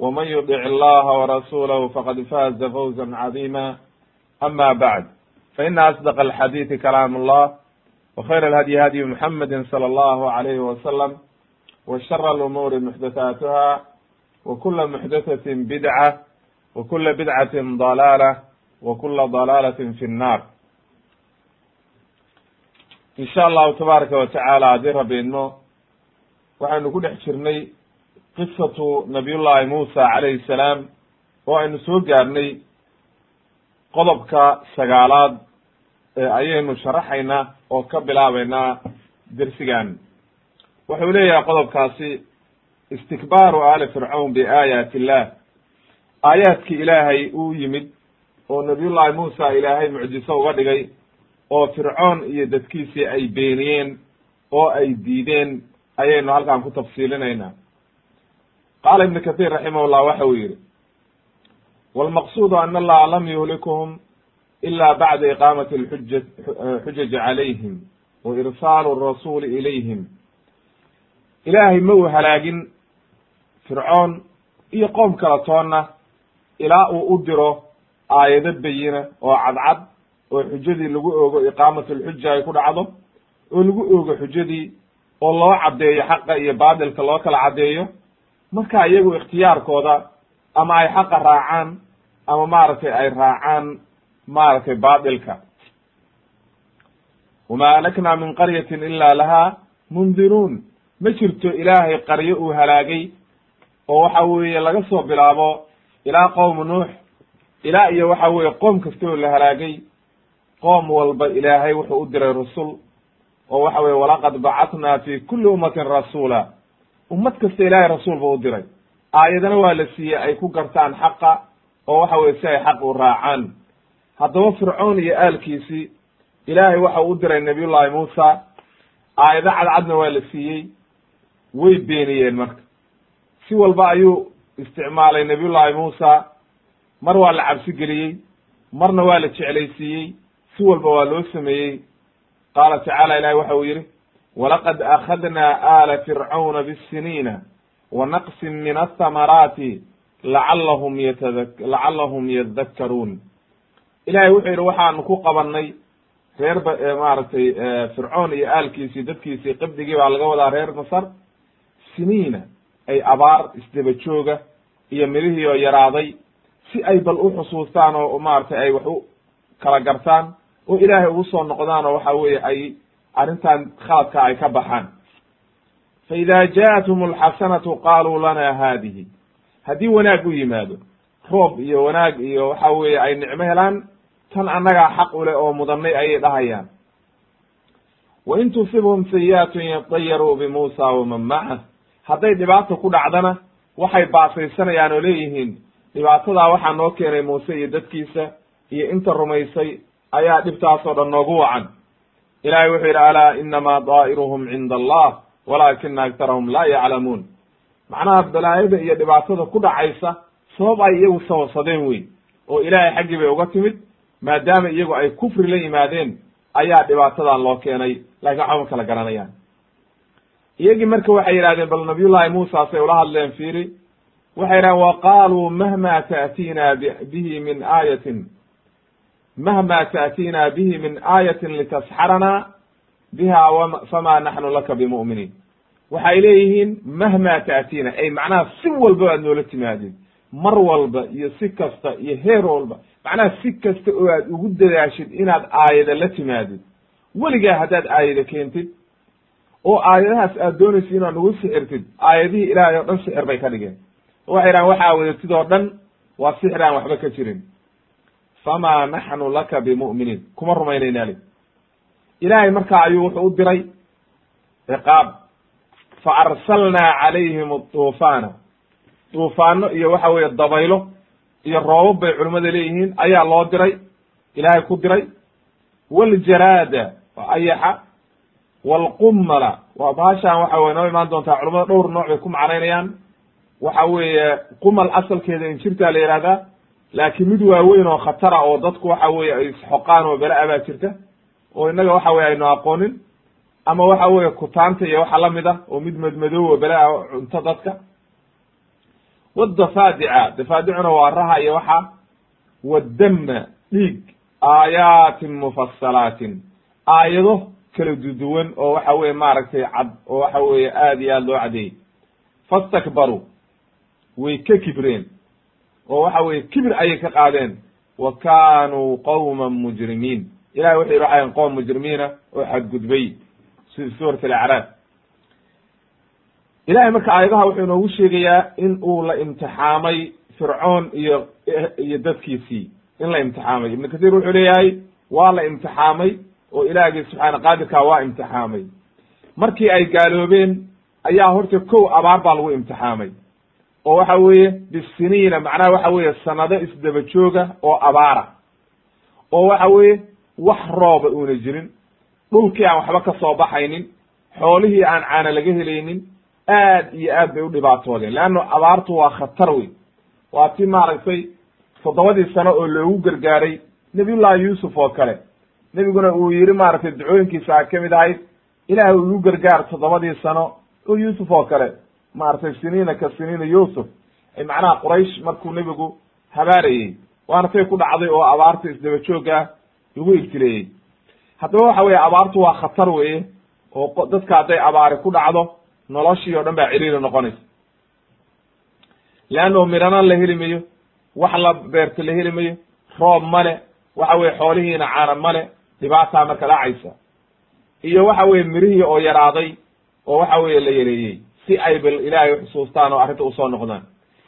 ومن يطع الله ورسوله فقد فاز فوزا عظيما أما بعد فإن أصدق الحديث كلام الله وخير الهدي هدي محمد صلى الله عليه وسلم وشر الأمور محدثاتها وكل محدثة بدعة وكل بدعة ضلالة وكل ضلالة في النار in sha allahu tabaaraka wa tacaala haddii rabi idmo waxaynu ku dhex jirnay qisatu nabiyullahi muusa calayhi salaam oo aynu soo gaarnay qodobka sagaalaad ayaynu sharaxaynaa oo ka bilaabeynaa dersigan. Wuxuu leeyahay qodobkaasi istikbaaru aali fircawn biaayaati illah aayaadkii ilaahay uu yimid oo nabiyullahi muusa ilaahay mucjiso uga dhigay oo fircoon iyo dadkiisii ay beeniyeen oo ay diideen ayaynu halkan ku tafsiilinaynaa qaala ibnu kahiir raximahullah waxa uu yihi walmaqsuudu ana allaha lam yuhlikuhum ila bacda iqaamati lxuja xujaji calayhim wa irsaalu rasuuli ilayhim. Ilaahay ma uu halaagin fircoon iyo qoom kala toonna ilaa uu u diro aayado bayina oo cadcad oo xujadii lagu oogo iqaamatu lxuja ay ku dhacdo oo lagu oogo xujadii oo loo caddeeyo xaqa iyo baatilka loo kala caddeeyo marka iyagu ikhtiyaarkooda ama ay xaqa raacaan ama maaragtay ay raacaan maaragtay baatilka. Wamaa alaknaa min qaryatin ila lahaa mundiruun. Ma jirto ilaahay qaryo uu halaagay oo waxa weeye laga soo bilaabo ilaa qowmu nuux ilaa iyo waxa weeye qoom kasta oo la halaagay. Qoom walba ilaahay wuxuu u diray rasul oo waxa weye walaqad bacatnaa fi kuli ummatin rasuula ummad kasta ilaahay rasuul buu u diray. Aayadana waa la siiyey ay ku gartaan xaqa oo waxa weye si ay xaq u raacaan. Haddaba fircoon iyo aalkiisii ilaahay waxa u diray nabiyullahi muusa aayado cadcadna waa la siiyey. Way beeniyeen marka. Si walba ayuu isticmaalay nabiyullahi muusa. Mar waa la cabsi geliyey marna waa la jeclaysiiyey. Si walba waa loo sameeyey. Qaala tacaala ilahi waxa uu yihi walaqad akhadnaa aala fircawna bisiniina wa naqsin min athamaraati lacalahum yatad lacalahum yadakkaruun ilahay wuxuu yihi waxaanu ku qabanay reer ba maaragtay fircoon iyo aalkiisii dadkiisii qibdigii baa laga wadaa reer masar siniina ay abaar isdaba jooga iyo midihii oo yaraaday si ay bal u xusuustaan oo maaragtay ay wax u kala gartaan oo ilaahay ugu soo noqdaan oo waxa weeye ay arrintan khaladka ay ka baxaan. Fa ida ja'athum alxasanatu qaaluu lana haadihi. Haddii wanaag u yimaado roob iyo wanaag iyo waxa weeye ay nicmo helaan tan annagaa xaq u leh oo mudanay ayay dhahayaan. Wa in tusibhum sayi'atun yatayaruu bimuusa waman macah hadday dhibaata ku dhacdana waxay baasaysanayaan oo leeyihiin dhibaatadaa waxaa noo keenay muuse iyo dadkiisa iyo inta rumaysay ayaa dhibtaasoo dhan noogu wacan ilahay wuxuu yidhi alaa inamaa daa'iruhum cinda allah walaakina aktarahum laa yaclamuun. Macnaha balaayada iyo dhibaatada ku dhacaysa sabab ay iyagu sababsadeen wey oo ilaahay xaggii bay uga timid maadaama iyagu ay kufri la yimaadeen ayaa dhibaatadan loo keenay laakiin waxba ma kala garanayaan. Iyagii marka waxay yidhahdeen bal nabiyullahi muusa say ula hadleen fiiri. Waxay yidhahdeen wa qaaluu mahma ta'tiina bihi min aayatin mahma ta'tiina bihi min aayatin litasxarana biha fama naxnu laka bimu'miniin waxay leeyihiin mahma ta'tiina ay macnaha si walba aad noola timaadid mar walba iyo si kasta iyo heer walba macnaha si kasta oo aad ugu dadaashid inaad aayada la timaadid weligaa haddaad aayada keentid oo aayadahaas aad doonaysid inaad nagu sixirtid aayadihii ilaahay oo dhan sixir bay ka dhigeen waxay dhahan waxaa wadatid oo dhan waa sixir aan waxba ka jirin famaa naxnu laka bimu'miniin kuma rumaynayna li ilaahay markaa ayuu wuxuu u diray ciqaab. fa arsalnaa calayhim duufaana duufaano iyo waxa weeye dabaylo iyo roobab bay culimmada leeyihiin ayaa loo diray ilaahay ku diray. waljaraada waa ayaxa waalqummala waa bahashaan waxa weye noo imaan doontaa culamada dhowr nooc bay ku macnaynayaan. Waxa weeye qumal asalkeeda injirtaa la yihahdaa laakiin mid waaweyn oo khatara oo dadku waxa weye ay isxoqaan oo bela-a baa jirta oo innaga waxa weye aynu aqoonin ama waxa weye kutaanta iyo waxa la mid ah oo mid madmadow oo bela-a cunto dadka. Wadafaadica dafaadicuna waa raha iyo waxa. Wadama dhiig aayaatin mufassalaatin aayado kala duduwan oo waxa weye maaragtay cad oo waxa weye aad iyo aad loo cadeeyey fastakbaruu way ka kibreen oo waxa weye kibir ayay ka qaadeen. Wa kaanuu qawman mujrimiin. Wuxu yidhi waxayn qoom mujrimiina oo xadgudbay. Sida suurat alacraaf. Ilahay marka aayadaha wuxuu inoogu sheegayaa in uu la imtixaamay fircoon iyo iyo dadkiisii. In la imtixaamay. Ibnu kathir wuxuu leeyahay waa la imtixaamay oo ilaahgii subxaana qaadirkaa waa imtixaamay. Markii ay gaaloobeen ayaa horta kow abaar baa lagu imtixaamay oo waxa weeye bisiniina macnaha waxa weeye sanado isdaba jooga oo abaara. oo waxa weeye wax rooba uuna jirin. dhulkii aan waxba ka soo baxaynin xoolihii aan caana laga helaynin aad iyo aad bay u dhibaatoodeen. Leanno abaartu waa khatar wey waa ti maaragtay toddobadii sano oo loogu gargaaray nabiyullahi yuusuf oo kale. Nebiguna uu yihi maaragtay ducooyinkiisa a ka mid ahayd ilaah igu gargaar toddobadii sano. Oo yuusuf oo kale maaragtay siniina ka siniina yuusuf. Macnaha quraysh markuu nebigu habaarayey waana tay ku dhacday oo abaarta isdaba joogah lagu ibtileeyey haddaba waxa weye abaartu waa khatar weye oo dadka hadday abaari ku dhacdo noloshii o dhan baa ciriiri noqonaysa. Leanno midhana la heli mayo wax la beerta la heli mayo roob male waxa weye xoolihiina caana male dhibaataa marka dhacaysa. Iyo waxa weye mirihii oo yaraaday oo waxa weye la yareeyey si ay bal ilaahay xusuustaan oo arrinta u soo noqdaan.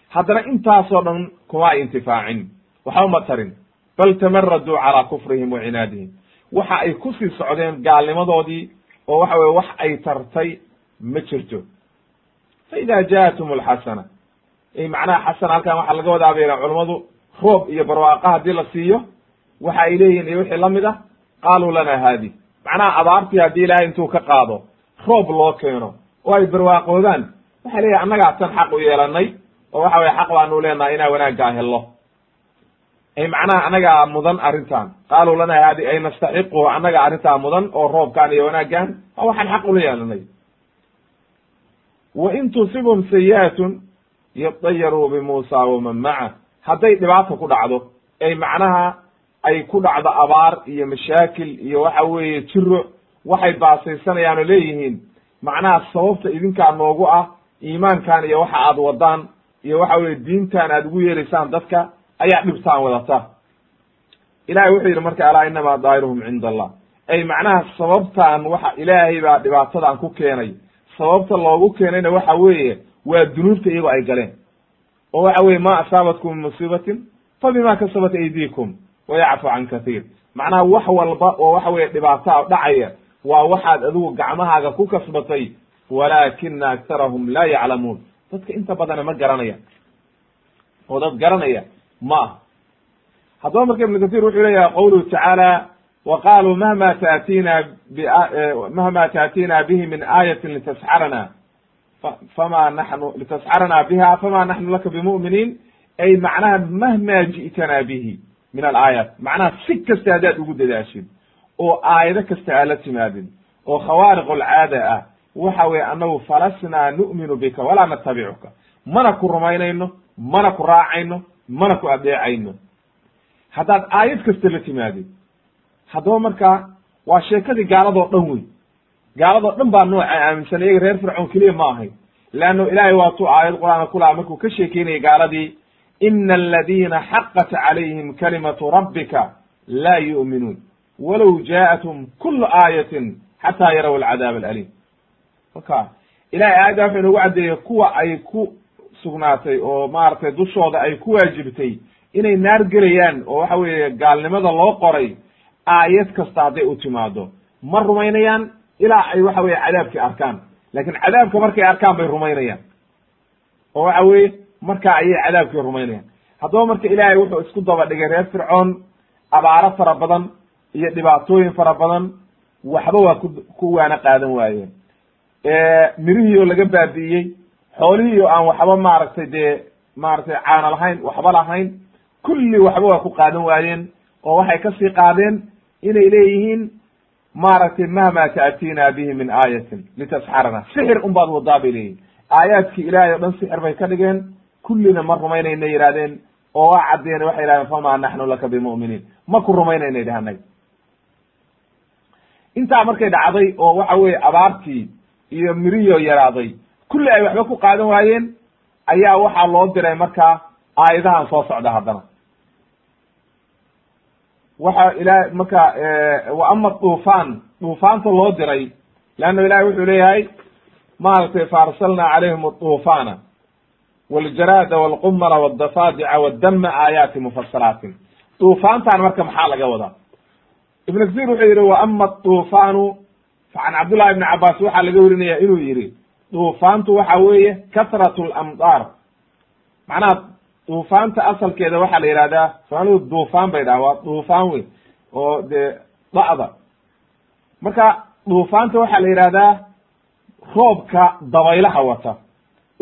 Haddana intaasoo dhan kuma ay intifaacin. Waxa uma tarin. Bal tamaraduu calaa kufrihim wa cinaadihim. Waxa ay ku sii socdeen gaalnimadoodii oo waxa weye wax ay tartay ma jirto. Fa ida jaatum alxasana macnaha xasana halkan waxaa laga wadaa bayna culammadu roob iyo barwaaqa haddii la siiyo. Waxa ay leeyihiin iyo wixii la mid ah. Qaaluu lana haadi macnaha abaartii haddii ilaahay intuu ka qaado roob loo keeno oo ay barwaaqoodaan. Waxay leeyihiin annagaa tan xaq u yeelanay oo waxa weye xaq baanu leenahay inaa wanaaggaa hello. Ay macnaha annagaa mudan arrintan qaaluu lana haadi ay nastaxiqu annaga arrintaa mudan oo roobkan iyo wanaaggan waa waxaan xaq ula yeelanay wa in tusibhum sayi'atun yadayaruu bimuusa waman maca. Hadday dhibaata ku dhacdo ay macnaha ay ku dhacdo abaar iyo mashaakil iyo waxa weeye jiro waxay baasaysanayaan leeyihiin macnaha sababta idinkaa noogu ah iimaankan iyo waxa aad wadaan iyo waxa weye diintan aad ugu yeeraysaan dadka ayaa dhibtaan wadata. Ilahay wuxuu yidhi marka alaa inamaa daa'iruhum cinda allah ay macnaha sababtaan waxa ilaahay baa dhibaatadan ku keenay. Sababta loogu keenayna waxa weeye waa dunuubta iyagoo ay galeen. Oo waxa weye ma asaabatkum min musiibatin fa bima kasabat aydiikum wa yacfu can kathiir. Macnaha wax walba oo waxa weye dhibaataa dhacaya waa waxaad adigu gacmahaaga ku kasbatay walaakina aktarahum laa yaclamuun. Dadka inta badana ma garanaya. Oo dad garanaya ma ah haddaba marka ibnu kathir wuxuu leeyahay qawluhu tacaala wa qaluu mahma tatina mahma taatina bihi min aayatin litasxarana fama naxnu litasxarana biha fama naxnu laka bimu'miniin ay macnaha mahma ji'tana bihi min alaayaat. Macnaha si kasta haddaad ugu dadaashid oo aayado kasta aad la timaadin oo khawaariq alcaada ah waxa weye annagu falasnaa nu'minu bika walaa natabicuka mana ku rumaynayno mana ku raacayno mana ku adeecayno haddaad aayad kasta la timaadid haddaba markaa waa sheekadii gaaladoo dhan wey gaaladoo dhan baa nooca aaminsan iyaga reer fircoon keliya ma ahay leanno ilaahay waatuu aayad qur'aanka kulaha markuu ka sheekeynayay gaaladii ina aladiina xaqat calayhim kalimatu rabbika laa yu'minuun walow jaa'athum kulu aayatin xataa yaraw alcadaab alaliim marka ilahay aayadda wuxuu inoogu caddeeyey kuwa ay ku sugnaatay oo maaragtay dushooda ay ku waajibtay inay naar gelayaan oo waxa weeye gaalnimada loo qoray aayad kasta hadday u timaado ma rumaynayaan ilaa ay waxa weye cadaabkii arkaan. Lakin cadaabka markay arkaan bay rumaynayaan. Oo waxa weye markaa ayay cadaabkii rumaynayaan. Haddaba marka ilaahay wuxuu isku daba dhigay reer fircoon abaaro fara badan iyo dhibaatooyin fara badan waxba waa ku ku waana qaadan waayeen. Mirihii oo laga baabi'iyey xoolihii oo aan waxba maaragtay dee maaragtay caana lahayn waxba lahayn kulli waxba waa ku qaadan waayeen oo waxay ka sii qaadeen inay leeyihiin maaragtay mahma ta'tiina bihi min aayatin litasxarana sixir un baad wadaa bay leeyihiin aayaadkii ilaahay o dhan sixir bay ka dhigeen kullina ma rumaynayna yihahdeen oo waa caddeene waxay yihahdeen fama naxnu laka bimu'miniin. Ma ku rumaynayna dhahanay intaa markay dhacday oo waxa weye abaartii iyo mirihioo yaraaday kulli ay waxba ku qaadan waayeen ayaa waxaa loo diray markaa aayadahan soo socda haddana. Waxa ilahay marka wa ama duufaan duufaanta loo diray leanna ilahay wuxuu leeyahay maaragtay faarsalna calayhim aduufaana waljaraada walqumara wadafaadica waddama aayaati mufasalaatin duufaantan marka maxaa laga wadaa ibn kathir wuxuu yihi wa ama aduufaanu can cabdullahi ibni cabaas waxaa laga werinaya inuu yihi duufaantu waxa weeye kasrat lamdaar macnaha duufaanta asalkeeda waxaa la yihahdaa soomaalidu duufaan bay dhaha waa duufaan wey oo dee da'da. Marka duufaanta waxaa la yihahdaa roobka dabaylaha wata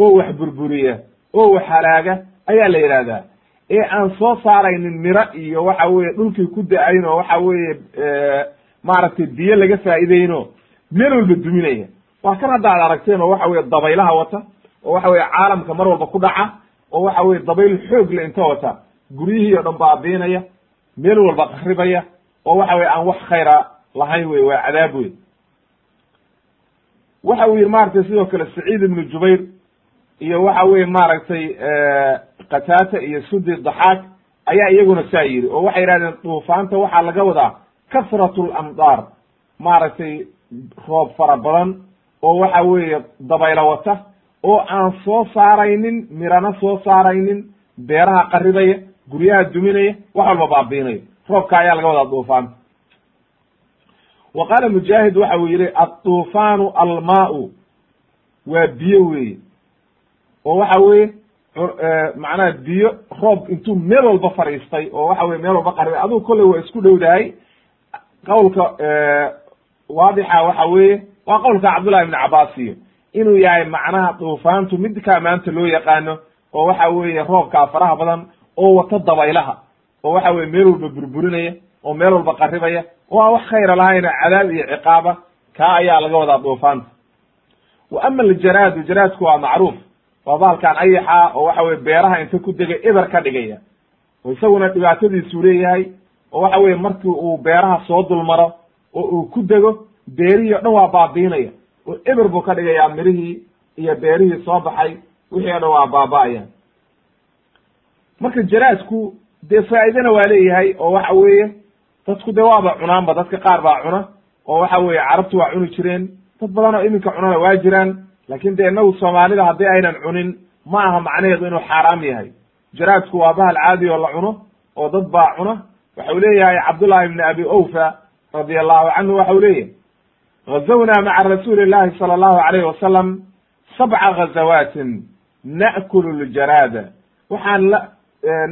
oo wax burburiya oo wax halaaga ayaa la yihahdaa ee aan soo saaraynin miro iyo waxa weye dhulkii ku da'ayn oo waxa weeye maaragtay biyo laga faa'iideyno meel walba duminaya. Waa kan hadda ad aragteen oo waxa weye dabaylaha wata oo waxa weye caalamka mar walba ku dhaca oo waxa weye dabayl xoog le inta wata. Guryihii o dhan baabiinaya meel walba qaribaya oo waxa weye aan wax khayra lahayn wey waa cadaab wey waxa uu yihi maaragtay sidoo kale saciid ibnu jubayr iyo waxa weye maaragtay qataata iyo sudi daxaak ayaa iyaguna saa yidhi oo waxay yihahdeen duufaanta waxaa laga wadaa kasratu lamdaar maaragtay roob fara badan oo waxa weeye dabaylo wata oo aan soo saaraynin mirana soo saaraynin beeraha qaribaya guryaha duminaya wax walba baabiinaya. Roobka ayaa laga wadaa duufaanta. Wa qaala mujaahid waxa uu yihi adduufaanu almaau. Waa biyo weeye oo waxa weye macnaha biyo roob intuu meel walba fadhiistay oo waxa weye meel walba qaribay adugu kolley waa isku dhowdahay. Qawlka waadixa waxa weeye waa qowlka cabdullahi ibni cabaas iyo. Inuu yahay macnaha duufaantu midkaa maanta loo yaqaano oo waxa weeye roobkaa faraha badan oo wato dabaylaha. Oo waxa weye meel walba burburinaya oo meel walba qaribaya oo wax khayra lahayna cadaab iyo ciqaaba. Kaa ayaa laga wadaa duufaanta. Wa ama aljaraadu jaraadku waa macruuf waa baalkan ayaxa oo waxa weye beeraha inta ku degay eber ka dhigaya oo isaguna dhibaatadiisuu leeyahay oo waxa weye markii uu beeraha soo dulmaro oo uu ku dego beerihii o dhan waa baabiinaya. Oo eber buu ka dhigayaa mirihii iyo beerihii soo baxay wixii o dhan waa baaba'aya. Marka jaraadku dee faa'idana waa leeyahay oo waxa weeye dadku dee waaba cunaanba dadka qaar baa cuna oo waxa weeye carabtu waa cuni jireen dad badan oo iminka cunana waa jiraan laakin de inagu soomaalida haddii aynan cunin ma aha macnaheedu inuu xaaraam yahay. Jaraadku waa bahal caadi oo la cuno oo dad baa cuna. Waxau leeyahay cabdullahi ibni abi owfa radi allahu canhu waxa u leeyahay gazawna maca rasuuli llahi sala allahu alayhi wasalam sabca gazawaatin na'kulu ljaraada. Waxaan la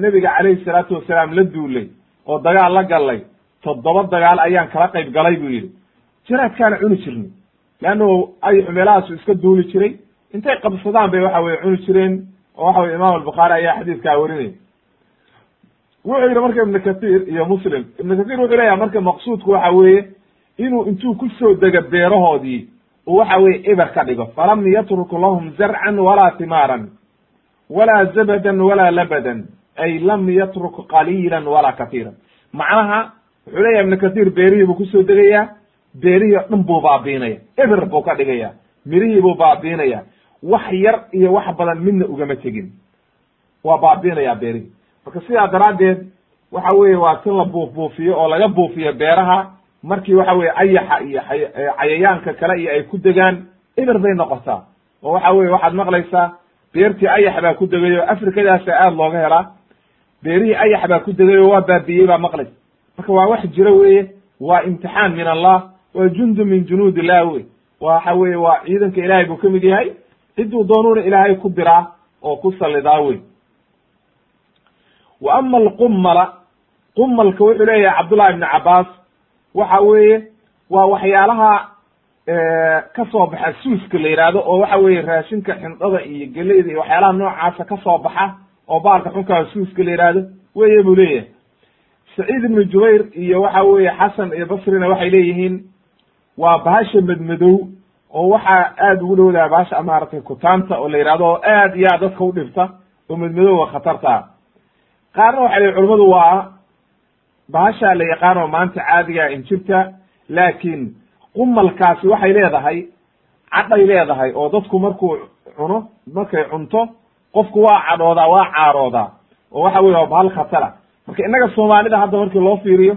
nebiga calayhi salaatu wasalaam la duulay oo dagaal la gallay. Toddoba dagaal ayaan kala qayb galay buu yidhi. Jaraadkaana cuni jirnay leannu ayxu meelahaasu iska duuli jiray intay qabsadaan bay waxa weye cuni jireen oo waxa weye imam albukhaari ayaa xadiiskaa werinaya wuxuu yidhi marka ibnu kathir iyo muslim ibnu kathir wuxuu leeyahay marka maqsuudku waxa weeye inuu intuu ku soo dego beerahoodii uu waxa weye eber ka dhigo falam yatruk lahum zarcan walaa timaaran walaa zabadan walaa labadan ay lam yatruk qaliilan walaa katiiran macnaha wuxuu leeyahay ibnu kathir beerihii buu ku soo degayaa beerihii o dhan buu baabiinaya eber buu ka dhigaya. Mirihii buu baabiinaya wax yar iyo wax badan midna ugama tegin. Waa baabiinayaa beerihi marka sidaa daraaddeed waxa weeye waa tin la buuf buufiyo oo laga buufiyo beeraha. Markii waxa weye ayaxa iyo cayayaanka kale iyo ay ku degaan eber bay noqotaa. Oo waxa weye waxaad maqlaysaa beertii ayax baa ku degay oo afrikadaasa aada looga helaa. Beerihii ayax baa ku degay oo waa baabiyey baa maqlaysa marka waa wax jiro weye waa imtixaan min allah waa jundu min junuud illah wey. Waxa weye waa ciidanka ilaahay buu ka mid yahay. Ciduu doonuuna ilaahay ku diraa oo ku sallidaa wey wa ama alqummala qumalka wuxuu leeyahay cabdullahi ibni cabaas waxa weeye waa waxyaalaha ka soo baxa suuska la yidhaahdo oo waxa weeye raashinka xindhada iyo geleyda iyo waxyaalaha noocaasa ka soo baxa oo baalka xunkaa suuska la yidhaahdo weye buu leeyahay. Saciid ibnu jubayr iyo waxa weeye xasan iyo basrina waxay leeyihiin waa bahasha madmadow oo waxaa aada ugu dhowdaha bahasha maaragtay kutaanta oo la yidhahdo oo aad iyo aad dadka u dhibta oo madmadowga khatarta. Ah qaarna waxay leeyihiin culamadu waa bahashaa la yaqaano maanta caadiga injirta laakiin qumalkaasi waxay leedahay cadhay leedahay oo dadku markuu cuno markay cunto qofku waa cadhoodaa waa caaroodaa. Oo waxa weye waa bahal khatara. Marka innaga soomaalida hadda markii loo fiiriyo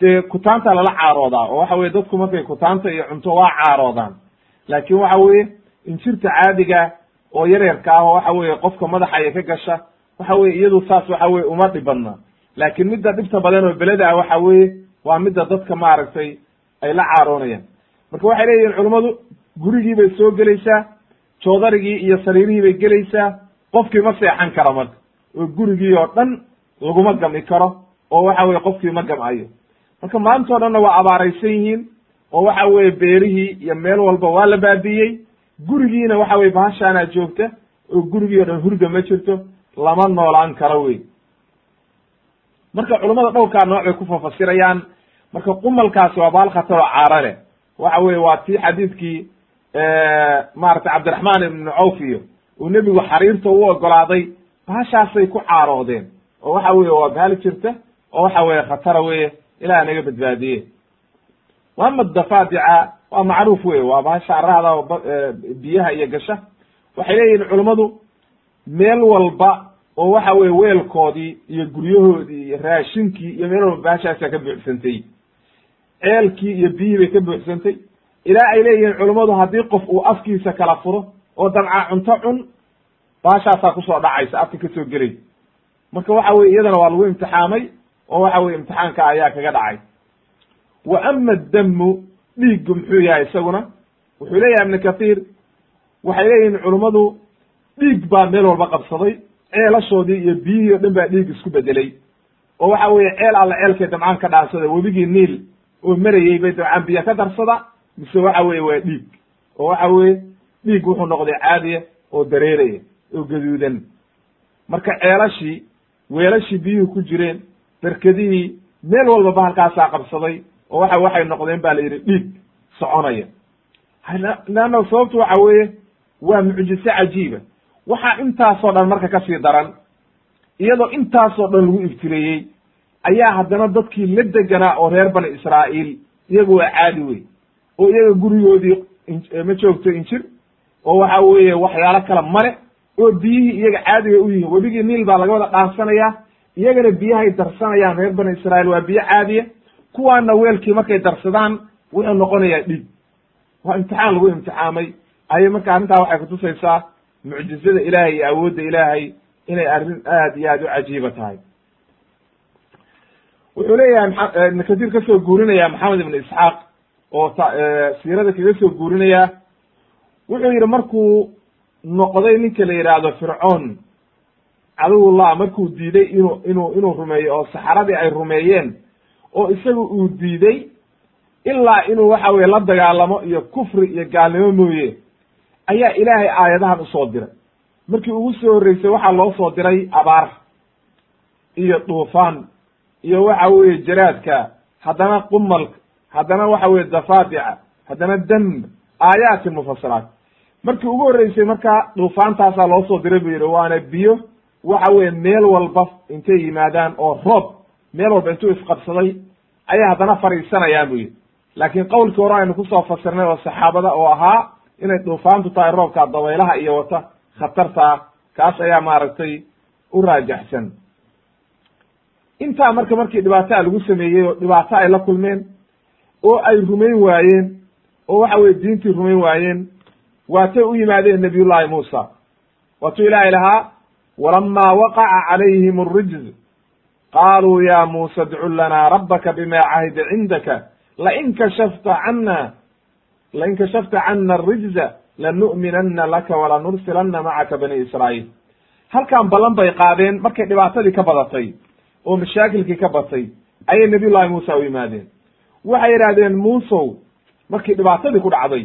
dee kutaanta lala caaroodaa oo waxa weye dadku markay kutaanta iyo cunto waa caaroodaan. Laakiin waxa weeye injirta caadiga oo yaryarka ah oo waxa weye qofka madaxa ay ka gasha waxa weye iyadu saas waxa weye uma dhibadna laakiin midda dhibta badan oo beleda ah waxa weeye waa midda dadka maaragtay ay la caaroonayaan. Marka waxay leeyihiin culummadu gurigii bay soo gelaysaa joodarigii iyo sariirihii bay gelaysaa qofkii ma seexan karo marka. Oo gurigii oo dhan laguma gami karo oo waxa weye qofkii ma gamcayo marka maantao dhanna waa abaaraysan yihiin oo waxa weye beerihii iyo meel walba waa la baabiiyey gurigiina waxa weye bahashaanaa joogta oo gurigii o dhan hurga ma jirto lama noolaan karo wey marka culummada dhowrkaa nooc bay ku fafasirayaan marka qumalkaasi waa baal khatar oo caaro leh. Waxa weye waa tii xadiidkii maratay cabdiraxmaan ibnu cawf iyo uu nebigu xariirta u ogolaaday bahashaasay ku caaroodeen oo waxa weye waa bahal jirta oo waxa weye khatara weye ilaah naga badbaadiye ama dafaadica waa macruuf wey waa bahasha arahda biyaha iyo gasha. Waxay leeyihiin culummadu meel walba oo waxa weye weelkoodii iyo guryahoodii iyo raashinkii iyo meel walba bahashaasaa ka buuxsantay. Ceelkii iyo biyihii bay ka buuxsantay. Ilaa ay leeyihiin culummadu haddii qof uu afkiisa kala furo oo damca cunto cun bahashaasaa ku soo dhacaysa afka ka soo gelay. Marka waxa weye iyadana waa lagu imtixaamay oo waxa weye imtixaanka ayaa kaga dhacay. Wa ama damu dhiiggu muxuu yahay isaguna? Wuxuu leeyahay ibnu kathiir waxay leeyihiin culummadu dhiig baa meel walba qabsaday ceelashoodii iyo biyihii o dhan baa dhiig isku bedelay oo waxa weye ceel alla ceelkay damcaan ka dhaansada webigii niil oo marayey bay damcaan biyo ka darsada mise waxa weye waa dhiig. Oo waxa weye dhiig wuxuu noqday caadiya oo dareeraya oo gaduudan. Marka ceelashii weelashii biyuhu ku jireen berkedihii meel walba bahalkaasaa qabsaday oo waxa waxay noqdeen ba la yidhi dhiig soconaya. Leanna sababtu waxa weeye waa mucjise cajiiba. Waxaa intaasoo dhan marka ka sii daran iyadoo intaasoo dhan lagu ibtileeyey ayaa haddana dadkii la deganaa oo reer bani israa'iil iyagu waa caadi wey oo iyaga gurigoodii ma joogto injir oo waxa weeye waxyaalo kale male oo biyihii iyaga caadiga u yihiin. Webigii niil baa laga wada dhaansanayaa iyagana biyahay darsanayaan reer bani israa'iil waa biyo caadiya kuwaana weelkii markay darsadaan wuxuu noqonayaa dhiig waa imtixaan lagu imtixaamay. Ayay marka arrintaa waxay kutusaysaa mucjizada ilaahay iyo awoodda ilaahay inay arrin aad iyo aad u cajiiba tahay. Wuxuu leeyahay ibn kasiir ka soo guurinaya maxamed ibn isxaaq oo siirada kaga soo guurinaya wuxuu yidhi markuu noqday ninka la yidhaahdo fircoon caduwullah markuu diiday inuu inuu inuu rumeeyo oo saxaradii ay rumeeyeen oo isagu uu diiday ilaa inuu waxa weye la dagaalamo iyo kufri iyo gaalnimo mooye ayaa ilaahay aayadahan u soo diray. Markii ugu soo horreysay waxaa loo soo diray abaar iyo duufaan iyo waxa weeye jaraadka haddana qumalka haddana waxa weye dafaadica haddana damb aayaati mufasiraat markii ugu horreysay marka duufaantaasaa loo soo diray buu yidhi waana biyo waxa weye meel walba intay yimaadaan oo roob meel walba intuu isqabsaday ayay haddana fariisanayaan buu yidhi. Laakiin qowlkii hore aynu ku soo fasirnay oo saxaabada oo ahaa inay duufaantu tahay roobka dabaylaha iyo wata khatartaa kaas ayaa maaragtay u raajaxsan intaa marka markii dhibaataa lagu sameeyey oo dhibaato ay la kulmeen oo ay rumayn waayeen oo waxa weye diintii rumayn waayeen waatay u yimaadeen nabiyullahi muusa. Waatuu ilaahay lahaa walamaa waqaca calayhim alrijz qaaluu ya muusa idcu lanaa rabbaka bima cahida cindaka lain kashafta cana lain kashafta cana arijza lanu'minanna laka walanursilana macaka bani israa'iil halkan ballan bay qaadeen markay dhibaatadii ka badatay oo mashaakilkii ka batay ayay nabiy llahi muusa u yimaadeen waxay yidhahdeen muusow markii dhibaatadii ku dhacday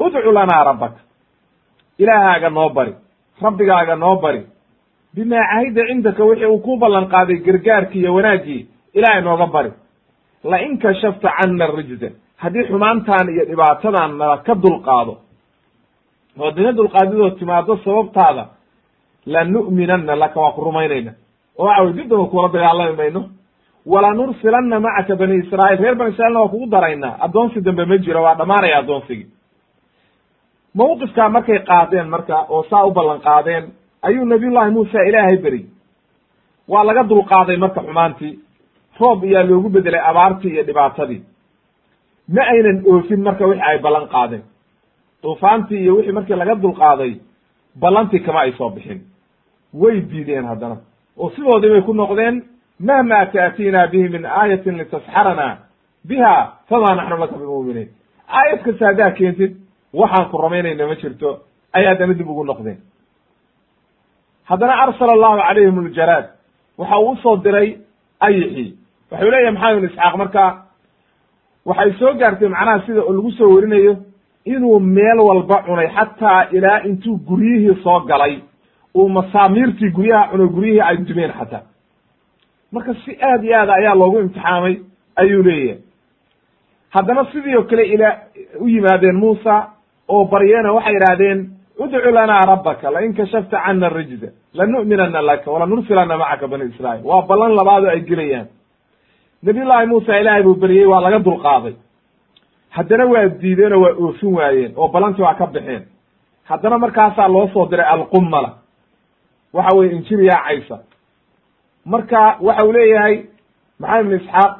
udcu lanaa rabbaka ilaahaaga noo bari rabbigaaga noo bari. Bimaa cahida cindaka wixii uu ku ballan qaaday gargaarkii iyo wanaaggii ilaahay nooga bari. La in kashafta cana rijza haddii xumaantaan iyo dhibaatadan nala ka dulqaado. Oo dina dulqaadidoo timaado sababtaada lanu'minanna laka waa ku rumaynayna oo waxa wey dibdaba kuula dagaalami mayno. Walanursilanna macaka bani israa'iil. Reer bani israilna waa kugu daraynaa addoonsi dambe ma jiro waa dhammaanaya addoonsigii mawqifkaa markay qaadeen marka oo saa u ballan qaadeen ayuu nabiyullahi muusa ilaahay beriy waa laga dulqaaday marka xumaantii. Roob iyaa loogu bedelay abaartii iyo dhibaatadii. Ma aynan oofin marka wixi ay ballan qaadeen. Duufaantii iyo wixii markii laga dulqaaday ballantii kama ay soo bixin. Way diideen haddana. Oo sidoodii bay ku noqdeen mahma taatiina bihi min aayatin litasxarana biha famaa naxnu laka bimuminiin aayad kasta haddaa keentid waxaan ku ramaynayna ma jirto ay haddana dib ugu noqdeen. Haddana arsala allahu calayhim aljaraad waxa uu u soo diray ayixii waxau leeyahay maxamed ibn isxaaq marka waxay soo gaartay macnaha sida lagu soo werinayo inuu meel walba cunay xataa ilaa intuu guryihii soo galay uu masaamiirtii guryaha cunay guryihii ay dumeen xataa. Marka si aad iyo aad ayaa loogu imtixaamay ayuu leeyahay. Haddana sidii oo kale ila u yimaadeen muusa oo baryeena waxay idhaahdeen udcu lanaa rabbaka lain kashafta cana rijza lanu'minana laka walanursilana macaka bani israa'iil. Waa ballan labaado ay gelayaan. Nabiy llaahi muusa ilaahay buu beriyey waa laga dulqaaday. Haddana waa diideen oo waa oofin waayeen oo ballantii waa ka baxeen. Haddana markaasaa loo soo diray alqummala. Waxa weye injir yaacaysa marka waxa uu leeyahay maxamed ibn isxaaq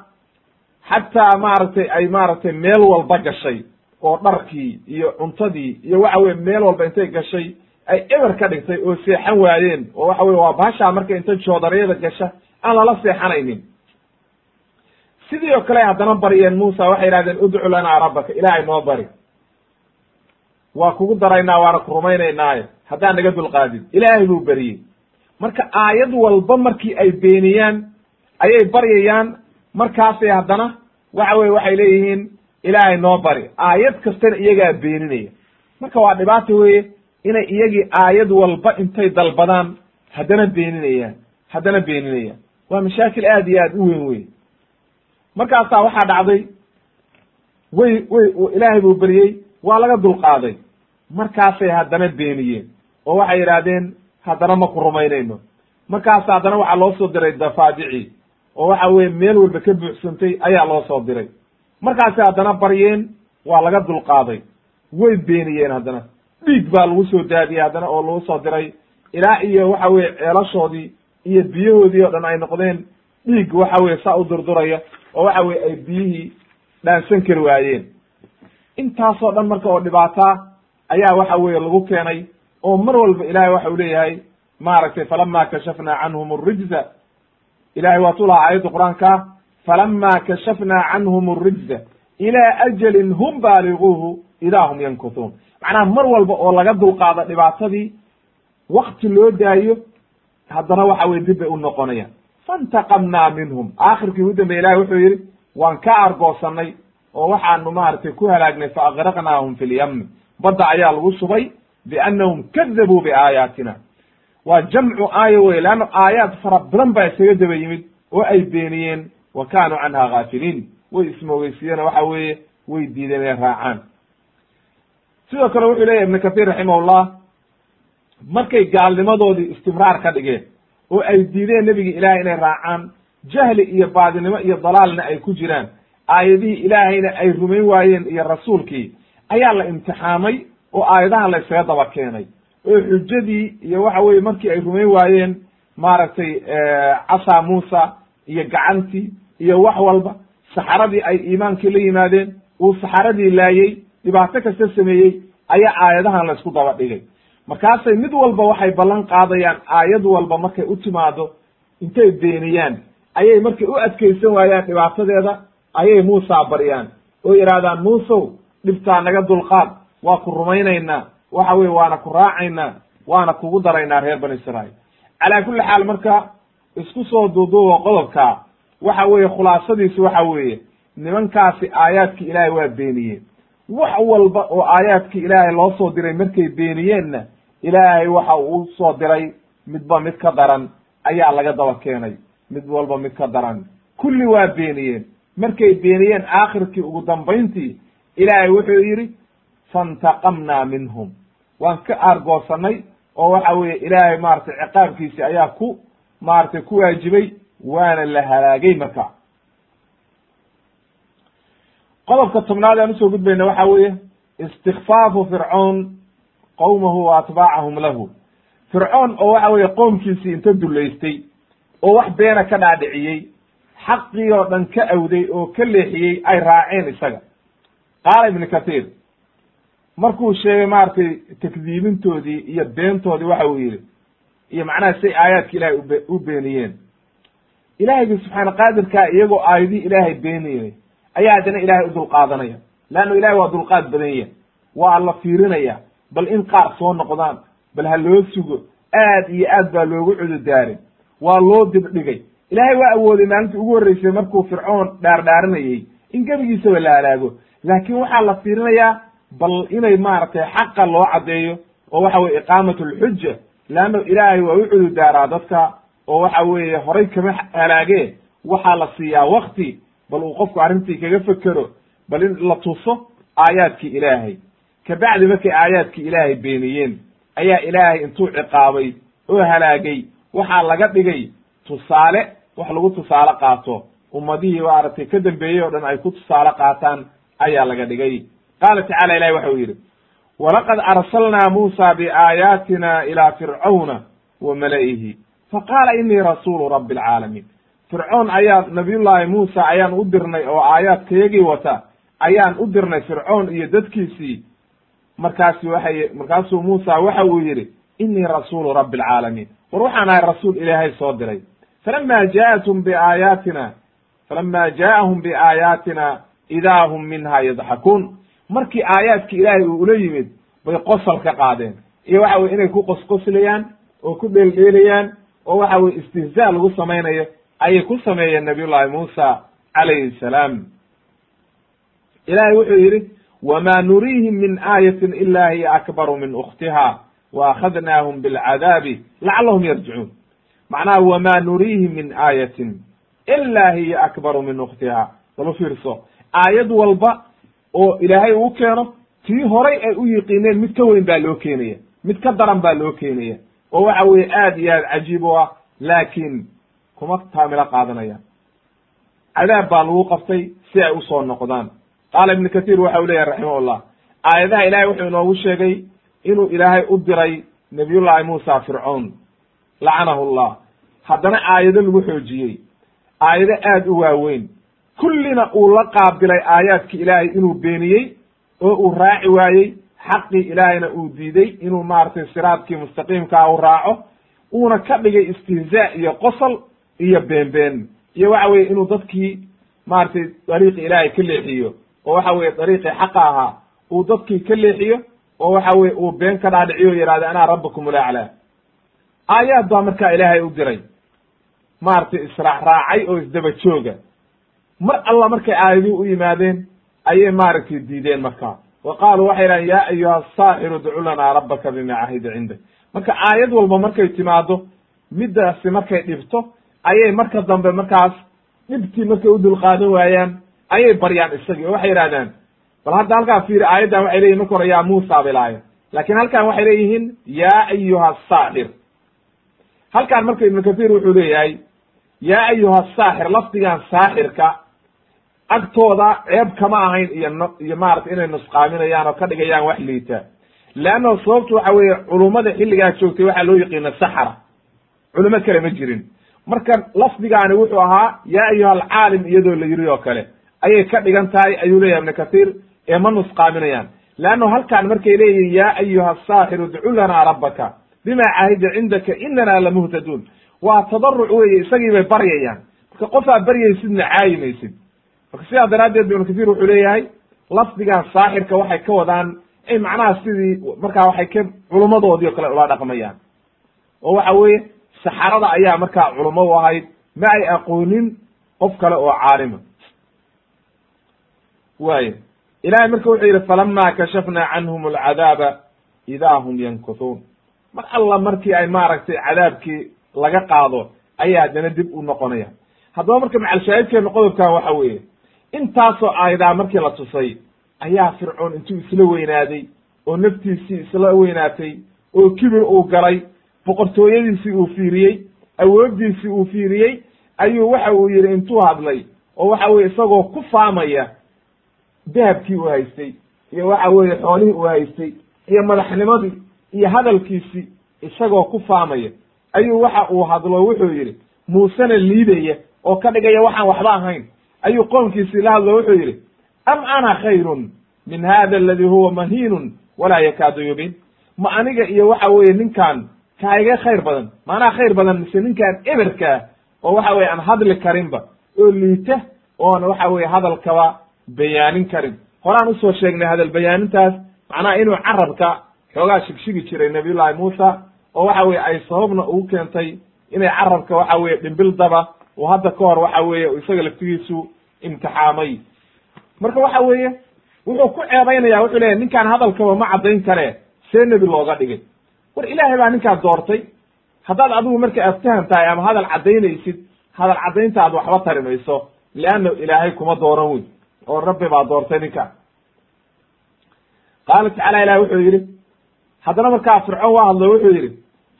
xataa maaragtay ay maaragtay meel walba gashay oo dharkii iyo cuntadii iyo waxa weye meel walba intay gashay ay eber ka dhigtay oo seexan waayeen. Oo waxa weye waa baashaa marka inta joodariyada gasha aan lala seexanaynin. Sidii oo kale haddana baryeen muusa waxay yidhahdeen udcu lanaa rabbaka ilaahay noo bari. Waa kugu daraynaa waana ku rumaynaynaaye haddaan naga dulqaadin. Ilaahay buu beriyey marka aayad walba markii ay beeniyaan ayay baryayaan markaasay haddana waxa weye waxay leeyihiin ilaahay noo bari. Aayad kastana iyagaa beeninaya. Marka waa dhibaato weeye inay iyagii aayad walba intay dalbadaan haddana beeninayaan haddana beeninayaan waa mashaakil aad iyo aad u weyn wey markaasaa waxaa dhacday way way ilaahay buu beriyey waa laga dulqaaday. Markaasay haddana beeniyeen oo waxay yidhaahdeen haddana ma ku rumaynayno. Markaasa haddana waxaa loo soo diray dafaadici oo waxa weye meel walba ka buuxsantay ayaa loo soo diray markaasay haddana baryeen waa laga dulqaaday. Way beeniyeen haddana. Dhiig baa lagu soo daadiyey haddana oo lagu soo diray. Ilaa iyo waxa weye ceelashoodii iyo biyahoodii oo dhan ay noqdeen dhiig waxa weye saa u durduraya oo waxa weye ay biyihii dhaansan kari waayeen. Intaasoo dhan marka oo dhibaataa ayaa waxa weye lagu keenay oo mar walba ilahay waxa u leeyahay maaragtay falama kashafna canhum arijza ilahay waatuu lahaa aayadda qur'aanka falama kashafna canhum arijza ilaa ajalin hum baaliguuhu idaa hum yankutuun macnaha mar walba oo laga dulqaado dhibaatadii wakti loo daayo haddana waxa weye dib bay u noqonayaan faintaqamnaa minhum aakhirkii ugu dambey ilahi wuxuu yidhi waan ka argoosanay oo waxaanu maaragtay ku halaagnay fa agraqnaahum fi lyammi badda ayaa lagu subay biannahum kadabuu biaayaatina waa jamcu aaya wey leanna aayaad fara badan baa isaga daba yimid oo ay beeniyeen wa kaanuu canha gaafiliin way ismoogeysiiyeen waxa weeye way diideen inay raacaan. Sidoo kale wuxuu leyahy ibnu kathir raximahullah markay gaalnimadoodii istimraar ka dhigeen oo ay diideen nebigi ilaahay inay raacaan jahli iyo baadinimo iyo dalaalna ay ku jiraan aayadihii ilaahayna ay rumayn waayeen iyo rasuulkii ayaa la imtixaamay oo aayadaha la ysaga daba keenay. Oo xujadii iyo waxa weye markii ay rumayn waayeen maaragtay casaa muusa iyo gacantii iyo wax walba saxaradii ay iimaankii la yimaadeen uu saxaradii laayey dhibaato kasta sameeyey ayaa aayadahan la isku daba dhigay. Markaasay mid walba waxay ballan qaadayaan aayad walba markay u timaado intay beeniyaan ayay markay u adkaysan waayaan dhibaatadeeda ayay muusa baryaan oo yidhaahdaan muusow dhibtaa naga dulqaad waa ku rumaynaynaa waxa weye waana ku raacaynaa waana kugu daraynaa reer bani israa'iil. Calaa kulli xaal marka isku soo duuduuba qodobka. Waxa weeye khulaasadiisu waxa weeye nimankaasi aayaadkii ilaahay waa beeniyeen. Wax walba oo aayaadkii ilaahay loo soo diray markay beeniyeenna ilaahay waxa uu soo diray midba mid ka daran ayaa laga daba keenay. Mid walba mid ka daran. Kulli waa beeniyeen. Markay beeniyeen aakhirkii ugu dambayntii ilaahay wuxuu yidhi faintaqamnaa minhum. Waan ka aargoosanay oo waxa weeye ilaahay maratay ciqaabkiisi ayaa ku maaragtay ku waajibay waana la halaagay marka. Qodobka tobnaad aan u soo gudbayna waxa weeye istikfaafu fircoon qowmahu wa atbaacahum lahu. Fircoon oo waxa weeye qoomkiisii inta dullaystay oo wax beena ka dhaadhiciyey xaqii oo dhan ka awday oo ka leexiyey ay raaceen isaga. Qaala ibnu kathiir markuu sheegay maaragtay takdiibintoodii iyo beentoodii waxa uu yidhi iyo macnaha say aayaadka ilaahay ube u beeniyeen. Ilaahaygi subxaana qaadirkaa iyagoo aayadii ilaahay beeniyey ayaa haddana ilaahay u dulqaadanaya. Leanno ilahay waa dulqaad badan yahy waa la fiirinaya. Bal in qaar soo noqdaan bal ha loo sugo aad iyo aad baa loogu cududaaray waa loo dibdhigay ilaahay waa awooday maalintii ugu horreysay markuu fircoon dhaardhaaranayey in gebigiisaba la halaago. Laakiin waxaa la fiirinayaa bal inay maaragtay xaqa loo caddeeyo oo waxa weye iqaamat alxuja leanno ilaahay waa u cududaaraa dadka oo waxa weeye horay kama halaagee waxaa la siiyaa wakti bal uu qofku arrintii kaga fekero bal in la tuso aayaadkii ilaahay kabacdi markay aayaadkii ilaahay beeniyeen ayaa ilaahay intuu ciqaabay oo halaagay waxaa laga dhigay tusaale wax lagu tusaale qaato ummadihii maaragtay ka dambeeyey o dhan ay ku tusaale qaataan ayaa laga dhigay qaala tacala ilahi waxa uu yidhi walaqad arsalnaa muusa biaayaatina ilaa fircawna wa mala'ihi. Faqaala inii rasuulu rabbi alcaalamiin fircoon ayaa nabiyullaahi muusa ayaan u dirnay oo aayaadkayagii wata ayaan u dirnay fircoon iyo dadkiisii. Markaasi waxay markaasuu muusa waxa uu yidhi inii rasuulu rabbi alcaalamiin war waxaan ahay rasuul ilaahay soo diray. Falama jaatum biaayaatina falama jaa'ahum biaayaatina idaa hum minha yadxakuun markii aayaadki ilaahay uu ula yimid bay qosol ka qaadeen. Iyo waxa weye inay ku qosqoslayaan oo ku dheeldheelayaan oo waxa weye istihzaa lagu samaynayo ayay ku sameeyeen nabiyullahi muusa calayhi salaam. Ilahay wuxuu yidhi wma nuriihim min aayatin ila hiya akbaru min ukhtiha wa akhadnaahum bilcadaabi lacalahum yarjicuun. Macnaha wma nuriihim min aayatin ila hiya akbaru min ukhtiha. U fiirso aayad walba oo ilaahay uu keeno tii horay ay u yiqiineen mid ka weyn baa loo keenaya mid ka daran baa loo keenaya oo waxa weeye aad iyo aad cajiib u ah laakiin kuma taamilo qaadanaya. Cadaab baa lagu qabtay si ay u soo noqdaan. Qaala ibnu kathiir waxa u leyahy raximahullah aayadaha ilahay wuxuu inoogu sheegay inuu ilaahay u diray nabiyullahi muusa fircoon lacanahu llah. Haddana aayado lagu xoojiyey aayado aad u waaweyn kullina uu la qaabilay aayaadki ilaahay inuu beeniyey oo uu raaci waayey xaqii ilaahayna uu diiday inuu maaragtay siraadkii mustaqiimkaa u raaco uuna ka dhigay istihzaa iyo qosol iyo beenbeen. Iyo waxa weye inuu dadkii maaragtay dariiqi ilaahay ka leexiyo oo waxa weye dariiqii xaqa ahaa uu dadkii ka leexiyo oo waxa weye uu been ka dhaadhiciyo o yihahdo anaa rabbakum ulaclaa aayaad baa markaa ilaahay u diray maaragtay israac raacay oo isdaba jooga mar alla markay aayadii u yimaadeen ayay maaragtay diideen markaa wa qaaluu waxay dhahen yaa ayuha asaaxiru ducu lanaa rabbaka bima cahida cindak. Marka aayad walba markay timaado middaasi markay dhibto ayay marka dambe markaas dhibtii markay u dulqaadan waayaan ayay baryaan isagii. Oo waxay yidhahdaan bal hadda halkaa fiiri aayaddan waxay leyihin marka hore yaa muusa bay lahayen laakiin halkan waxay leeyihiin yaa ayuha asaaxir halkan marka ibnu kathiir wuxuu leeyahay yaa ayuha asaaxir lafdigan saaxirka agtooda ceeb kama ahayn iyo n iyo maarata inay nusqaaminayaan oo ka dhigayaan wax liita. Leanna sababtu waxa weeye culummada xilligaa joogtay waxaa loo yaqiina saxara culimo kale ma jirin. Marka lafdigaani wuxuu ahaa yaa ayuha alcaalim iyadoo la yiri oo kale. Ayay ka dhigan tahay ayuu leeyahay ibnu kathiir ee ma nusqaaminayaan. Leanno halkaan markay leeyihiin yaa ayuha asaaxiru idcu lanaa rabbaka bima caahida cindaka inana lamuhtaduun waa tadaruc weye isagii bay baryayaan. Marka qofaa baryaysidna caayimaysid marka sidaa daraaddeed ibnu kathiir wuxuu leeyahay lafdigan saaxirka waxay ka wadaan ay macnaha sidii markaa waxay ka culummadoodii o kale ula dhaqmayaan. Oo waxa weeye saxarada ayaa markaa culummo u ahayd ma ay aqoonin qof kale oo caalima waaya ilahay marka wuxuu yidhi falama kashafna canhum alcadaaba idaa hum yankuthuun. Mar alla markii ay maaragtay cadaabkii laga qaado ayaa haddana dib u noqonaya. Haddaba marka macalshaahidkeenu qodobkan waxa weeye intaasoo aayadaa markii la tusay ayaa fircoon intuu isla weynaaday oo naftiisii isla weynaatay oo kibir uu galay boqortooyadiisii uu fiiriyey awooddiisii uu fiiriyey ayuu waxa uu yidhi intuu hadlay oo waxa weye isagoo ku faamaya dahabkii uu haystay iyo waxa weeye xoolihii uu haystay iyo madaxnimadii iyo hadalkiisii isagoo ku faamaya. Ayuu waxa uu hadlo wuxuu yidhi muusena liidaya oo ka dhigaya waxaan waxba ahayn ayuu qoomkiisii la hadlo wuxuu yidhi am ana khayrun min hada aladi huwa mahiinun walaa yakaadu yubiin ma aniga iyo waxa weeye ninkaan kaa khayr badan maanaa khayr badan mise ninkaan eberkaa oo waxa weye aan hadli karinba oo liita oona waxa weye hadalkaba bayaanin karin. Horaan u soo sheegnay hadal bayaanintaas macnaha inuu carabka xoogaa shigshigi jiray nabiyullahi muusa oo waxa weye ay sababna ugu keentay inay carabka waxa weye dhimbildaba oo hadda ka hor waxa weeye isaga laftigiisu imtixaamay. Marka waxa weeye wuxuu ku ceebaynaya wuxuu leeyahy ninkaan hadalkaba ma caddayn kare see nebi looga dhigay. War ilaahay baa ninkaan doortay haddaad adigu marka aftahan tahay ama hadal caddaynaysid hadal caddayntaad waxba tari mayso leanna ilaahay kuma dooran wey oo rabbi baa doortay ninkaan qaala tacala ilahi wuxuu yidhi haddana markaa fircoon waa hadlo wuxuu yidhi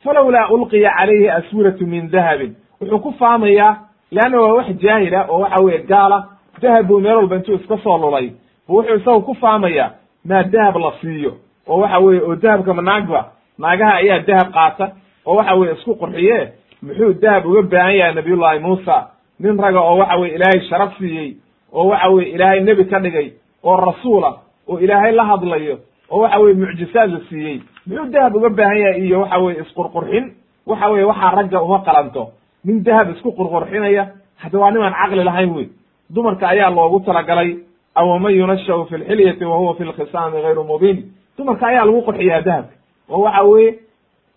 falowlaa ulqiya calayhi aswiratu min dahabin. Wuxuu ku faamayaa leanna waa wax jaahila oo waxa weye gaala dahab buu meel walba intuu iska soo lulay bu wuxuu isagu ku faamayaa maa dahab la siiyo. Oo waxa weye oo dahabka ma naagba. Naagaha ayaa dahab qaata. Oo waxa weye isku qurxiye. Muxuu dahab uga baahan yahay nabiyullahi muusa? Nin raga oo waxa weye ilaahay sharaf siiyey. Oo waxa weye ilaahay nebi ka dhigay. Oo rasuula oo ilaahay la hadlayo. Oo waxa weye mucjisaad la siiyey. Muxuu dahab uga baahan yahay iyo waxa weye isqurqurxin? Waxa weye waxaa ragga uma qalanto nin dahab isku qurqurxinaya hadda waa nimaan caqli lahayn wey dumarka ayaa loogu talagalay awaman yunashau fi lxilyati wa huwa fi lkhisaami gayru mubiin? Dumarka ayaa lagu qurxiyaa dahabka. Oo waxa weye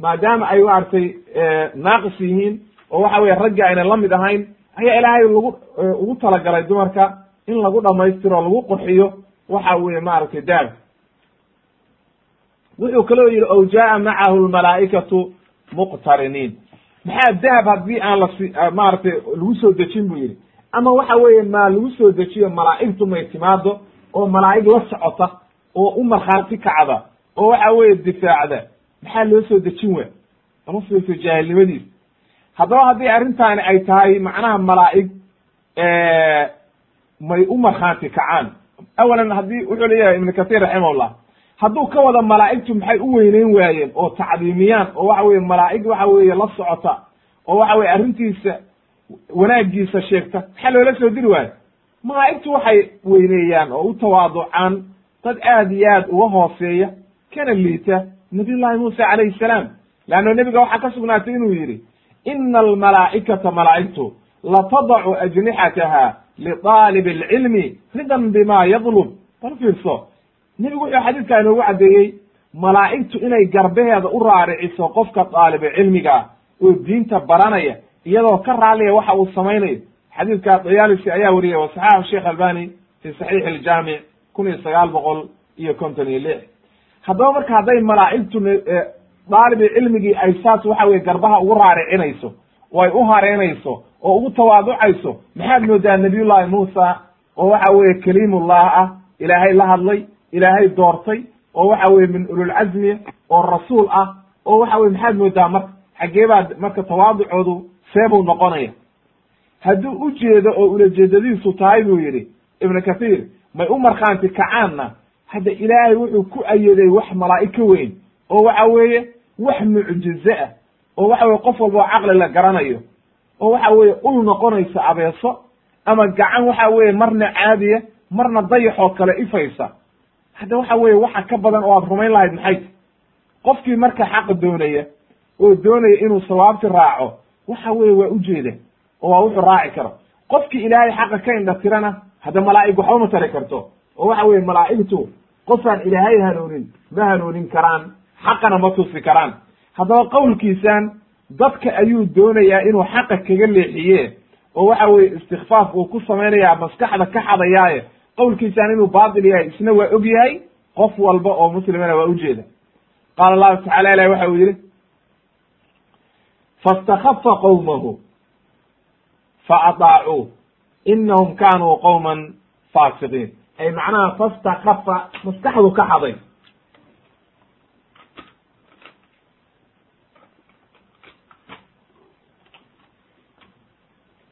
maadaama ay maaragtay naaqis yihiin oo waxa weye raggi aynan la mid ahayn ayaa ilaahay lagu ugu talagalay dumarka in lagu dhamaystiro lagu qurxiyo waxa weye maaragtay dahabka. Wuxuu kaloo yidhi ow jaa macahu lmalaa'ikatu muqtariniin maxaa dahab haddii aan lasi maaragtay lagu soo dejin bu yidhi. Ama waxa weeye maa lagu soo dejiyo malaa'igtu may timaado oo malaa'ig la socota oo u markhaati kacda oo waxa weeye difaacda maxaa loo soo dejin wa ama fiirso jaahilnimadiis haddaba haddii arrintaani ay tahay macnaha malaa'ig may u markhaanti kacaan. Awalan haddii wuxuu leeyahay ibnu kahiir raximahullah hadduu ka wada malaa'igtu maxay u weyneyn waayeen? Oo tacdiimiyaan oo waxa weye malaa'ig waxa weeye la socota oo waxa weye arrintiisa wanaagiisa sheegta maxaa loola soo diri waayo malaa'igtu waxay weyneeyaan oo u tawaaducaan dad aad iyo aad uga hooseeya kana liita nabiyullahi muusa calayhi salaam. Leanno nebiga waxaa ka sugnaatay inuu yidhi ina almalaa'ikata malaa'igtu latadacu ajnixataha liطaalib alcilmi ridan bima yadlub bal fiirso nebigu wuxuu xadiidkaa inoogu caddeeyey malaa'igtu inay garbaheeda u raariciso qofka daaliba cilmiga oo diinta baranaya iyadoo ka raaliya waxa uu samaynayo. Xadiidka dayaalisi ayaa wariyay wa saxaxu sheekh albani fi saxiixi iljaamic kun iyo sagaal boqol iyo konton iyo lix. Haddaba marka hadday malaa'igtu daalibi cilmigii ay saas waxa weye garbaha ugu raaricinayso oo ay u hareynayso oo ugu tawaaducayso maxaad moodaa nabiyullahi muusa oo waxa weye kaliimullah ah ilaahay la hadlay ilaahay doortay oo waxa weye min ululcazmi oo rasuul ah oo waxa weye maxaad moodaa marka xaggee baa marka tawaaducoodu seebuu noqonaya. Hadduu u jeedo oo ulajeedadiisu tahay buu yidhi ibnu kathiir may u markhaanti kacaanna hadda ilaahay wuxuu ku ayeday wax malaa'ig ka weyn oo waxa weeye wax mucjize ah oo waxa weye qof walba oo caqli la garanayo oo waxa weeye ul noqonaysa abeeso ama gacan waxa weeye marna caadiya marna dayaxoo kale ifaysa hadda waxa weeye waxa ka badan oo aad rumayn lahayd maxay? Qofkii marka xaqa doonaya oo doonaya inuu sawaabti raaco waxa weeye waa ujeeda oo waa wuxuu raaci karo. Qofkii ilaahay xaqa ka indha tirana hadda malaa'ig waxba ma tari karto. Oo waxa weeye malaa'igtu qofaan ilaahay hanuunin ma hanuunin karaan xaqana ma tusi karaan. Haddaba qowlkiisan dadka ayuu doonayaa inuu xaqa kaga leexiye oo waxa weeye istikfaaf uu ku samaynayaa maskaxda ka xadayaaye qowlkiisaan inuu baatil yahay isna waa og yahay qof walba oo muslimana waa ujeeda qaala allahu tacala ilahi waxa uu yihi faاstakhafa qowmahu faadaacuu inahum kanuu qowman faasiqiin ay macnaha fastakhafa maskaxdu ka xaday.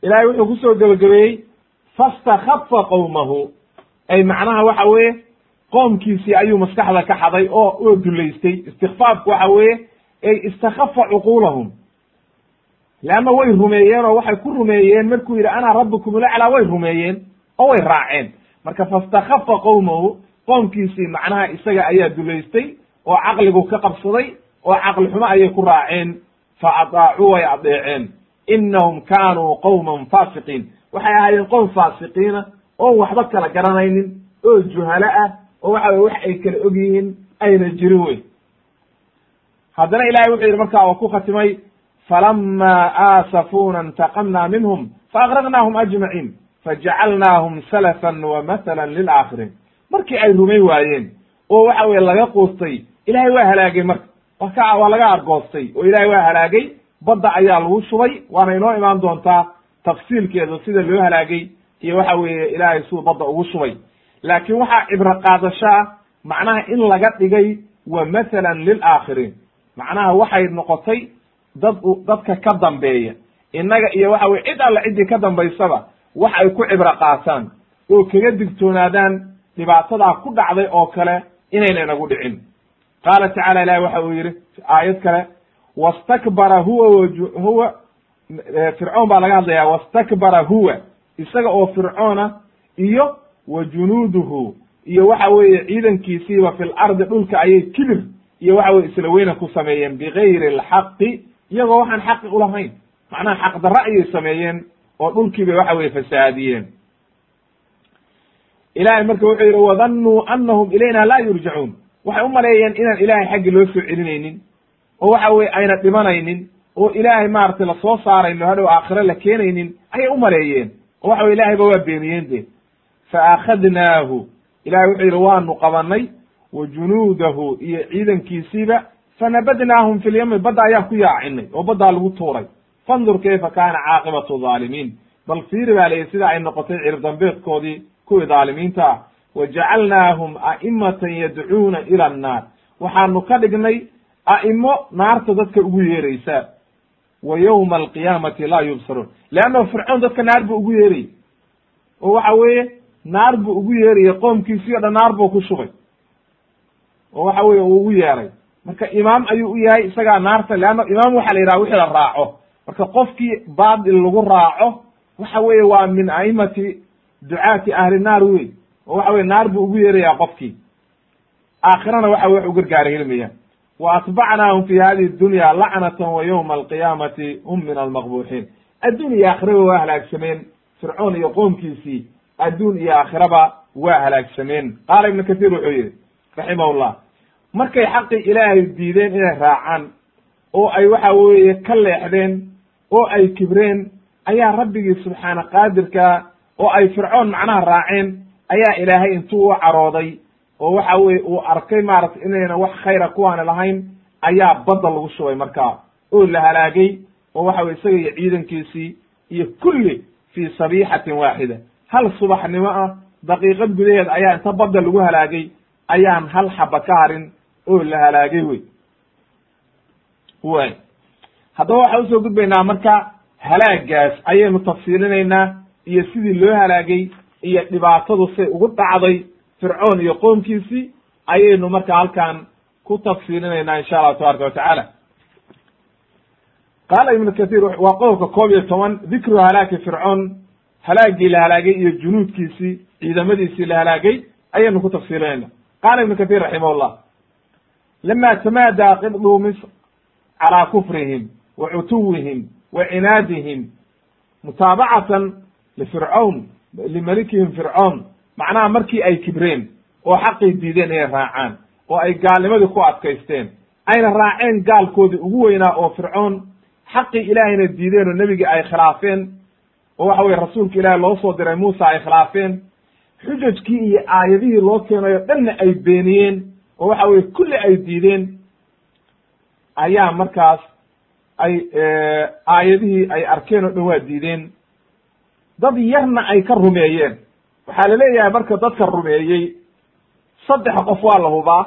Ilahay wuxuu ku soo gebagabeeyey fastakhafa qowmahu ay macnaha waxa weeye qoomkiisii ayuu maskaxda ka xaday oo oo dulaystay istikfaafku waxa weeye ay istakhafa cuquulahum. Leanna way rumeeyeen oo waxay ku rumeeyeen markuu yidhi ana rabbukum ulaclaa way rumeeyeen oo way raaceen. Marka fastakhafa qowmahu qoomkiisii macnaha isaga ayaa dulaystay oo caqligu ka qabsaday oo caqli xumo ayay ku raaceen. Fa adaacuu way adeeceen inahum kaanuu qowman faasiqiin. Waxay ahaayeen qowm faasiqiina oon waxba kala garanaynin oo juhalo ah oo waxa weye wax ay kala og yihiin ayna jirin wey haddana ilahay wuxuu yidhi markaa oo ku khatimay falama aasafuna intaqamna minhum faaqraqnaahum ajmaciin fajacalnaahum salafan wa mathalan lilaakhiriin markii ay rumay waayeen oo waxa weye laga quustay ilahay waa halaagay marka. Waka waa laga argoostay oo ilahay waa halaagay. Badda ayaa lagu shubay waana inoo imaan doontaa tafsiilkeeda sida loo halaagay iyo waxa weeye ilaahay siduu badda ugu shubay laakiin waxaa cibro qaadasho ah macnaha in laga dhigay wa mathalan lilaakhiriin macnaha waxay noqotay dad dadka ka dambeeya. Innaga iyo waxa weye cid alle ciddii ka dambaysaba wax ay ku cibro qaataan oo kaga digtoonaadaan dhibaatadaa ku dhacday oo kale inayna inagu dhicin. Qaala tacala ilahi waxa uu yidhi aayad kale wastakbara huwa huwa fircoon baa laga hadlaya wastakbara huwa isaga oo fircoona iyo wa junuuduhu iyo waxa weeye ciidankiisiiba fil ardi dhulka ayay kibir iyo waxa weye isla weyna ku sameeyeen bigayri alxaqi iyagoo waxaan xaqi ulahayn macnaha xaq darra ayay sameeyeen oo dhulkii bay waxa weye fasahaadiyeen ilahay marka wuxuu yidhi wadannuu anahum ilayna laa yurjacuun waxay u maleeyeen inaan ilahay xaggi loo soo celinaynin oo waxa weye ayna dhimanaynin oo ilaahay maaragtay la soo saarayno hadhow aakhire la keenaynin ayay u maleeyeen oo waxa weye ilahay ba waa beeniyeen de. Fa akhadnaahu ilahay wuxuu yidhi waanu qabanay wa junuudahu iyo ciidankiisiiba fanabadnaahum fi lyami badda ayaan ku yaacinay oo baddaa lagu tuuray. Fandur kayfa kaana caaqibatu dhaalimiin bal fiiri baa layihi sida ay noqotay cirdambeedkoodii kuwii dhaalimiinta ah. Wa jacalnaahum a'imatan yadcuuna ila annaar. Waxaanu ka dhignay a'imo naarta dadka ugu yeeraysa wa yowma alqiyaamati laa yubsaruun leannahu fircoon dadka naar buu ugu yeerayy oo waxa weeye naar buu ugu yeerayay qoomkiisii o dhan naar buu ku shubay oo waxa weye uu ugu yeeray marka imaam ayuu u yahay isagaa naarta leanna imaam waxa la yidhaha wixii la raaco marka qofkii baatil lagu raaco waxa weeye waa min a'imati ducaati ahli naar wey oo waxa weye naar buu ugu yeerayaa qofkii aakhirana waxa wax u gargaara helmayaan wa atbacnaahum fi hadihi dunya lacnatan wa yowma alqiyaamati hum min almaqbuuxiin adduun iyo aakhiraba waa halaagsameen fircoon iyo qoomkiisii adduun iyo aakhiraba waa halaagsameen qaala ibnu kathiir wuxuu yihi raximahullah markay xaqii ilaahay diideen inay raacaan oo ay waxa weeye ka leexdeen oo ay kibreen ayaa rabbigii subxaana qaadirka oo ay fircoon macnaha raaceen ayaa ilaahay intuu u carooday oo waxa weye uu arkay maaragtay inayna wax khayra kuwaani lahayn ayaa badda lagu shubay markaa oo la halaagay oo waxa weye isaga iyo ciidankiisii iyo kulli fii sabiixatin waaxida hal subaxnimo ah daqiiqad gudaheed ayaa inta badda lagu halaagay ayaan hal xaba ka harin oo la halaagay wey way haddaba waxaan u soo gudbaynaa marka halaagaas ayaynu tafsiilinaynaa iyo sidii loo halaagay iyo dhibaatadu say ugu dhacday fircoon iyo qoomkiisii ayaynu marka halkan ku tafsiilinaynaa insha allahu tabaraka watacaala qaala ibnu kathiir waa qodobka koob iyo toban dikru halaaki fircoon halaagii la halaagay iyo junuudkiisii ciidamadiisii la halaagay ayaynu ku tafsiilinayna qaala ibnu kathiir raximahullah lama tamaadaa qibdu misr calaa kufrihim wa cutuwihim wa cinaadihim mutaabacatan lifircawn limalikihim fircoon macnaha markii ay kibreen oo xaqii diideen inay raacaan oo ay gaalnimadii ku adkaysteen ayna raaceen gaalkoodii ugu weynaa oo fircoon xaqii ilaahayna diideen oo nebigii ay khilaafeen oo waxa weye rasuulka ilaahi loo soo diray muusa ay khilaafeen xujajkii iyo aayadihii loo keenayo dhanna ay beeniyeen oo waxa weye kulli ay diideen ayaa markaas ay aayadihii ay arkeen oo dhan waa diideen. Dad yarna ay ka rumeeyeen waxaa la leeyahay marka dadka rumeeyey saddex qof waa la hubaa.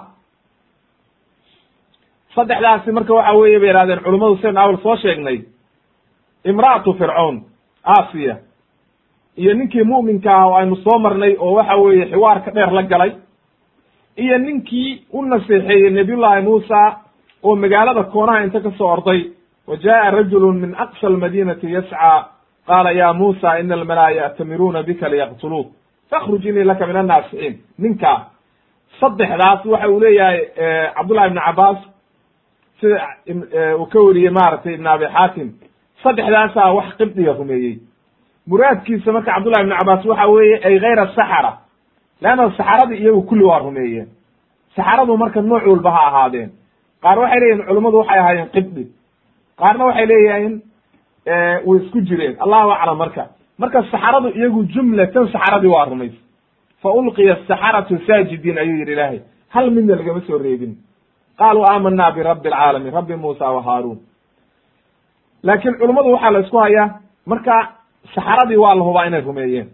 Saddexdaasi marka waxa weeye bay yihahdeen culummadu sen awal soo sheegnay. Imra'atu fircawn asiya iyo ninkii mu'minka ah oo aynu soo marnay oo waxa weeye xiwaarka dheer la galay iyo ninkii u naseexeeyey nabiyullahi muusa oo magaalada koonaha inta ka soo orday wa jaa'a rajulu min aqsa almadinati yascaa qaala ya muusa ina almalaa ya'tamiruuna bika liyaqtuluuk fakhruj inii laka min annaasixiin ninkaa saddexdaas waxa uu leeyahay cabdullahi ibnu cabaas sida uu ka weriyey maaragtay ibn abi xaatim saddexdaasaa wax qibdiga rumeeyey muraadkiisa marka cabdullahi ibnu cabaas waxa weeye ay hayra saxara leanna saxaradii iyagu kulli waa rumeeyeen saxaradu marka nooc walba ha ahaadeen qaar waxay leeyihiin culummadu waxay ahaayeen qibdi qaarna waxay leeyihiin way isku jireen allahu aclam marka marka saxaradu iyagu jumlatan saxaradii waa rumaysa. Fa ulqiya asaxaratu saajidiin ayuu yidhi ilaahay. Hal midna lagama soo reebin. Qaaluu aamanaa birabbi alcaalamiin rabbi muusa wa haaruun. Laakiin culummadu waxaa la isku hayaa marka saxaradii waa la hubaa inay rumeeyeen.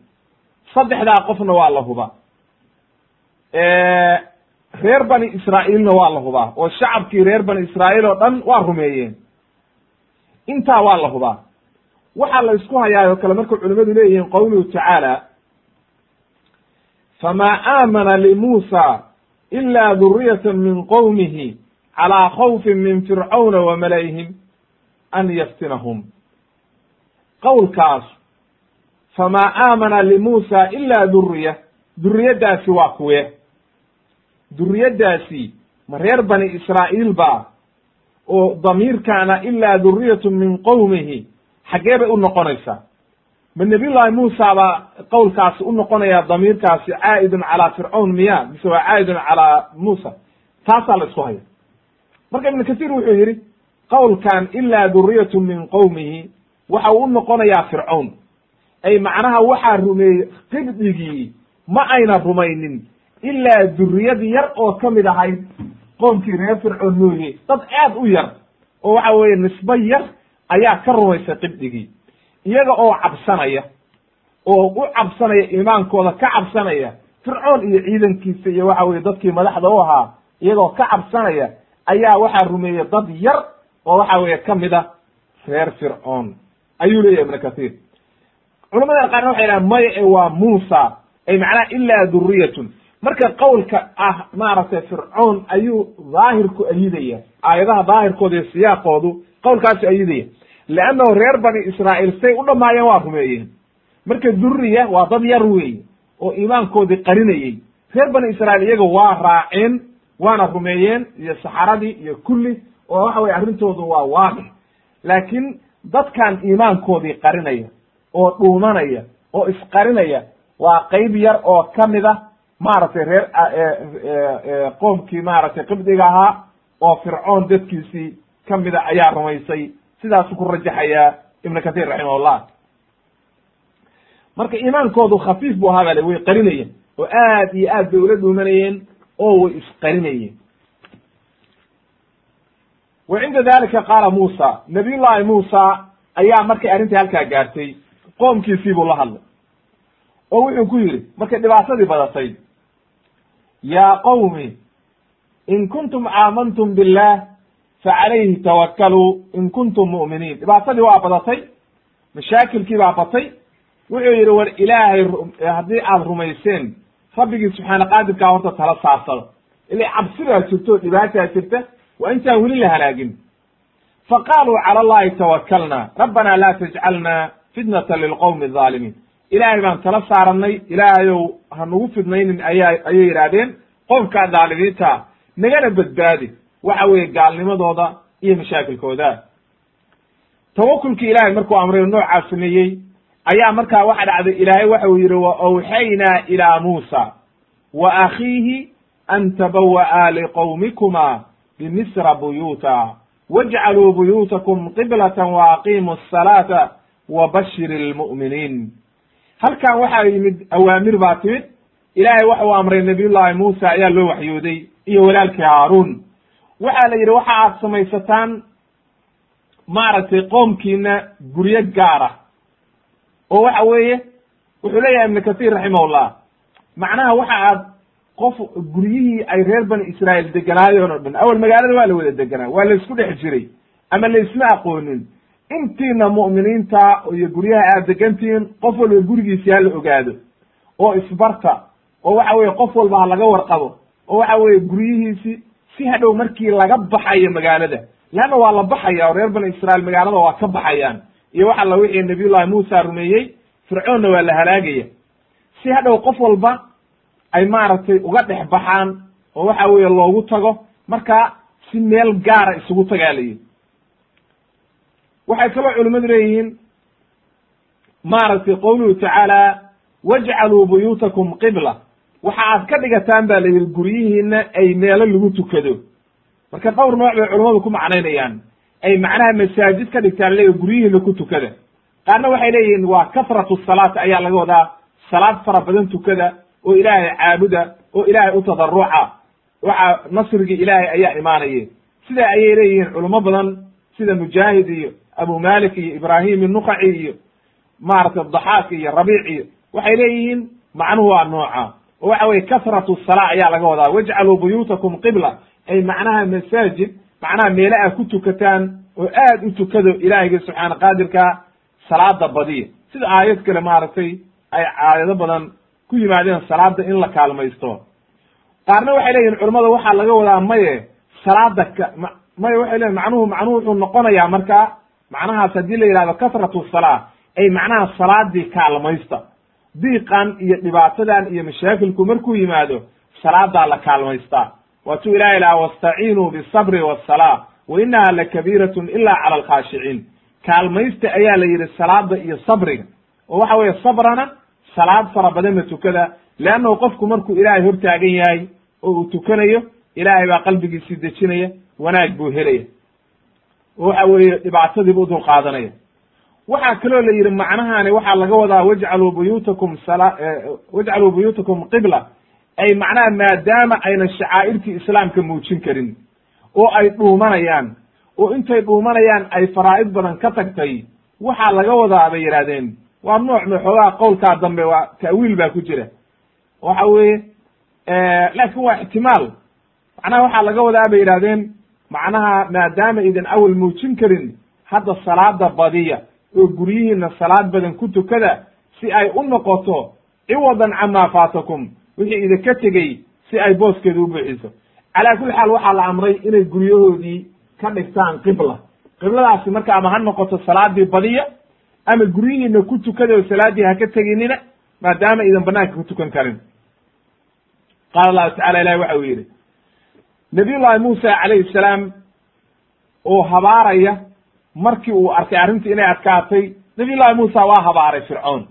Saddexdaa qofna waa la hubaa. Reer bani israa'iilna waa la hubaa. Oo shacabkii reer bani israa'iil oo dhan waa rumeeyeen. Intaa waa la hubaa waxaa la isku hayaa oo kale markay culimadu leeyihiin qowluhu tacaala famaa aamana limuusa ila duriyata min qowmihi calaa khawfin min fircawna wa malayhim an yaftinahum. Qowlkaas famaa aamana limuusa ila duriya duriyaddaasi waa kuwe. Duriyaddaasi ma reer bani israa'iil ba oo damiirkaana ilaa duriyatu min qowmihi xaggee bay u noqonaysaa. Ma nabiyullahi muusa baa qowlkaasi u noqonaya damiirkaasi caa'idun calaa fircawn miya mise waa caa'idun calaa muusa. Taasaa la isku haya marka ibnu kasiir wuxuu yidhi qowlkan ilaa duriyatu min qowmihi waxa uu u noqonayaa fircawn ay macnaha waxaa rumeeyey qibdigii ma ayna rumaynin ilaa duriyad yar oo ka mid ahayd qoomkii reer fircoon mooye. Dad aad u yar oo waxa weeye nisbo yar ayaa ka rumaysay qibdigii iyaga oo cabsanaya oo u cabsanaya iimaankooda ka cabsanaya fircoon iyo ciidankiisa iyo waxa weye dadkii madaxda u ahaa iyagoo ka cabsanaya ayaa waxaa rumeeyey dad yar oo waxa weeye ka mid a reer fircoon. Ayuu leeyahy ibnu kathiir. Culamada qaarna waxay dhahan maya e waa muusa ay macnaha ilaa duriyatun marka qowlka ah maaragtay fircoon ayuu daahirku ayidaya aayadaha daahirkooda iyo siyaaqoodu qowlkaasu ayidaya leannahu reer bani israa'iil say u dhamaayeen waa rumeeyeen. Marka duriya waa dad yar weeye oo iimaankoodii qarinayey reer bani israa'iil iyaga waa raaceen waana rumeeyeen iyo saxaradii iyo kulli oo waxa weye arrintoodu waa waadix. Laakiin dadkan iimaankoodii qarinaya oo dhuumanaya oo isqarinaya waa qeyb yar oo ka mid a maaragtay reer qoomkii maaragtay qibdiga ahaa oo fircoon dadkiisii kamida ayaa rumaysay sidaasu ku rajaxayaa ibnu kathir raximahullah marka iimaankoodu khafiif bu ahaa bale way qarinayeen oo aad iyo aad bay ula dhuumanayeen oo way isqarinayeen wa cinda dalika qaala muusa nabiyullahi muusa ayaa markay arrintii halkaa gaartay qoomkiisii buu la hadlay. Oo wuxuu ku yidhi markay dhibaatadii badatay yaa qowmi in kuntum aamantum billah facalayhi tawakaluu in kuntum mu'miniin dhibaatadii waa badatay mashaakilkii baa batay wuxuu yidhi war ilaahay haddii aad rumayseen rabbigii subxaana qaadirkaa horta tala saarsado ila cabsi baa jirto dhibaataa jirta waa intaan weli la halaagin faqaaluu cala allahi tawakalna rabbana la tajcalna fitnata lilqowmi alظaalimiin ilaahay baan tala saarannay ilaahayow ha nagu fidnaynin ayaa ayay yidhaahdeen qowmkaa dhaalimiinta nagana badbaadi waxa weeye gaalnimadooda iyo mashaakilkooda. Tawakulkii ilaahay markuu amray noocaa sameeyey ayaa markaa waxa dhacday ilaahay waxa uu yidhi wa awxaynaa ilaa muusa wa akhiihi an tabawa'a liqowmikuma bimisra buyuuta wajcaluu buyuutakum qiblatan wa aqiimu asalaata wa bashir lmu'miniin. Halkan waxaa yimid awaamir baa timid. Ilaahay waxa uu amray nabiyullaahi muusa ayaa loo waxyooday iyo walaalkii haaruun waxaa la yidhi waxa aad samaysataan maaragtay qoomkiina guryo gaara. Oo waxa weeye wuxuu leeyahay ibnu kasiir raximahullah macnaha waxa aad qof guryihii ay reer bani israa'iil deganaayeen oo dhan awal magaalada waa la wada deganaa waa la isku dhex jiray ama la isma aqoonin. Intiina mu'miniinta iyo guryaha aad degantihiin qof walba gurigiisi ha la ogaado. Oo isbarta oo waxa weye qof walba ha laga warqabo. Oo waxa weye guryihiisi si hadhow markii laga baxayo magaalada leanna waa la baxaya oo reer bani israa'iil magaalada waa ka baxayaan. Iyo waxa la wixii nabiyullahi muusa rumeeyey fircoonna waa la halaagaya. Si hadhow qof walba ay maaragtay uga dhex baxaan oo waxa weeye loogu tago marka si meel gaara isugu tagaa layihi waxay kaloo culimmadu leeyihiin maaragtay qowluhu tacaala wajcaluu buyuutakum qibla waxa aad ka dhigataan ba la yidhi guryihiina ay meelo lagu tukado. Marka dhowr nooc bay culummadu ku macnaynayaan. Ay macnaha masaajid ka dhigtaan leeya guryihiina ku tukada. Qaarna waxay leeyihiin waa kasratu salaat ayaa laga wadaa. Salaad fara badan tukada oo ilaahay caabuda oo ilaahay u tadaruca waxa nasrigii ilaahay ayaa imaanaye sida ayay leeyihiin culimo badan sida mujaahid iyo abu malik iyo ibrahim inukaci iyo maaragtay daxaak iyo rabiic iyo waxay leeyihiin macnuhu waa nooca oo waxa weye kasratu salaa ayaa laga wadaa. Wajcaluu buyuutakum qibla. Ay macnaha masaajid macnaha meele a ku tukataan oo aad u tukado ilaahiyga subxaana qaadirka salaada badiya. Sida aayad kale maaragtay ay aayado badan ku yimaadeen salaada in la kaalmaysto. Qaarna waxay leeyihiin culamada waxaa laga wadaa maye salaada ka maye waxay leyihin macnuhu macnuhu wuxuu noqonayaa marka macnahaas haddii la yidhahdo kasratu salaa ay macnaha salaadii kaalmaysta diiqan iyo dhibaatadan iyo mashaakilku markuu yimaado salaadaa la kaalmaystaa. Waatuu ilahi laha wastaciinuu bisabri wasalaa wa inaha lakabiiratun ila cala alkhaashiciin kaalmaysta ayaa la yidhi salaada iyo sabriga. Oo waxa weeye sabrana salaad fara badanna tukada leannahu qofku markuu ilaahay hortaagan yahay oo uu tukanayo ilaahay baa qalbigiisii dejinaya wanaag buu helaya. Oo waxa weeye dhibaatadiibu u dul qaadanaya waxaa kaloo la yidhi macnahaani waxaa laga wadaa wajcaluu buyuutakum wajcaluu buyuutakum qibla. Ay macnaha maadaama aynan shacaa'irtii islaamka muujin karin oo ay dhuumanayaan oo intay dhuumanayaan ay faraa'id badan ka tagtay waxaa laga wadaa bay yidhahdeen waa nooc ma xoogaha qowlkaa dambe waa ta'wiil baa ku jira. Waxa weeye laakin waa ixtimaal. Macnaha waxaa laga wadaa bay yidhahdeen macnaha maadaama idan awal muujin karin hadda salaada badiya oo guryihiina salaad badan ku tukada si ay u noqoto ciwadan camaa faatakum wixii idinka tegey si ay booskeeda u buuxiso. Calaa kulli xaal waxaa la amray inay guryahoodii ka dhigtaan qibla. Qibladaasi marka ama ha noqoto salaadii badiya ama guryihiina ku tukada oo salaaddii ha ka teginina maadaama idan banaanka ku tukan karin. Qaala allahu tacala ilahi waxa uu yidhi nabiyullahi muusa calayhi salaam oo habaaraya markii uu arkay arrintii inay adkaatay nabiyullahi muusa waa habaaray fircoon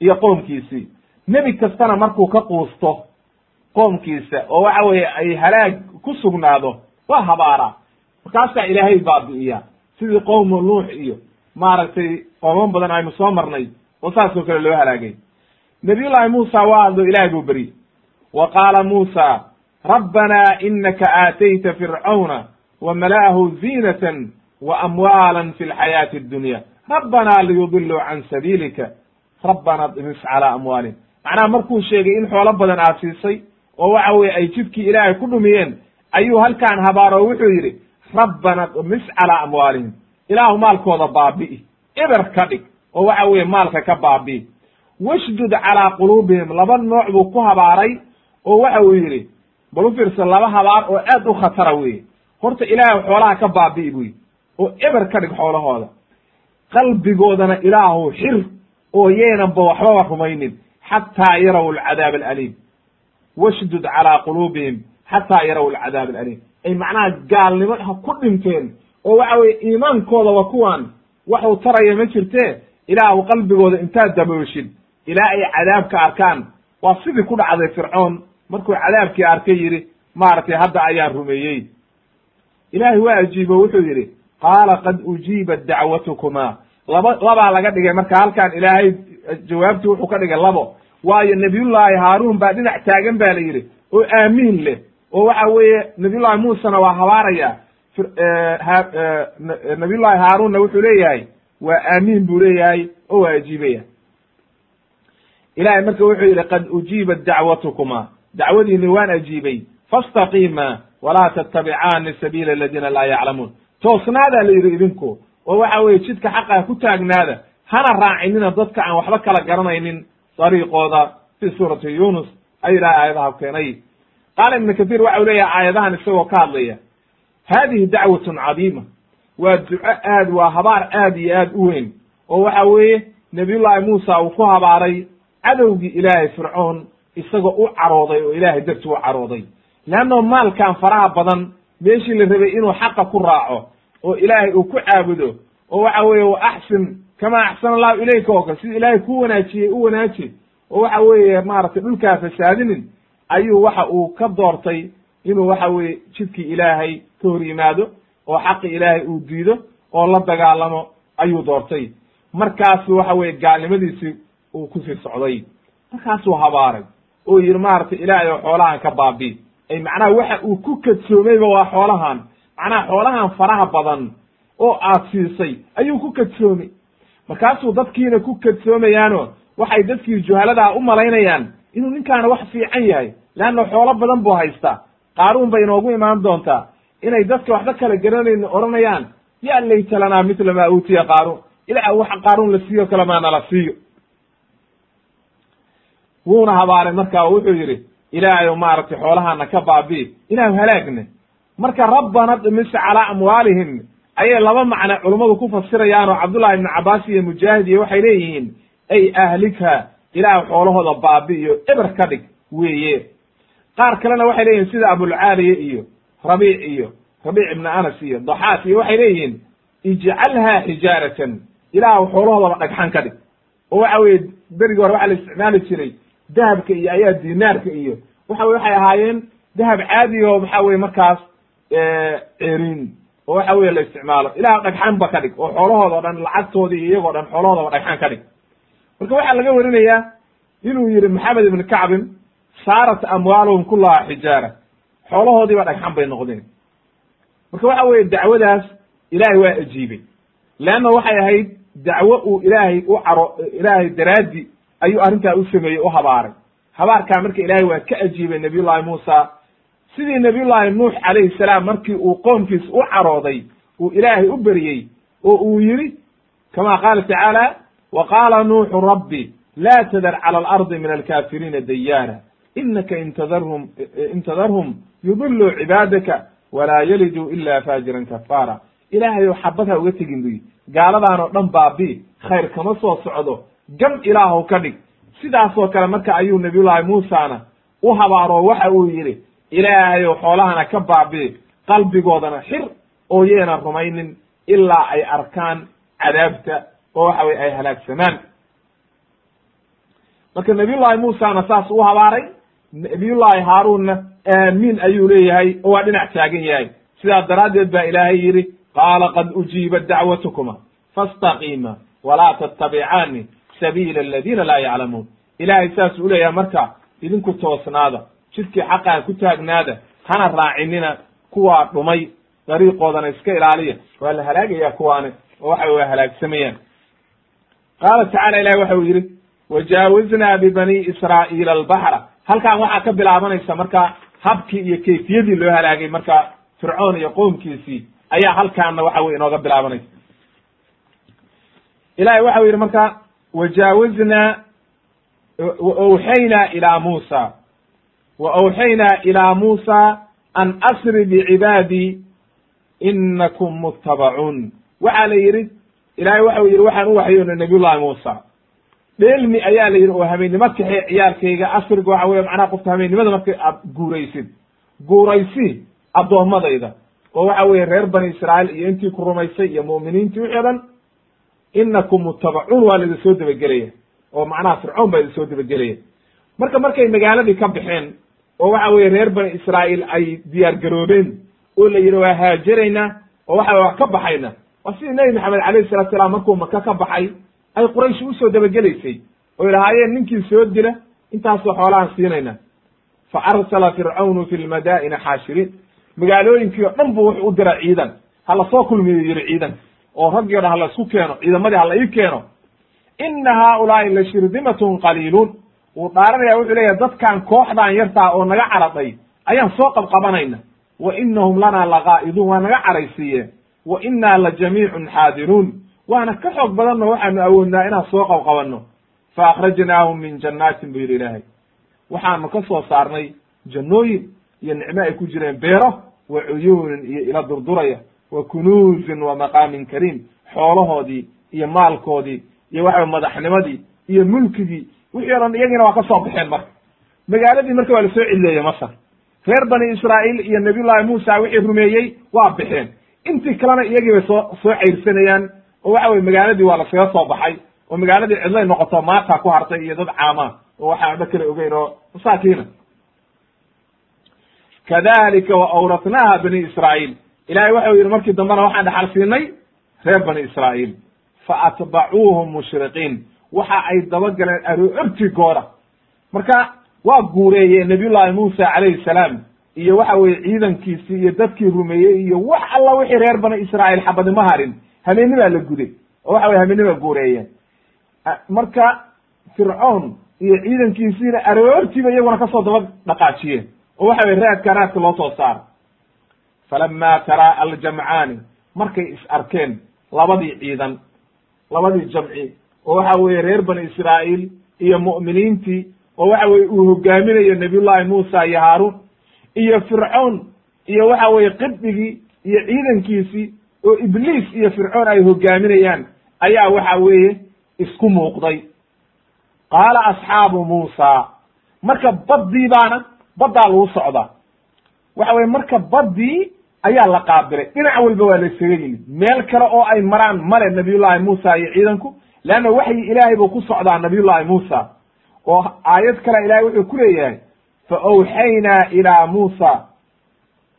iyo qoomkiisii. Nebi kastana markuu ka quusto qoomkiisa oo waxa weeye ay halaag ku sugnaado waa habaaraa markaasaa ilaahay baabi'iya sidii qowmu nuux iyo maaragtay qooman badan aynu soo marnay oo saas oo kale loo halaagay. Nabiyullahi muusa waa hadlo ilahay buu beryi wa qaala muusa rabbanaa inaka aatayta fircawna wa mala'ahu ziinatan amwaalan fi lxayaati addunya rabbanaa liyudiluu can sabiilika rabbana dmis calaa amwaalihim macnaha markuu sheegay in xoolo badan aad siisay oo waxa weye ay jidkii ilaahay ku dhumiyeen ayuu halkaan habaaro wuxuu yidhi rabbana dmis calaa amwaalihim ilaahu maalkooda baabi'i eber ka dhig oo waxa weeye maalka ka baabi'i washdud calaa quluubihim laba nooc buu ku habaaray oo waxa uu yidhi bal u fiirsa laba habaar oo aad u khatara weye horta ilaahay xoolaha ka baabi'i buu yidhi oo eber ka dhig xoolahooda. Qalbigoodana ilaahu xir oo yeynanba waxbaba rumaynin xataa yaraw alcadaab alaliim. Washdud calaa quluubihim xataa yaraw alcadaab alaliim. Ay macnaha gaalnimo ha ku dhinteen oo waxa weye iimaankoodaba kuwan waxuu taraya ma jirtee? Ilaahu qalbigooda intaad dabooshid ilaa ay cadaabka arkaan. Waa sidii ku dhacday fircoon. Markuu cadaabkii arkay yidhi maaragtay hadda ayaan rumeeyey. Ilaahay waa ajiibo wuxuu yidhi qaala qad ujiibat dacwatukuma. Laba labaa laga dhigay marka halkaan ilaahay jawaabtii wuxuu ka dhigay labo. Waayo nabiyullaahi haaruun baa dhinac taagan ba la yidhi oo aamiin leh oo waxa weeye nabiyullahi muusena waa habaaraya. Nabiyullahi haaruunna wuxuu leeyahay waa aamiin buu leeyahay oo waa ajiibaya. Ilahay marka wuxuu yidhi qad ujiibat dacwatukuma. Dacwadiini waan ajiibay. Fastaqiima walaa tattabicaani sabiila aladiina laa yaclamuun toosnaadaa la yidhi idinku. Oo waxa weeye jidka xaqaa ku taagnaada. Hana raacinina dadka aan waxba kala garanaynin dariiqooda fi suurati yunus ay ilahay aayadaha keenay. Qaala ibnu kathiir waxa u leeyahay aayadahan isagoo ka hadlaya hadihi dacwatun cadiima. Waa duco aad waa habaar aad iyo aad u weyn oo waxa weeye nabiyullaahi muusa uu ku habaaray cadowgii ilaahay fircoon isagoo u carooday oo ilaahay darti u carooday. Leanno maalkan faraha badan meeshii la rabay inuu xaqa ku raaco oo ilaahay uu ku caabudo oo waxa weeye wa axsin kama axsana allahu ilayka oo kale sida ilaahay ku wanaajiyey u wanaaji oo waxa weeye maaragtay dhulkaa fasaadinin ayuu waxa uu ka doortay inuu waxa weeye jidkii ilaahay ka hor yimaado oo xaqi ilaahay uu diido oo la dagaalamo ayuu doortay. Markaasu waxa weye gaalnimadiisii uu ku sii socday. Markaasuu habaaray oo yidhi maaragtay ilaahay oo xoolahan ka baabi. Ay macnaha waxa uu ku kadsoomayba waa xoolahan macnaha xoolahan faraha badan oo aad siisay ayuu ku kadsoomay markaasuu dadkiina ku kadsoomayaano waxay dadkii juhaladaa u malaynayaan inuu ninkaana wax fiican yahay leanna xoolo badan buu haystaa. Qaaruun bay inoogu imaan doontaa. Inay dadka waxba kala garanayni odhanayaan ya layta lanaa mitla maa uutiya qaaruun. Ilaa wax qaaruun la siiyo kale maa nala siiyo. Wuuna habaaray marka wuxuu yidhi ilaahayow maaragtay xoolahana ka baabi'i ilaahu halaagne marka rabbana dhimis calaa amwaalihim ayay laba macne culummadu ku fasirayaanoo cabdullahi ibnu cabaas iyo mujaahid iyo waxay leeyihiin ay ahlikha ilaah xoolahooda baabi'iyo eber ka dhig weeye. Qaar kalena waxay leeyihiin sida abulcaaliye iyo rabiic iyo rabiic ibnu anas iyo daxaak iyo waxay leeyihiin ijcalha xijaaratan ilaah xoolahoodaba dhagxan ka dhig. Oo waxa weye berigii hore waxaa la isticmaali jiray dahabka iyo ayaa dinaarka iyo waxa weye waxay ahaayeen dahab caadi oo waxa weye markaas cerin oo waxa weye la isticmaalo. Ilaah dhagxan ba ka dhig oo xoolahooda o dhan lacagtoodi iyo iyagoo dhan xoolahoodaba dhagxan ka dhig. Marka waxaa laga warinayaa inuu yihi maxamed ibn kacbin saarat amwaaluhum kulaha xijaara. Xoolahoodiiba dhagxan bay noqdeen. Marka waxa weye dacwadaas ilaahay waa ajiibay. Leanna waxay ahayd dacwo uu ilaahay u caro ilaahay daraaddi ayuu arrintaa u sameeyey u habaaray. Habaarkaa marka ilaahay waa ka ajiibay nabiyullahi muusa sidii nabiyullaahi nuux calayhi salaam markii uu qoomkiis u carooday uu ilaahay u beriyey oo uu yidhi kama qaala tacaala wa qaala nuuxu rabbi laa tadar cala alardi min alkaafiriina dayaara inaka intadarhum intadarhum yudiluu cibaadaka walaa yaliduu ila faajiran kafaara. Ilaahayow xabad ha uga tegin buyi gaaladan oo dhan baabi khayr kama soo socdo gam ilaahow ka dhig. Sidaasoo kale marka ayuu nabiyullaahi muusana u habaaroo waxa uu yidhi ilaahayow xoolahana ka baabi qalbigoodana xir oo yeena rumaynin ilaa ay arkaan cadaabta oo waxa weye ay halaagsamaan. Marka nabiyullaahi muusana saas u habaaray nabiyullaahi haaruunna aamiin ayuu leeyahay oo waa dhinac taagan yahay. Sidaas daraaddeed baa ilaahay yidhi qaala qad ujiibat dacwatukuma fastaqiima walaa tattabicaani sabiila aladiina laa yaclamuun. Ilaahay saasuu uleeyahay marka idinku toosnaada jidkii xaqaa ku taagnaada hana raacinina kuwaa dhumay dariiqoodana iska ilaaliya waa la halaagayaa kuwaani oo waxa waa halaagsamayaan qaala tacala ilahi waxa uu yidhi wajaawiznaa bibani israa'iila albaxra halkan waxaa ka bilaabanaysa marka habkii iyo kayfiyadii loo halaagay marka fircoon iyo qoomkiisii ayaa halkaana waxa weye inooga bilaabanaysa ilahay waxa u yidhi marka wajaawiznaa wawxaynaa ilaa muusa wa awxaynaa ilaa muusa an asri bicibaadii inakum muttabacuun waxaa la yidhi ilahay waxau yidhi waxaan u waxyoonay nabiyullahi muusa. Dheelmi ayaa la yidhi oo habeennimo kaxee ciyaalkayga asriga waxa weye macnaha qofka habeennimada markay aad guuraysid. Guuraysi addoommadayda oo waxa weye reer bani israa'iil iyo intii ku rumaysay iyo mu'miniintii wixii o dhan inakum muttabacuun waa laidin soo dabagelaya. Oo macnaha fircoon baa idin soo dabagelaya. Marka markay magaaladii ka baxeen oo waxa weye reer bani israa'iil ay diyaar garoobeen. Oo la yidhi waa haajiraynaa oo waxa wax ka baxayna. Waa sidii nebi maxamed alayhi salatu salaam markuu maka ka baxay ay quraysh u soo dabagelaysay. Oy lahaayeen ninkii soo dila intaasoo xoolahan siinayna. Fa arsala fircawnu fi lmadaa'ini xaashiriin magaalooyinkii o dhan buu wuxuu u dira ciidan. Ha la soo kulmiyo yidhi ciidan. Oo raggii o dhan ha la isku keeno ciidamadii ha la ii keeno. Ina haaulaai la shirdimatun qaliiluun wuu dhaaranaya wuxuu leeyahay dadkan kooxdan yartaa oo naga caraday ayaan soo qabqabanayna wa inahum lana laqaa'iduun waa naga caraysiiyeen wa inaa la jamiicun xaadiruun waana ka xoog badanno waxaanu awoodnaa inaan soo qabqabanno. Fa akhrajnaahum min jannaatin buu yidhi ilaahay. Waxaanu ka soo saarnay jannooyin iyo nicmo ay ku jireen beero wa cuyuunin iyo ila durduraya wa kunuuzin wa maqaamin kariim xoolahoodii iyo maalkoodii iyo waxa madaxnimadii iyo mulkigii wixii o iyagiina waa ka soo baxeen marka. Magaaladii marka waa la soo cidleeyey masar reer bani israa'iil iyo nabiyullahi muusa wixii rumeeyey waa baxeen. Intii kalena iyagii bay soo soo cayrsanayaan oo waxa weye magaaladii waa laskaga soo baxay oo magaaladii cidlay noqoto maata ku hartay iyo dad caama oo waxaa waxba kala ogeyn oo masaakiina. Kadalika wa awratnaha bani israa'iil. Ilahay waxau yidhi markii dambena waxaan dhaxal siinay reer bani israa'iil. Fa atbacuuhum mushriqiin waxa ay dabagaleen aroortigooda marka waa guureeyeen nabiyullahi muusa calayhi salaam iyo waxa weye ciidankiisii iyo dadkii rumeeyey iyo wax alla wixii reer bani israa'iil xabadnimo harin habeenimaa la guday oo waxa weye habeenimaa guureeyeen. Marka fircoon iyo ciidankiisiina aroortiiba iyaguna ka soo daba dhaqaajiyeen oo waxa weye raadka raadka loo soo saaro. Falama taraa aljamcaani markay is arkeen labadii ciidan labadii jamci oo waxa weeye reer bani israa'iil iyo mu'miniintii oo waxa weye uu hogaaminayo nabiyullahi muusa iyo haaruun iyo fircoon iyo waxa weye qibdigii iyo ciidankiisii oo ibliis iyo fircoon ay hogaaminayaan ayaa waxa weeye isku muuqday. Qaala asxaabu muusa marka baddii baana baddaa lagu socdaa. Waxa weye marka baddii ayaa la qaabilay. Dhinac walba waa la isaga yimid meel kale oo ay maraan male nabiyullahi muusa iyo ciidanku leanna waxyi ilaahay buu ku socdaa nabiyullahi muusa oo aayad kale ilahay wuxuu ku leeyahay fa awxaynaa ilaa muusa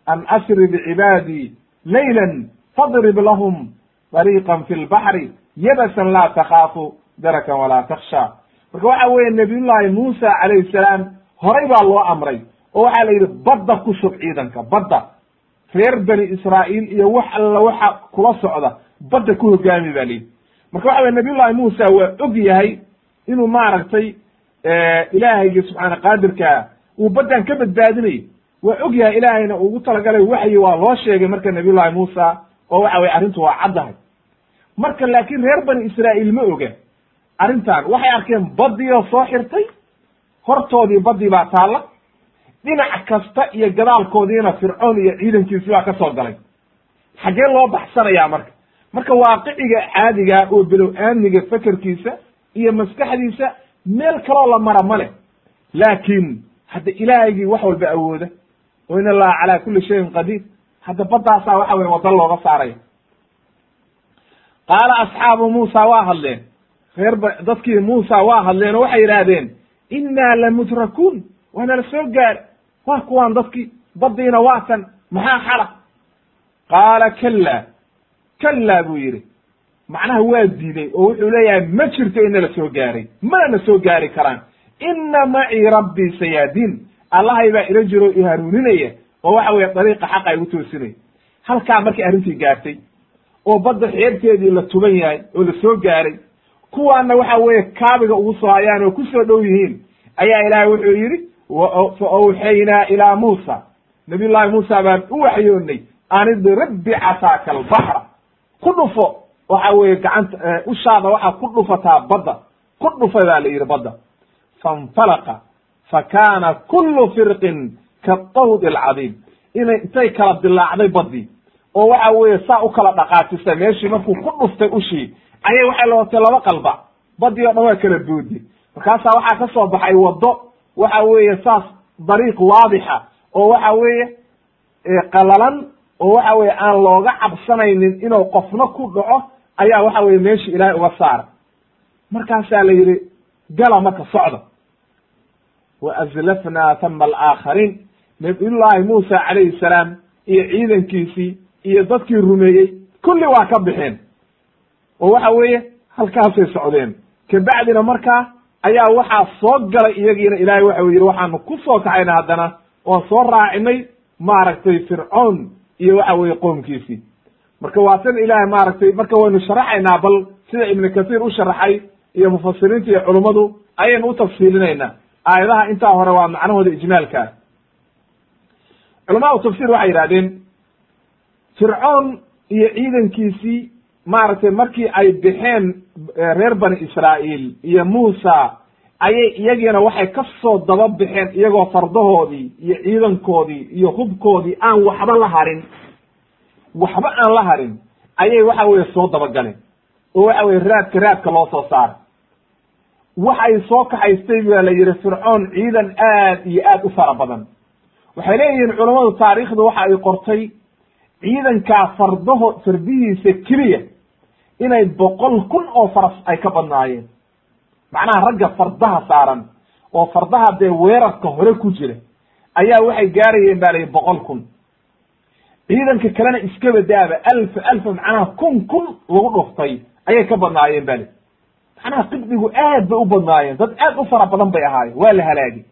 an asri bicibaadii laylan fadrib lahum dariiqan fi lbaxri yabasan laa takhaafu darakan walaa taksha marka waxa weeye nabiyullahi muusa calayhi salaam horay baa loo amray oo waxaa la yidhi badda ku shub ciidanka badda reer bani israa'iil iyo wax alla waxa kula socda badda ku hogaami ba layidhi marka waxa weye nabiyullahi muusa waa og yahay inuu maaragtay ilaahaygi subxaana qaadirkaa uu baddan ka badbaadinayo waa og yahay ilaahayna ugu talagalay waxyi waa loo sheegay marka nabiyullahi muusa oo waxa weye arrintu waa caddahay marka laakiin reer bani israa'iil ma oga arrintan waxay arkeen baddii oo soo xirtay hortoodii baddii baa taalla dhinac kasta iyo gadaalkoodiina fircoon iyo ciidankiisi baa ka soo galay. Xaggee loo baxsanayaa marka marka waaqiciga caadiga oo bilow aamniga fekerkiisa iyo maskaxdiisa meel kaloo la mara ma leh. Laakiin hadda ilaahaygii wax walba awooda. Oo in allaha calaa kulli shayin qadiir. Hadda baddaasaa waxa weye wadda looga saaraya. Qaala asxaabu muusa waa hadleen. Reer ba dadkii muusa waa hadleen oo waxay yidhaahdeen innaa lamudrakuun waana la soo gaari waa kuwaan dadkii baddiina waa tan. Maxaa xala qaala kalla kallaa buu yidhi. Macnaha waa diiday oo wuxuu leeyahay ma jirto ina la soo gaaray mana na soo gaari karaan. Inna macii rabbii sayaadiin allahay baa ila jiro i hanuuninaya oo waxa weye dariiqa xaqa igu toosinaya halkaa markay arrintii gaartay oo badda xeebteedii la tuban yahay oo la soo gaaray kuwaana waxa weeye kaabiga ugu soo hayaan oo ku soo dhow yihiin ayaa ilaahay wuxuu yidhi fa awxaynaa ilaa muusa. Nabiy llahi muusa baan u waxyoonnay an idrib bicasaaka albaxra ku dhufo waxa weeye gacanta ushaada waxaad ku dhufataa badda. Ku dhufa baa la yidhi badda. Fa kaana kullu firqin kaطawdi alcadiim inay intay kala dilaacday baddii oo waxa weeye saa u kala dhaqaajisay meeshii markuu ku dhuftay ushii ayay waxay lootay laba qalba. Badii o dhan waa kala boodi. Markaasaa waxaa ka soo baxay waddo waxa weeye saas dariiq waadixa oo waxa weeye qalalan oo waxa weye aan looga cabsanaynin inuu qofna ku dhaco ayaa waxa weye meeshii ilaahay uga saara. Markaasaa la yidhi gala marka socda wa azlafnaa hama alaakhariin. Nabiyullaahi muusa calayhi salaam iyo ciidankiisii iyo dadkii rumeeyey kulli waa ka bixeen. Oo waxa weeye halkaasay socdeen. Kabacdina markaa ayaa waxaa soo galay iyagiina ilaahay waxa yidhi waxaanu ku soo kaxayna haddana oon soo raacinay maaragtay fircoon iyo waxa weeye qoomkiisii. Marka waa tan ilaahay maaragtay marka waynu sharaxaynaa bal sida ibnu kathiir u sharaxay iyo mufasiriinta iyo culummadu ayaynu u tafsiilinaynaa. Aayadaha intaa hore waa macnahooda ijmaalka. Ah culamaau tafsir waxay yidhahdeen fircoon iyo ciidankiisii maaragtay markii ay bixeen reer bani israa'iil iyo muusa ayay iyagiina waxay ka soo daba bixeen iyagoo fardahoodii iyo ciidankoodii iyo hubkoodii aan waxba la harin. Waxba aan la harin. Ayay waxa weye soo dabagaleen oo waxa weye raadka raadka loo soo saaray waxay soo kaxaystay baa la yidhi fircoon ciidan aad iyo aad u fara badan. Waxay leeyihiin culammadu taariikhdu waxa ay qortay ciidankaa fardaho fardihiisa keliya inay boqol kun oo faras ay ka badnaayeen macnaha ragga fardaha saaran oo fardaha dee weerarka hore ku jira ayaa waxay gaarayeen ba layihi boqol kun. Ciidanka kalena iskaba daaba alfa alfa macnaha kun kun lagu dhuftay ayay ka badnaayeen ba li macnaha qibdigu aad bay u badnaayeen dad aad u fara badan bay ahaayeen waa la halaagay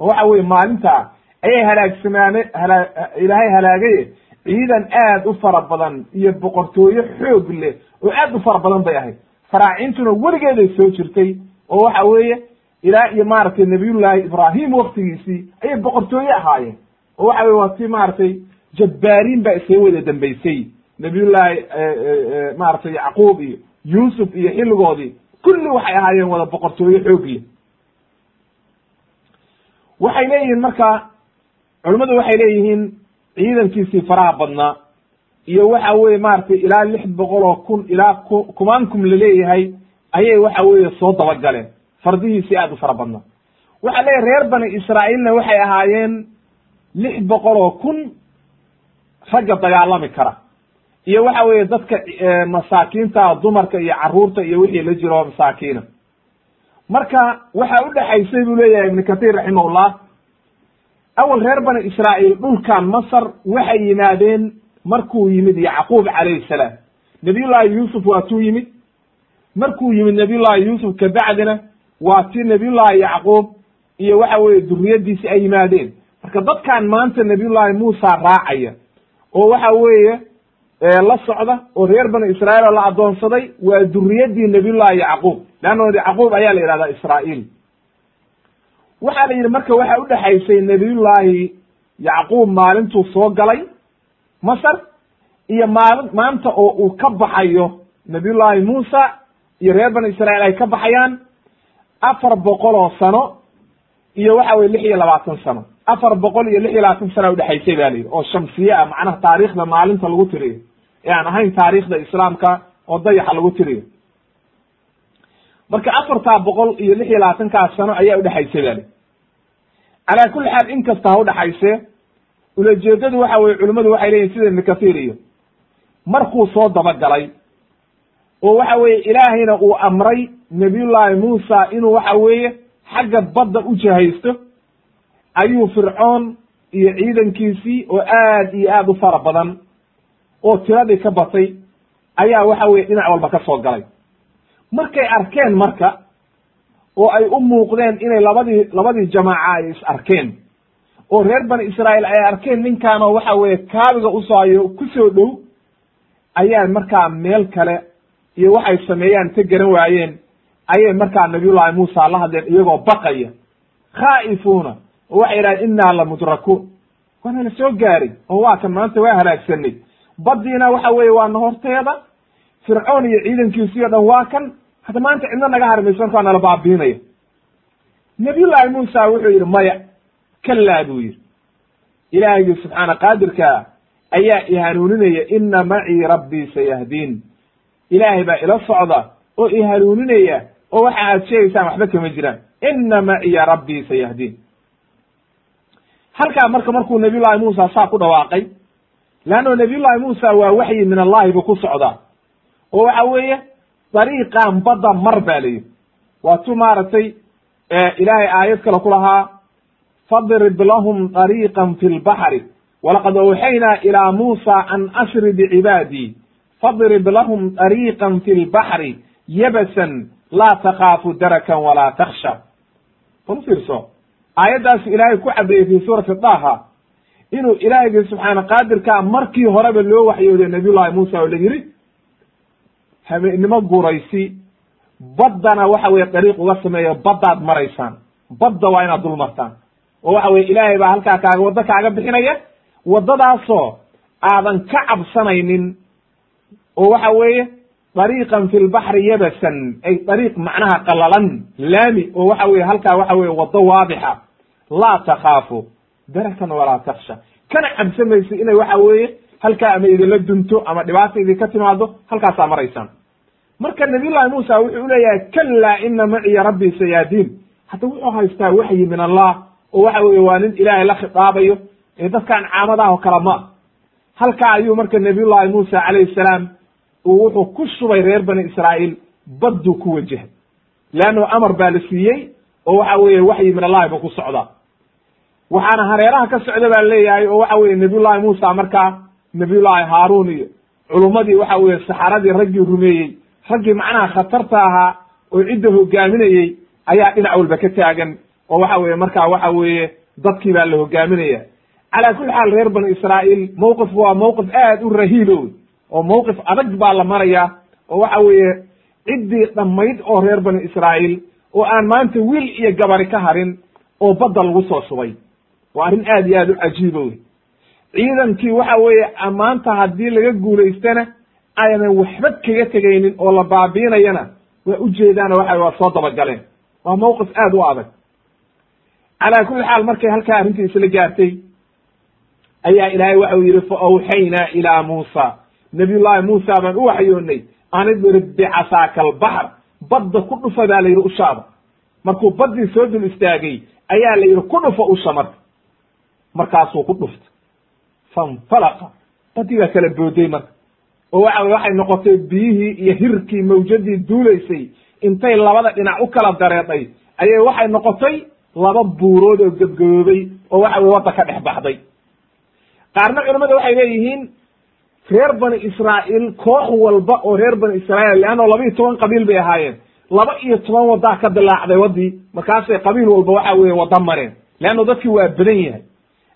oo waxa weye maalintaa ayay halaagsamaane hala ilaahay halaagaye ciidan aad u fara badan iyo boqortooyo xoog leh oo aad u fara badan bay ahayd faraacintuna weligeeday soo jirtay oo waxa weeye ilaa iyo maaragtay nabiyullaahi ibraahim waktigiisii ayay boqortooye ahaayeen. Oo waxa weye waa ti maaragtay jabbaariin baa isaga wada dambaysay. Nabiyullaahi maaragtay yacquub iyo yuusuf iyo xilligoodii kulli waxay ahaayeen wada boqortooye xoog leh waxay leeyihiin marka culimmadu waxay leeyihiin ciidankiisii faraha badnaa iyo waxa weye maaragtay ilaa lix boqol oo kun ilaa ku kumaankum la leeyahay ayay waxa weeye soo dabagaleen. Fardihiisii aad u fara badnaa waxaa leeyahy reer bani israa'iilna waxay ahaayeen lix boqol oo kun ragga dagaalami kara. Iyo waxa weeye dadka masaakiinta dumarka iyo carruurta iyo wixii la jiro masaakiina. Marka waxaa udhexaysay buu leeyahay ibnu kathir raximahullah awal reer bani israa'iil dhulkan masar waxay yimaadeen markuu yimid yacquub calayhi salaam. Nabiyullaahi yuusuf waa tuu yimid. Markuu yimid nabiyullaahi yuusuf kabacdina waa ti nabiyullaahi yacquub iyo waxa weeye duriyadiisi ay yimaadeen. Marka dadkan maanta nabiyullaahi muusa raacaya oo waxa weeye la socda oo reer bani israa'iil oo la addoonsaday waa duriyadii nabiyullaahi yacquub. Leanno yacquub ayaa la yidhahdaa israa'iil. Waxaa la yidhi marka waxa udhexaysay nabiyullaahi yacquub maalintuu soo galay masar iyo maali maanta oo uu ka baxayo nabiyullaahi muusa iyo reer bani israa'iil ay ka baxayaan afar boqol oo sano iyo waxa weye lix iyo labaatan sano. Afar boqol iyo lix iyo labaatan sana udhexaysay ba la yidhi oo shamsiye ah macnaha taariikhda maalinta lagu tiriyo. Ee aan ahayn taariikhda islaamka oo dayaxa lagu tiriyo. Marka afartaa boqol iyo lix iyo labaatankaas sano ayaa udhexaysay ba li calaa kulli xaal in kasta ha udhexayse ulajeedadu waxa weye culimmadu waxay leyihin sida ibnu kathiir iyo markuu soo dabagalay oo waxa weeye ilaahayna uu amray nabiyullaahi muusa inuu waxa weeye xagga badda u jahaysto ayuu fircoon iyo ciidankiisii oo aad iyo aad u fara badan oo tiradii ka batay ayaa waxa weye dhinac walba ka soo galay. Markay arkeen marka oo ay u muuqdeen inay labadii labadii jamaaca ay is arkeen oo reer bani israa'iil ay arkeen ninkaanoo waxa weeye kaabiga usoohayo ku soo dhow ayaa markaa meel kale iyo waxay sameeyaan ta garan waayeen. Ayay markaa nabiyullaahi muusa la hadleen iyagoo baqaya. Khaa'ifuuna oo waxay yidhahdeen innaa la mudrakuun waana la soo gaaray oo waa kan maanta waa halaagsanay. Baddiina waxa weeye waana horteeda fircoon iyo ciidankiisii o dhan waa kan hadda maanta cidna naga harmayso markaa nala baabiinaya. Nabiyullaahi muusa wuxuu yidhi maya kalaa buu yidhi. Ilaahigii subxaana qaadirkaa ayaa i hanuuninaya ina macii rabbii sayahdiin ilaahay baa ila socda oo i hanuuninaya oo waxa aad sheegaysaan waxba kama jiraan. Ina maciya rabbii sayahdiin halkaa marka markuu nabiy llahi muusa saa ku dhawaaqay leanno nabiy llahi muusa waa waxyi min allahi buu ku socdaa. Oo waxa weeye dariiqan badda mar ba la yidhi. Waa tu maaragtay ilaahay aayad kale ku lahaa fadrib lahum dariiqan fi lbaxri walaqad awxaynaa ilaa muusa an asri bicibaadii fadrib lahum dariiqan fi lbaxri yabasan laa takaafu darakan walaa taksha bal fiirso aayaddaasu ilaahay ku cadeeyey fi suurati daha inuu ilaahaygi subxaana qaadirkaa markii horeba loo waxyooday nabiyullahi muusa oo la yidhi habeenimo guraysi baddana waxa weye dariiq uga sameeyo baddaad maraysaan badda waa inaad dul martaan oo waxa weye ilaahay baa halkaa kaaga waddo kaaga bixinaya waddadaasoo aadan ka cabsanaynin oo waxa weeye dariiqan fi lbaxri yabasan ay dariiq macnaha qalalan laami oo waxa weye halkaa waxa weye waddo waadixa. Laa takhaafu darakan walaa taksha kana cabsamaysa inay waxa weeye halkaa ama idinla dunto ama dhibaata idinka timaado halkaasaa maraysaan marka nabiyullahi muusa wuxuu leeyahay kallaa ina maciya rabbii sayaadiin. Hadda wuxuu haystaa waxyi min allah oo waxa weye waa nin ilaahay la khitaabayo ee dadkaan caamadaah oo kale ma halkaa ayuu marka nabiyullahi muusa calayhi salaam uu wuxuu ku shubay reer bani israa'iil badduu ku wajahay. Leanno amar baa la siiyey oo waxa weeye waxyi min allahi buu ku socdaa waxaana hareeraha ka socda baa leeyahay oo waxa weye nabiyullahi muusa markaa nabiyullahi haaruun iyo culummadii waxa weye saxaradii raggii rumeeyey raggii macnaha khatarta ahaa oo cidda hogaaminayey ayaa dhinac walba ka taagan oo waxa weye markaa waxa weeye dadkii baa la hogaaminaya. Calaa kulli xaal reer bani israa'iil mowqifku waa mowqif aad u rahiibo oo mowqif adag baa la maraya oo waxa weeye ciddii dhammayd oo reer bani israa'iil oo aan maanta wiil iyo gabari ka harin oo badda lagu soo shubay. Waa arrin aad iyo aad u cajiiba wey ciidankii waxa weeye maanta haddii laga guulaystana aynan waxba kaga tegaynin oo la baabiinayana. Waa ujeedaano waxa waa soo dabagaleen waa mowqif aad u adag calaa kulli xaal markay halkaa arrintii isla gaartay ayaa ilaahay waxau yidhi fa awxaynaa ilaa muusa. Nabiyullahi muusa baan u waxyoonay an idrib bicasaaka albaxr badda ku dhufa baa la yidhi ushaada. Markuu baddii soo dul istaagay ayaa la yidhi ku dhufa usha marka. Markaasuu ku dhufta fanfalaqa. Baddii baa kala booday marka. Oo waxa waxay noqotay biyihii iyo hirkii mawjadii duulaysay. Intay labada dhinac u kala dareedhay ayay waxay noqotay laba buurood oo gebgaboobay oo waxa weye wadda ka dhex baxday. Qaarna culamada waxay leeyihiin reer bani israa'iil koox walba oo reer bani israa'iil leanno laba iyo toban qabiil bay ahaayeen. Laba iyo toban waddaa ka dilaacday waddii markaasay qabiil walba waxa weeye wadda mareen. Leanno dadkii waa badan yahay.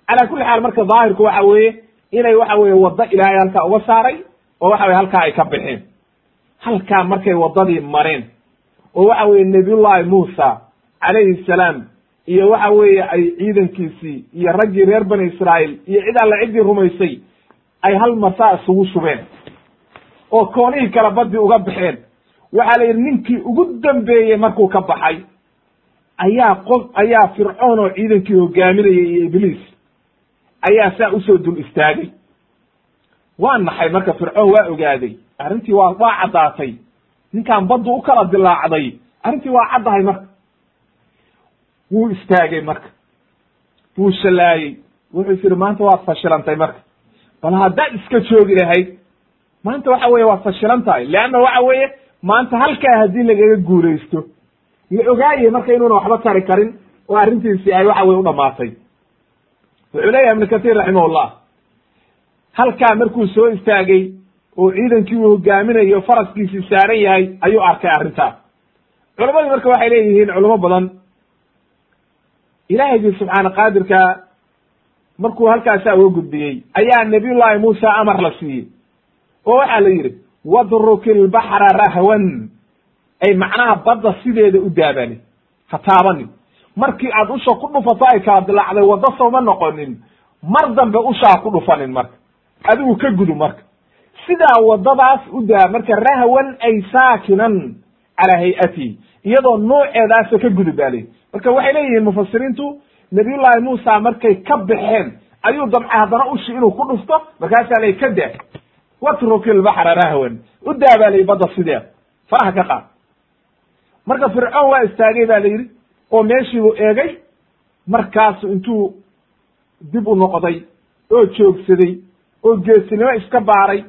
Calaa kulli xaal marka daahirku waxa weeye inay waxa weye waddo ilaahay halkaa uga saaray oo waxa weye halkaa ay ka baxeen. Halkaa markay waddadii mareen. Oo waxa weye nabiyullahi muusa calayhi salaam iyo waxa weeye ay ciidankiisii iyo raggii reer bani israa'iil iyo cid alle ciddii rumaysay ay hal masaa isugu shubeen oo koonihii kale baddii uga baxeen. Waxaa la yidhi ninkii ugu dambeeyey markuu ka baxay ayaa qof ayaa fircoon oo ciidankii hogaaminayay iyo ibliis ayaa saa u soo dul istaagay. Waa naxay marka fircoon waa ogaaday. Arrintii waa waa caddaatay. Ninkaan baddu u kala dilaacday. Arrintii waa caddahay marka wuu istaagay marka wuu shallaayey wuxuu yidhi maanta waad fashilantay marka bal haddaad iska joogi lahayd maanta waxa weye waad fashilan tahay leanna waxa weeye maanta halkaa haddii lagaga guulaysto. La ogaaye marka inuuna waxba tari karin? Oo arrintiisi ay waxa weye u dhamaatay wuxuu leeyahay ibnu katiir raximahullah halkaa markuu soo istaagay oo ciidankii uu hogaaminayo faraskiisii saaran yahay ayuu arkay arrintaas culamadii marka waxay leeyihiin culamo badan ilaahaygi subxaana qaadirka markuu halkaasaa uga gudbiyey ayaa nabiyullahi muusa amar la siiyey. Oo waxaa la yidhi wadruki lbaxra rahwan. Ay macnaha badda sideeda u daabani ha taabanin. Markii aad usha ku dhufato ay kala dilaacday waddo sooma noqonin. Mar dambe ushaa ku dhufanin marka. Adigu ka gudu marka. Sidaa waddadaas u daa marka rahwan ay saakinan calaa hay'atihi iyadoo nooceedaasa ka gudub baa leyi marka waxay leeyihiin mufasiriintu nabiyullahi muusa markay ka baxeen ayuu damcay haddana ushi inuu ku dhufto markaasaa lay ka daa watruki lbaxra rahwan u daa baa layi badda sideeda faraha ka qaad. Marka fircoon waa istaagay ba la yidhi oo meeshiibuu eegay markaasu intuu dib u noqday oo joogsaday oo geesinimo iska baaray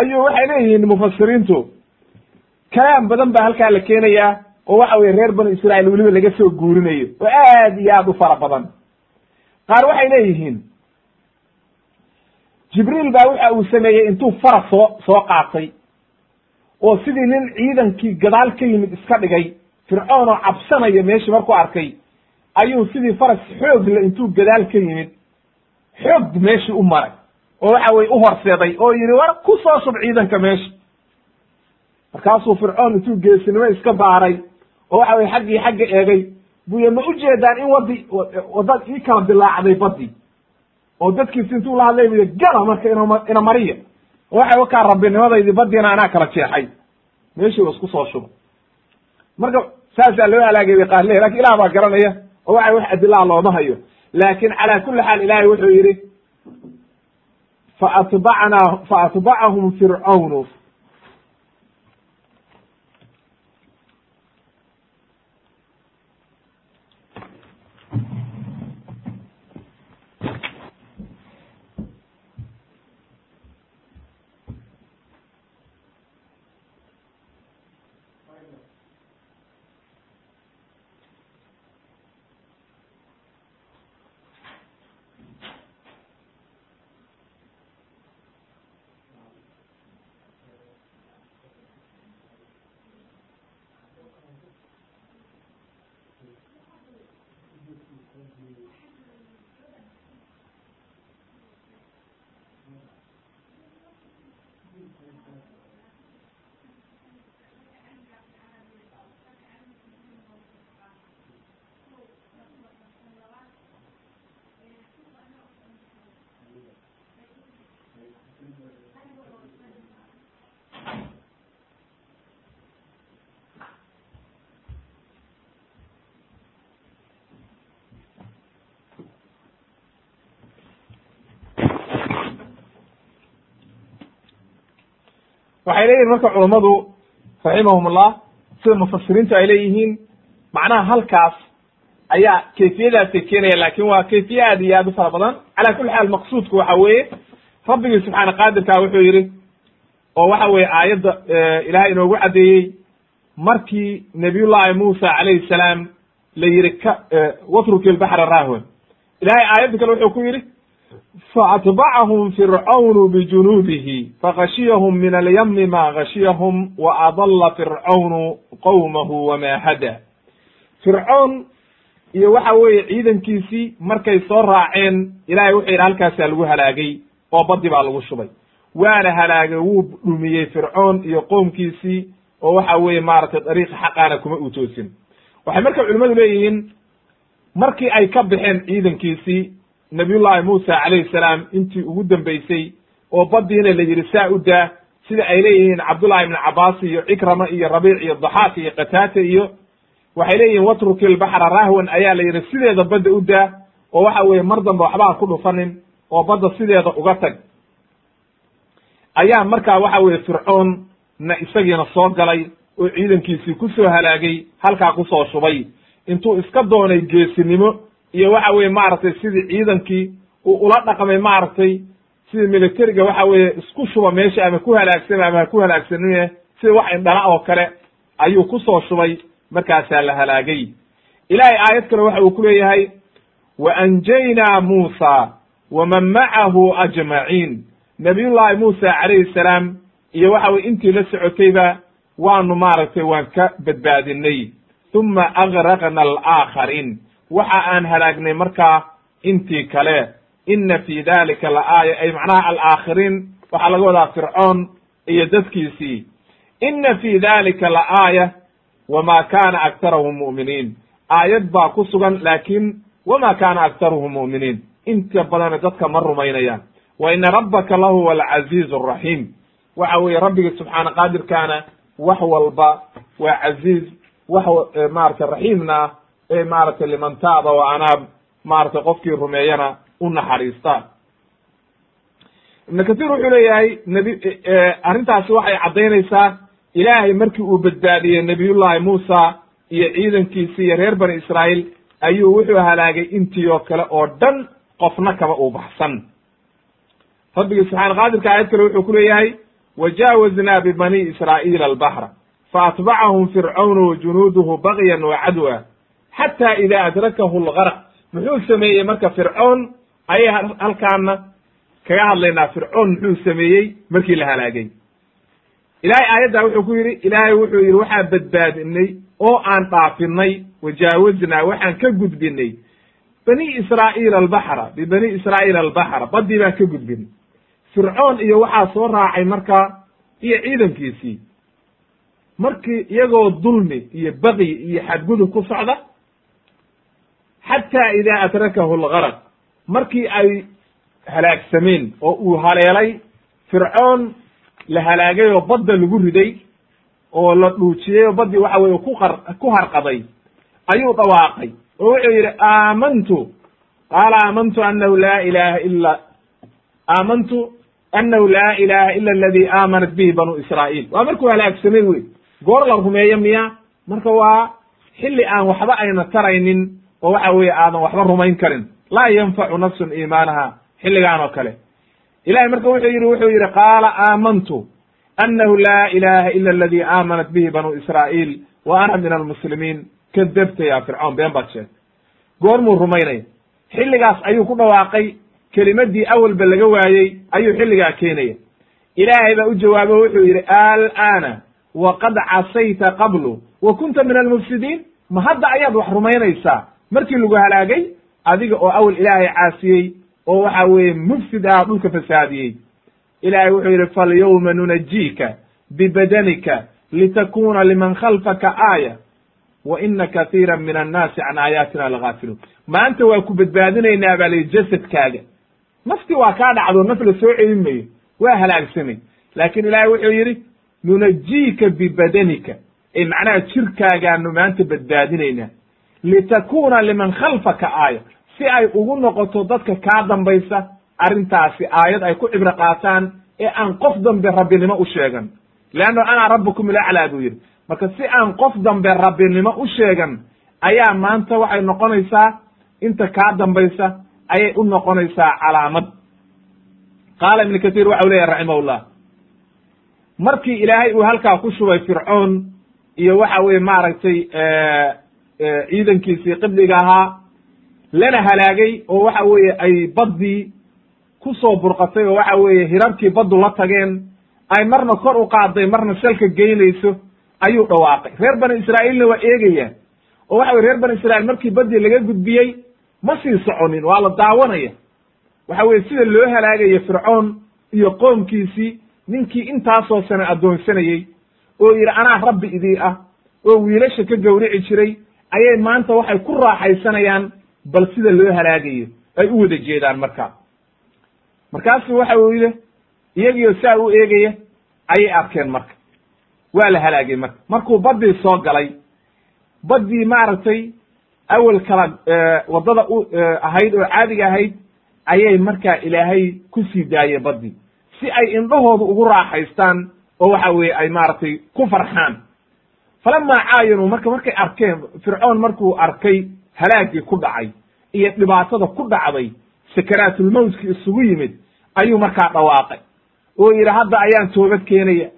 ayuu waxay leeyihiin mufasiriintu kalaam badan baa halkaa la keenayaa oo waxa weye reer banu israa'iil weliba laga soo guurinayo oo aad iyo aad u fara badan. Qaar waxay leeyihiin jibriil baa waxa uu sameeyey intuu faras soo soo qaatay oo sidii nin ciidankii gadaal ka yimid iska dhigay fircoon oo cabsanaya meeshii markuu arkay ayuu sidii faras xoog le intuu gadaal ka yimid xoog meeshii u maray oo waxa weye u horseeday oo yidhi war ku soo shub ciidanka meesha markaasuu fircoon intuu geesinimo iska baaray oo waxa weye xaggii xagga eegay. Buye ma ujeedaan in wadi wadad ii kala dilaacday badii oo dadkiisi intuu la hadlay buy gala marka ina mariya. Oo waxay wakaa rabbinimadaydi badiina anaa kala jeexay. Meeshii wa isku soo shuba marka saasaa loo halaagay bay qaar lehy laakiin ilah baa garanaya oo waxa wax adilaa looma hayo. Laakin calaa kuli xaal ilahay wuxuu yidhi faatbacnaa faatbacahum fircawnu waxay leeyihiin marka culammadu raximahumullah sida mufasiriintu ay leeyihiin macnaha halkaas ayaa kayfiyadaasay keenaya laakiin waa kayfiye aad iyo aad u fara badan. Cala kuli xaal maqsuudku waxa weeye rabbigii subxaana qaadirka wuxuu yidhi oo waxa weye aayadda ilahay inoogu caddeeyey markii nabiyullahi muusa calayhi salaam la yihi ka watruki lbaxra rahwan ilahay aayadda kale wuxuu ku yidhi faatbacahum fircawnu bijunuudihi fakashiyahum min alyamni ma gashiyahum wa adalla fircawnu qowmahu wama hada fircoon iyo waxa weeye ciidankiisii markay soo raaceen ilahay wuxuu yidhi halkaasaa lagu halaagay oo badi baa lagu shubay. Waana halaagay wuu dhumiyey fircoon iyo qoomkiisii oo waxa weeye maaragtay dariiqa xaqaana kuma uu toosin waxay marka culimmadu leeyihiin markii ay ka baxeen ciidankiisii nabiyullahi muusa calayhi salaam intii ugu dambeysay oo badiina la yidhi saa u daa sida ay leeyihiin cabdullahi ibn cabaas iyo cikrama iyo rabiic iyo daxaak iyo qataata iyo waxay leeyihiin watruki lbaxra rahwan ayaa la yidhi sideeda badda u daa oo waxa weeye mar dambe waxbaa ku dhufanin oo badda sideeda uga tag. Ayaa markaa waxa weeye fircoon na isagiina soo galay oo ciidankiisii ku soo halaagay halkaa ku soo shubay. Intuu iska doonay geesinimo iyo waxa weye maaragtay sidii ciidankii uu ula dhaqmay maaragtay sidii militariga waxa weeye isku shuba meesha ama ku halaagsama ama ku halaagsanime sida wax indhala oo kale ayuu ku soo shubay markaasaa la halaagay. Ilahay aayad kale waxa uu ku leeyahay wa anjaynaa muusa waman macahu ajmaciin nabiyullahi muusa calayhi salaam iyo waxa weye intii la socotayba waanu maaragtay waan ka badbaadinay uma agraqna alaakhariin waxa aan halaagnay markaa intii kale ina fi dalika la aaya ay macnaha alaakhiriin waxaa laga wadaa fircoon iyo dadkiisii. Ina fi dalika la aaya wama kana aktarahum mu'miniin. Aayad baa ku sugan laakin wama kana aktaruhum mu'miniin. Inta badana dadka ma rumaynayaan. Wa ina rabbaka lahuwa alcaziiz araxiim waxa weeye rabbigi subxaana qaadirkaana wax walba waa caziiz wax maaragtay raxiimna ah ee maaragtay liman taaba wa anaab maaragtay qofkii rumeeyana u naxariistaan ibnu katiir wuxuu leeyahay nebi arrintaasi waxay caddaynaysaa ilaahay markii uu badbaadiyey nebiyullahi muusa iyo ciidankiisi iyo reer bani israa'iil ayuu wuxuu halaagay intii oo kale oo dhan qofna kaba uu baxsan. Rabbigii subxaana qaadirka aayad kale wuxuu ku leeyahay wajaawaznaa bibani israa'iila albaxra faatbacahum fircawnu wajunuuduhu bagyan wa cadwa xata ida adrakahu lgarq muxuu sameeyey marka fircoon? Ayay halkaana kaga hadlaynaa fircoon muxuu sameeyey markii la halaagay. Ilahay aayadda wuxuu ku yidhi ilaahay wuxuu yidhi waxaan badbaadinay oo aan dhaafinay wajaawaznaa waxaan ka gudbinay bani israa'iila albaxra bibani israa'iila albaxra baddii baan ka gudbinay fircoon iyo waxaa soo raacay markaa iyo ciidankiisii. Markii iyagoo dulmi iyo baqyi iyo xadgudub ku socda xataa idaa adrakahu lgaraq markii ay halaagsameen oo uu haleelay fircoon la halaagay oo badda lagu riday oo la dhuujiyey oo baddii waxa weye ku ku harqaday ayuu dhawaaqay oo wuxuu yidhi aamantu qaala aamantu anahu laa ilaha ila aamantu anahu laa ilaha ila aladi aamanat bihi banu israa'iil waa markuu halaagsamay wey goor la rumeeyo miya marka waa xilli aan waxba ayna taraynin oo waxa weeye aadan waxba rumayn karin. Laa yanfacu nafsun iimaanaha xilligaan oo kale. Ilahay marka wuxuu yidhi wuxuu yidhi qaala aamantu anahu laa ilaha ila aladi aamanat bihi banu israa'iil wa ana min almuslimiin. Kadabta ya fircoon been baad sheegtay. Goormuu rumaynaya xilligaas ayuu ku dhawaaqay kelimadii awalba laga waayey ayuu xilligaa keenaya ilaahay baa u jawaabo wuxuu yidhi alana waqad casayta qablu wa kunta min almufsidiin. Ma hadda ayaad wax rumaynaysaa markii lagu halaagay adiga oo awel ilaahay caasiyey oo waxa weeye mufsid ah dhulka fasaadiyey. Ilaahay wuxuu yidhi falyawma nunajiika bibadanika litakuna liman khalfaka aaya wa ina katiira min annaasi can aayaatina lagaafiluun. Maanta waa ku badbaadinaynaa baa layihi jasadkaaga. Nafti waa kaa dhacdo naf la soo celin mayo waa halaagsamay. Laakiin ilaahay wuxuu yidhi nunajiika bibadanika. Ee macnaha jirkaagaanu maanta badbaadinaynaa litakuna liman khalfaka aaya si ay ugu noqoto dadka kaa dambaysa arrintaasi aayad ay ku cibro qaataan ee aan qof dambe rabbinimo u sheegan. Leanno ana rabbukum ilaclaa buu yidhi. Marka si aan qof dambe rabbinimo u sheegan ayaa maanta waxay noqonaysaa inta kaa dambaysa ayay u noqonaysaa calaamad. Qaala ibnu katiir waxa u leyahy raximahullah. Markii ilaahay uu halkaa ku shubay fircoon iyo waxa weye maaragtay ciidankiisii qibdiga ahaa lana halaagay oo waxa weeye ay baddii ku soo burqatay oo waxa weeye hirarkii baddu la tageen ay marna kor u qaaday marna salka geynayso ayuu dhawaaqay. Reer bani israa'iilna waa eegayaan oo waxa weye reer bani israiil markii baddii laga gudbiyey ma sii soconin waa la daawanaya. Waxa weye sida loo halaagayo fircoon iyo qoomkiisii ninkii intaasoo sane addoonsanayey oo yidhi anaa rabbi idii ah oo wiilasha ka gawrici jiray ayay maanta waxay ku raaxaysanayaan bal sida loo halaagayo ay u wada jeedaan markaa markaasu waxa yidhi iyagiio saa u eegaya ayay arkeen marka. Waa la halaagay marka. Markuu baddii soo galay baddii maaragtay awel kala waddada u ahayd oo caadiga ahayd ayay markaa ilaahay ku sii daayey baddii. Si ay indhahooda ugu raaxaystaan oo waxa weeye ay maaragtay ku farxaan falamaa caayanuu marka markay arkeen fircoon markuu arkay halaagii ku dhacay iyo dhibaatada ku dhacday sakaraatulmowtkii isugu yimid ayuu markaa dhawaaqay oo yidhi hadda ayaan toobad keenaya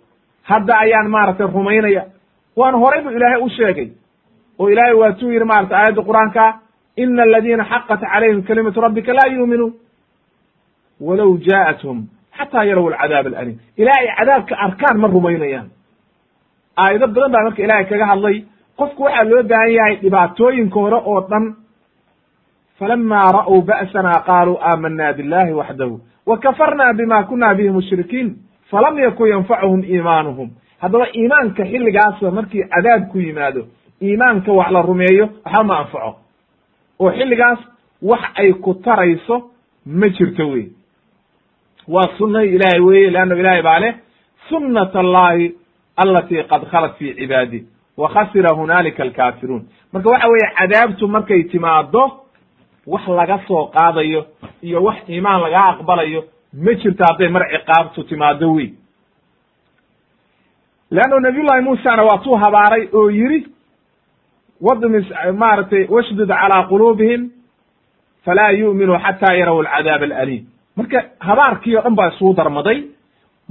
hadda ayaan maaragtay rumaynaya waan horay bu ilaahay u sheegay oo ilaahay waatuu yidhi maratay aayadda qur'aanka ina aladiina xaqat calayhim kalimatu rabbika laa yuuminuun walow jaa'athum xataa yarow alcadaab alalim ilaa ay cadaabka arkaan ma rumaynayaan aayado badan baa marka ilaahay kaga hadlay. Qofku waxaa loo baahan yahay dhibaatooyinka hore oo dhan. Falama ra'w ba'sana qaaluu aamana billahi waxdahu wa kafarna bima kuna bihi mushrikiin falam yakun yanfacuhum iimaanuhum. Haddaba iimaanka xilligaasa markii cadaab ku yimaado iimaanka wax la rumeeyo waxba ma anfaco. Oo xilligaas wax ay ku tarayso ma jirto wey waa sunnahi ilaahay weye leanna ilaahay baa leh sunnat allahi alati qad khalat fi cibaadih wa khasira hunaalika alkaafiruun marka waxa weeye cadaabtu markay timaado wax laga soo qaadayo iyo wax iimaan lagaa aqbalayo ma jirto hadday mar ciqaabtu timaado wey leanno nabiyullahi muusana waa tuu habaaray oo yidhi wadmis maaragtay washdud calaa quluubihim falaa yu'minuu xataa yaraw alcadaab alaliim. Marka habaarkii o dhan baa isugu darmaday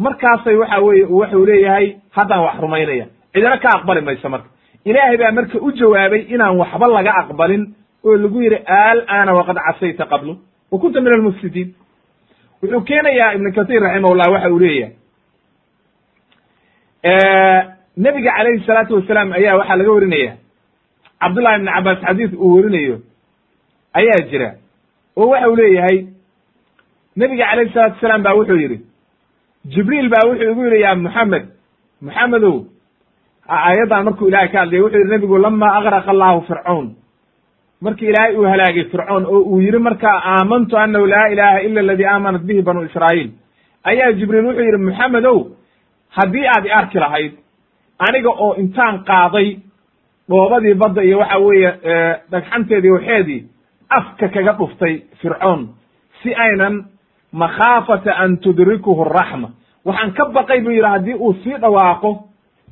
markaasay waxa weye waxuu leeyahay haddaan wax rumaynaya. Cidina ka aqbali mayso marka. Ilaahay baa marka u jawaabay inaan waxba laga aqbalin oo lagu yidhi alana waqad casayta qablu. Wa kunta min almufsidiin. Wuxuu keenayaa ibnu kathir raximahullah waxa uu leeyahay. Nebiga calayhi salaatu wasalaam ayaa waxaa laga warinaya cabdullahi ibn cabaas xadiis uu werinayo ayaa jira. Oo waxa uu leeyahay nebiga calayhi salatu wasalaam ba wuxuu yidhi jibriil baa wuxuu igu yidhi ya moxamed moxamedow aayaddan markuu ilahay ka hadlaya wuxuu yidhi nebigu lama agraqa allahu fircawn markii ilaahay uu halaagay fircoon oo uu yidhi markaa aamantu annahu laa ilaha ila aladii aamanat bihi banu israa'iil. Ayaa jibriil wuxuu yidhi moxamedow haddii aad i arki lahayd aniga oo intaan qaaday dhoobadii badda iyo waxa weeye dhagxanteedii waxeedii afka kaga dhuftay fircoon si aynan makhaafata an tudrikuhu araxma waxaan ka baqay buu yidhi haddii uu sii dhawaaqo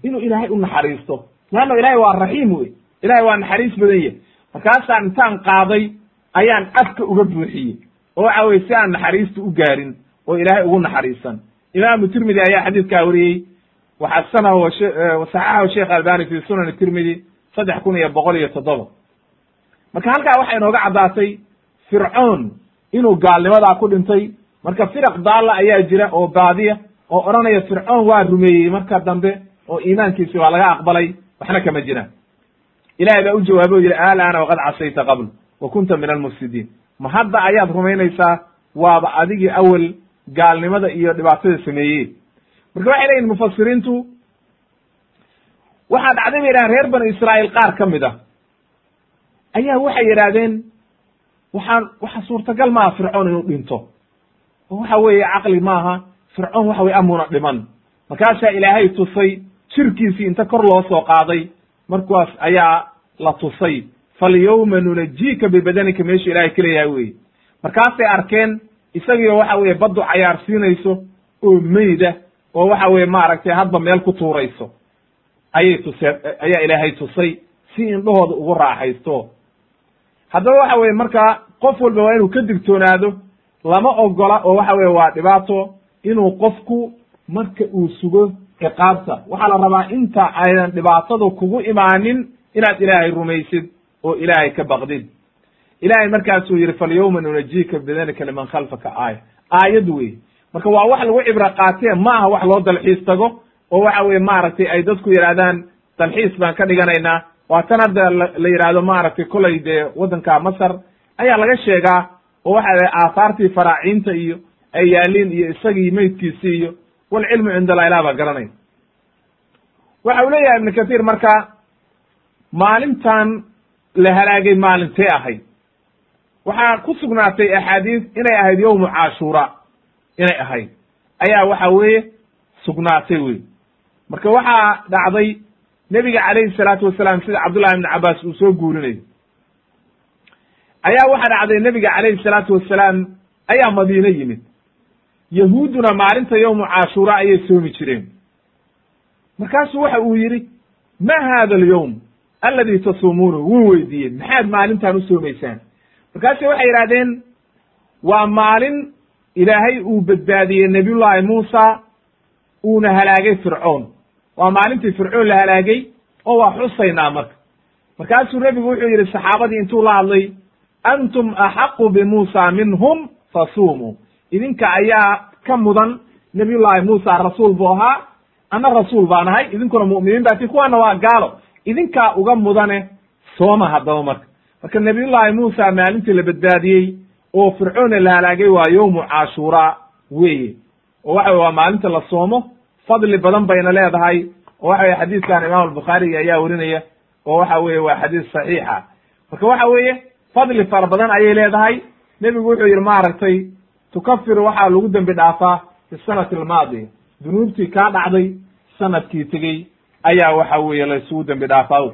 inuu ilaahay u naxariisto. Leanno ilaahay waa raxiim wey ilahay waa naxariis badan yahy markaasaan intaan qaaday ayaan afka uga buuxiyey oo waxa weye si aan naxariista u gaarin oo ilaahay ugu naxariisan. Imaamu tirmidi ayaa xadiidkaa wariyey waxasanahu saxaxahu sheekh albani fi sunan tirmidi saddex kun iyo boqol iyo toddoba. Marka halkaa waxay inooga caddaatay fircoon inuu gaalnimadaa ku dhintay marka firaq daalla ayaa jira oo baadiya oo odhanaya fircoon waa rumeeyey marka dambe oo iimaankiisi waa laga aqbalay waxna kama jiraan ilahay baa u jawaabay o yidhi alana waqad casayta qabl wa kunta min almufsidiin. Ma hadda ayaad rumaynaysaa waaba adigii awel gaalnimada iyo dhibaatada sameeyey. Marka waxay leeyihiin mufasiriintu waxaa dhacday bay yidhahdeen reer banu israa'iil qaar ka mid a ayaa waxay yidhaahdeen waxaan waxa suurtagal maaha fircoon inuu dhinto waxa weeye caqli maaha. Fircoon waxa weye amuna dhiman. Markaasaa ilaahay tusay jirkiisii inta kor loo soo qaaday markaas ayaa la tusay. Falyawma nunajiika bibadanika meeshu ilahay ka leeyahay weye markaasay arkeen isagiio waxa weye baddu cayaarsiinayso oo meyda oo waxa weye maaragtay hadba meel ku tuurayso. Ayay tuseen ayaa ilaahay tusay si indhahooda ugu raaxaysto. Haddaba waxa weye markaa qof walba waa inuu ka digtoonaado lama ogola oo waxa weye waa dhibaato inuu qofku marka uu sugo ciqaabta. Waxaa la rabaa inta aynan dhibaatadu kugu imaanin inaad ilaahay rumaysid oo ilaahay ka baqdid ilahay markaasuu yidhi falyawma nunajiika bidanika liman khalfaka aaya. Aayad wey marka waa wax lagu cibro qaatee ma aha wax loo dalxiis tago oo waxa weye maaragtay ay dadku yidhahdaan dalxiis baan ka dhiganaynaa. Waa tan hadda la yidhaahdo maaragtay kolay dee waddanka masar ayaa laga sheegaa oo waxa aahaartii faraaciinta iyo ay yaaliin iyo isagii meydkiisii iyo walcilmu cind allah ilah baa garanay waxa uu leeyahay ibnu kathiir marka maalintan la halaagay maalintee ahayd waxaa ku sugnaatay axaadiis inay ahayd yowmu cashuura inay ahayd. Ayaa waxa weeye sugnaatay wey marka waxaa dhacday nebiga calayhi salaatu wasalaam sida cabdullahi ibnu cabaas uu soo guurinayo ayaa waxaa dhacday nebiga calayhi salaatu wasalaam ayaa madiine yimid. Yahuudduna maalinta yowmu cashuura ayay soomi jireen. Markaasuu waxa uu yidhi ma hada alyowm aladi tasuumuunahu? Wuu weydiiyey maxaad maalintan u soomaysaan. Markaasu waxay yidhahdeen waa maalin ilaahay uu badbaadiyey nebiyullaahi muusa uuna halaagay fircoon. Waa maalintii fircoon la halaagay oo waa xusaynaa marka. Markaasuu nebigu wuxuu yidhi saxaabadii intuu la hadlay antum axaqu bimuusa minhum fasuumuu idinka ayaa ka mudan nebiyullaahi muusa rasuul buu ahaa anna rasuul baan ahay idinkuna mu'miniin baa ti kuwaana waa gaalo idinkaa uga mudane sooma haddaba marka marka nebiyullaahi muusa maalintii la badbaadiyey oo fircoonna la halaagay waa yowmu cashuuraa weeye oo waxa waa maalinta la soomo fadli badan bayna leedahay oo waxa weye xadiiskan imaam albukhaari ayaa werinaya oo waxa weye waa xadiis saxiixa marka waxa weeye fadli fara badan ayay leedahay. Nebigu wuxuu yidhi maaragtay tukafiru waxaa lagu dembi dhaafaa fi sanati almaadiya dunuubtii kaa dhacday sannadkii tegey ayaa waxa weeye la isugu dembi dhaafaa.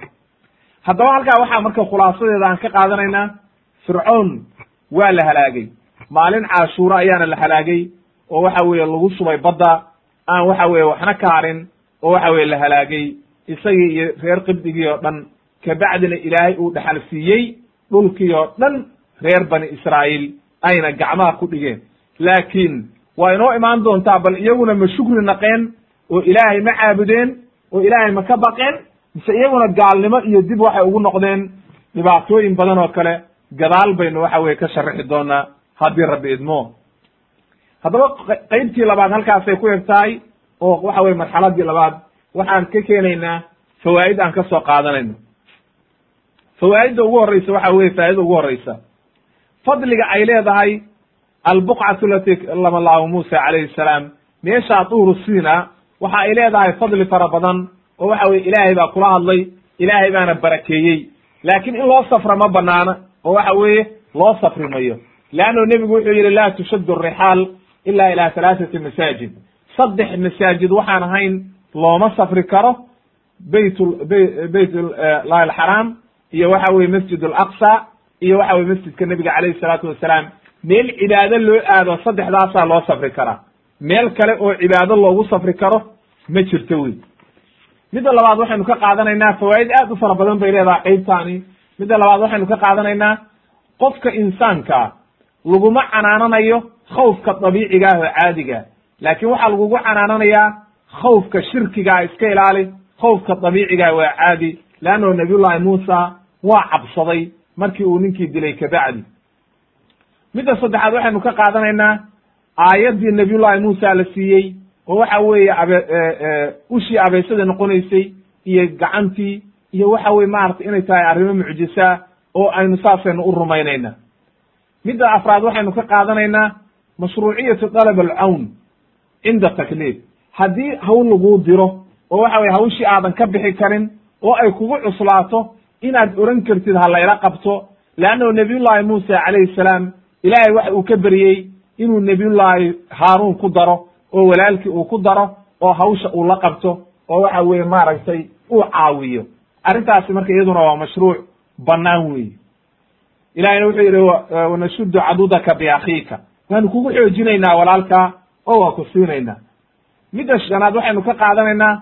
Haddaba halkaa waxaa marka khulaasadeeda aan ka qaadanaynaa fircoon waa la halaagay. Maalin caashuura ayaana la halaagay oo waxa weeye lagu shubay badda aan waxa weeye waxna ka harin oo waxa weye la halaagay. Isagii iyo reer qibdigii oo dhan kabacdina ilaahay uu dhaxal siiyey dhulkii oo dhan reer bani israa'iil ayna gacmaha ku dhigeen. Laakiin waa inoo imaan doontaa bal iyaguna ma shukri naqeen oo ilaahay ma caabudeen oo ilaahay ma ka baqeen mise iyaguna gaalnimo iyo dib waxay ugu noqdeen. Dhibaatooyin badan oo kale gadaal baynu waxa weye ka sharaxi doonaa haddii rabbi idmo. Haddaba qeybtii labaad halkaasay ku eg tahay oo waxa weye marxaladii labaad waxaan ka keenaynaa fawaa'id aan ka soo qaadanayno fawaa'idda ugu horreysa waxa weye faa'idada ugu horreysa. Fadliga ay leedahay albuqcatu lati lamalaahu muusa calayhi salaam. Meeshaa duuru siina waxa ay leedahay fadli fara badan oo waxa weye ilaahay baa kula hadlay ilaahay baana barakeeyey. Laakiin in loo safra ma banaana oo waxa weeye loo safri mayo. Leanno nebigu wuxuu yidhi laa tushaddu rixaal ila ila halaathati masaajid. Saddex masaajid waxaan ahayn looma safri karo bayt bayt lahi alxaraam iyo waxa weye masjid alaqsa iyo waxa weye masjidka nebiga calayhi salaatu wasalaam. Meel cibaado loo aado saddexdaasaa loo safri karaa. Meel kale oo cibaado loogu safri karo ma jirto wey midda labaad waxaynu ka qaadanaynaa fawaa'id aad u fara badan bay leedahay qeybtaani midda labaad waxaynu ka qaadanaynaa qofka insaankaa laguma canaananayo khawfka dabiiciga ah oo caadiga. Laakiin waxaa lagugu canaananayaa khawfka shirkigaa iska ilaali khawfka dabiicigaa waa caadi. Leanno nabiyullahi muusa waa cabsaday markii uu ninkii dilay kabacdi midda saddexaad waxaynu ka qaadanaynaa aayaddii nabiyullahi muusa la siiyey oo waxa weeye abe ushii abeysada noqonaysay iyo gacantii iyo waxa weye maaragtay inay tahay arrimo mucjisaa oo aynu saasaynu u rumaynayna. Midda afraad waxaynu ka qaadanaynaa mashruuciyatu dalab alcawn cinda takliif. Haddii hawl laguu diro oo waxa weye hawshii aadan ka bixi karin oo ay kugu cuslaato inaad oran kartid ha layla qabto leannahu nabiyullahi muusa calayhi salaam ilaahay waxa uu ka beriyey inuu nabiyullaahi haaruun ku daro oo walaalkii uu ku daro oo hawsha uu la qabto oo waxa weeye maaragtay uu caawiyo. Arrintaasi marka iyaduna waa mashruuc bannaan weeye. Ilahayna wuxuu yidhi wanashuddu cadudaka biakhiika. Waanu kugu xoojinaynaa walaalkaa oo waa ku siinaynaa. Midda shanaad waxaynu ka qaadanaynaa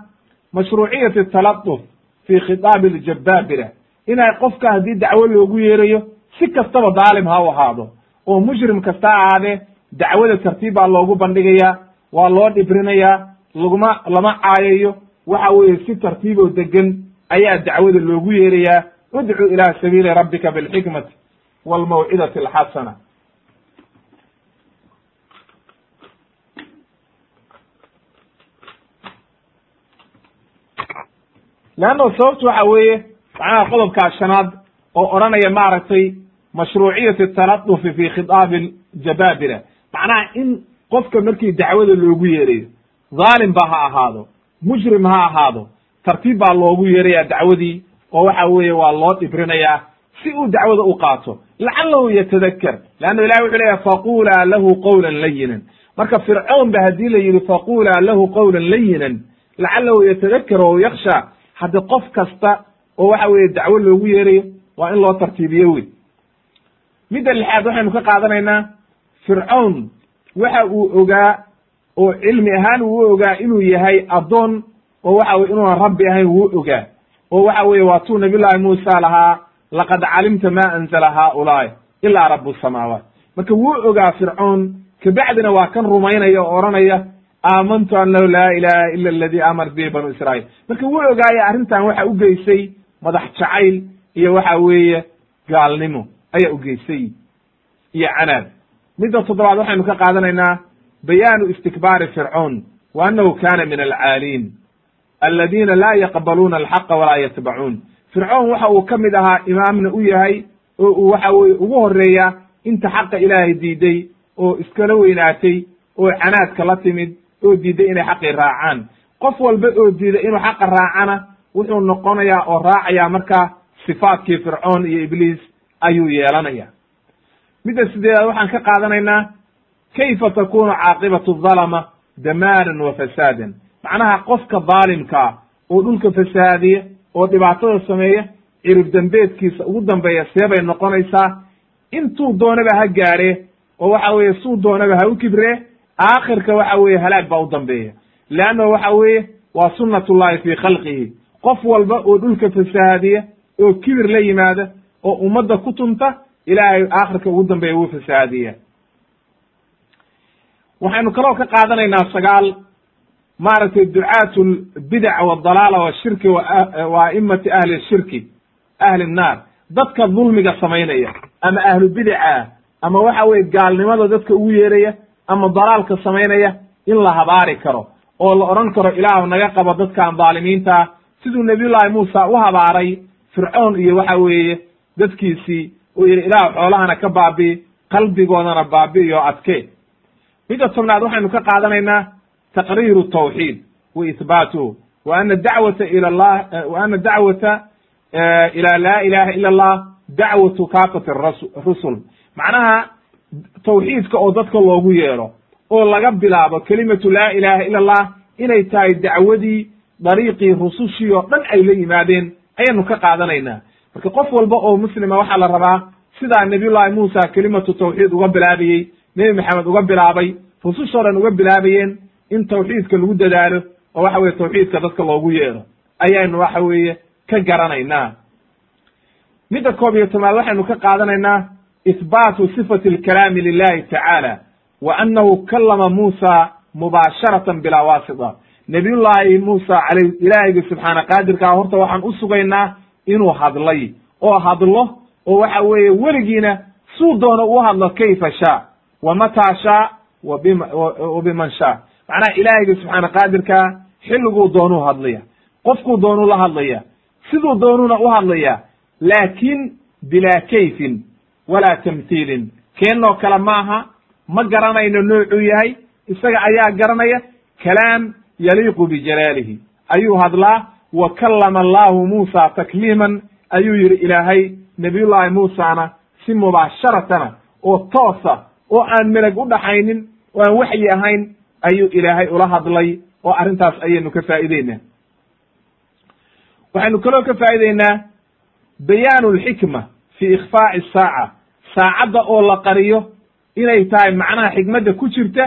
mashruuciyati taladuf fi khitaabi aljabaabira inay qofka haddii dacwo loogu yeerayo si kastaba daalim ha u ahaado. Oo mujrim kasta ahaadee dacwada tartiib baa loogu bandhigayaa waa loo dhibrinayaa laguma lama caayayo. Waxa weeye si tartiib oo degan ayaa dacwada loogu yeerayaa. Udcu ila sabiili rabbika bilxikmati walmawcidati alxasana. Leanno sababtu waxa weeye macnaha qodobkaa shanaad oo odhanaya maaragtay mashruuciyati taladufi fi khitaabi aljabaabira macnaha in qofka markii dacwada loogu yeerayo dhaalim ba ha ahaado mujrim ha ahaado tartiib baa loogu yeeraya dacwadii oo waxa weeye waa loo dhibrinayaa si uu dacwada u qaato. Lacalahu yatadaker leanna ilahi wuxuu leeyahy faqulaa lahu qawlan layinan marka fircoon ba haddii la yidhi faqulaa lahu qawlan layinan lacalahu yatadaker o yaksha haddi qof kasta oo waxa weeye dacwo loogu yeerayo waa in loo tartiibiyo wey midda lixaad waxaynu ka qaadanaynaa fircown waxa uu ogaa oo cilmi ahaan uu ogaa inuu yahay addoon oo waxa weye inuunan rabbi ahayn wuu ogaa. Oo waxa weeye waa tuu nabiyullahi muusa lahaa laqad calimta ma anzala haaulaai ilaa rabu samaawaat. Marka wuu ogaa fircoon kabacdina waa kan rumaynaya oo odhanaya aamantu annahu laa ilaha ila aladi amar bihi banu israa'iil. Marka wuu ogaaya arrintan waxa u geysay madax jacayl iyo waxa weeye gaalnimo ayaa u geysay iyo canaab. Midda toddobaad waxaynu ka qaadanaynaa bayaanu istikbaari fircoon wa annahu kana min alcaaliin aladiina laa yaqbaluuna alxaqa walaa yatbacuun fircoon waxa uu ka mid ahaa imaamna u yahay oo uu waxa weye ugu horreeya inta xaqa ilaahay diiday oo iskala weynaatay oo canaadka la timid oo diiday inay xaqii raacaan. Qof walba oo diiday inuu xaqa raacana wuxuu noqonayaa oo raacayaa markaa sifaadkii fircoon iyo ibliis ayuu yeelanaya. Midda sideedaad waxaan ka qaadanaynaa kayfa takunu caaqibatu dhalama damaaran wa fasaadan? Macnaha qofka dhaalimkaa oo dhulka fasaadiya oo dhibaatada sameeya cirib dembeedkiisa ugu dambeeya see bay noqonaysaa intuu doonaba ha gaare oo waxa weeye suu doonaba ha u kibree aakhirka waxa weeye halaag baa u dambeeya. Leanna waxa weeye waa sunnatullahi fii khalqihi qof walba oo dhulka fasahaadiya oo kibir la yimaada oo ummadda ku tunta ilaahay aakhirka ugu dambeeya wuu fasahaadiya waxaynu kaloo ka qaadanaynaa sagaal maaragtay ducaatu lbidac waaldalaala washirki wa a'immati ahli shirki ahli nnaar dadka dulmiga samaynaya ama ahlu bidaca ama waxa weye gaalnimada dadka ugu yeeraya ama dalaalka samaynaya in la habaari karo oo la odhan karo ilaahu naga qabo dadkan dhaalimiinta siduu nabiyullaahi muusa u habaaray fircoon iyo waxa weeye dadkiisii uu yidhi ilaahu xoolahana ka baabi'i qalbigoodana baabi'iyo adke midda tobnaad waxaynu ka qaadanaynaa taqriiru tawxiid wa ihbaatuhu wa ana dacwata ila allah wa ana dacwata ila laa ilaha ila allah dacwatu kaafati rusul. Macnaha tawxiidka oo dadka loogu yeedho oo laga bilaabo kelimatu laa ilaha ila allah inay tahay dacwadii dariiqii rusushii oo dhan ay la yimaadeen ayaynu ka qaadanaynaa. Marka qof walba oo muslima waxaa la rabaa sidaa nabiyullahi muusa kelimatu tawxiid uga bilaabayey nebi maxamed uga bilaabay rusushoo dhan uga bilaabayeen in tawxiidka lagu dadaalo oo waxa weye tawxiidka dadka loogu yeedho. Ayaynu waxa weeye ka garanaynaa. Midda koob iyo tobnaad waxaynu ka qaadanaynaa ihbaatu sifati alkalaami lilahi tacaala wa annahu kallama muusa mubaasharatan bilaa waasita nabiyullaahi muusa calay ilaahayga subxaana qaadirkaa horta waxaan u sugaynaa inuu hadlay. Oo hadlo oo waxa weeye weligiina suu doono u hadlo kayfa shaa? Wa mataa shaa? Wa bima wa biman shaa? Macnaha ilaahayga subxaana qaadirkaa xilliguu doonuu hadlaya qofkuu doonuu la hadlaya siduu doonuuna u hadlaya laakiin bilaa kayfin walaa tamhiilin keennoo kale maaha ma garanayno noocuu yahay isaga ayaa garanaya kalaam yaliiqu bijalaalihi ayuu hadlaa wa kallama allahu muusa takliiman ayuu yidhi ilaahay nabiyullaahi muusana si mubaasharatana oo toosa oo aan meleg u dhaxaynin oo aan waxyi ahayn ayuu ilaahay ula hadlay oo arrintaas ayaynu ka faa'ideynaa waxaynu kaloo ka faa'ideynaa bayaanu alxikma fi ikhfaa'i saaca. Saacadda oo la qariyo inay tahay macnaha xikmadda ku jirta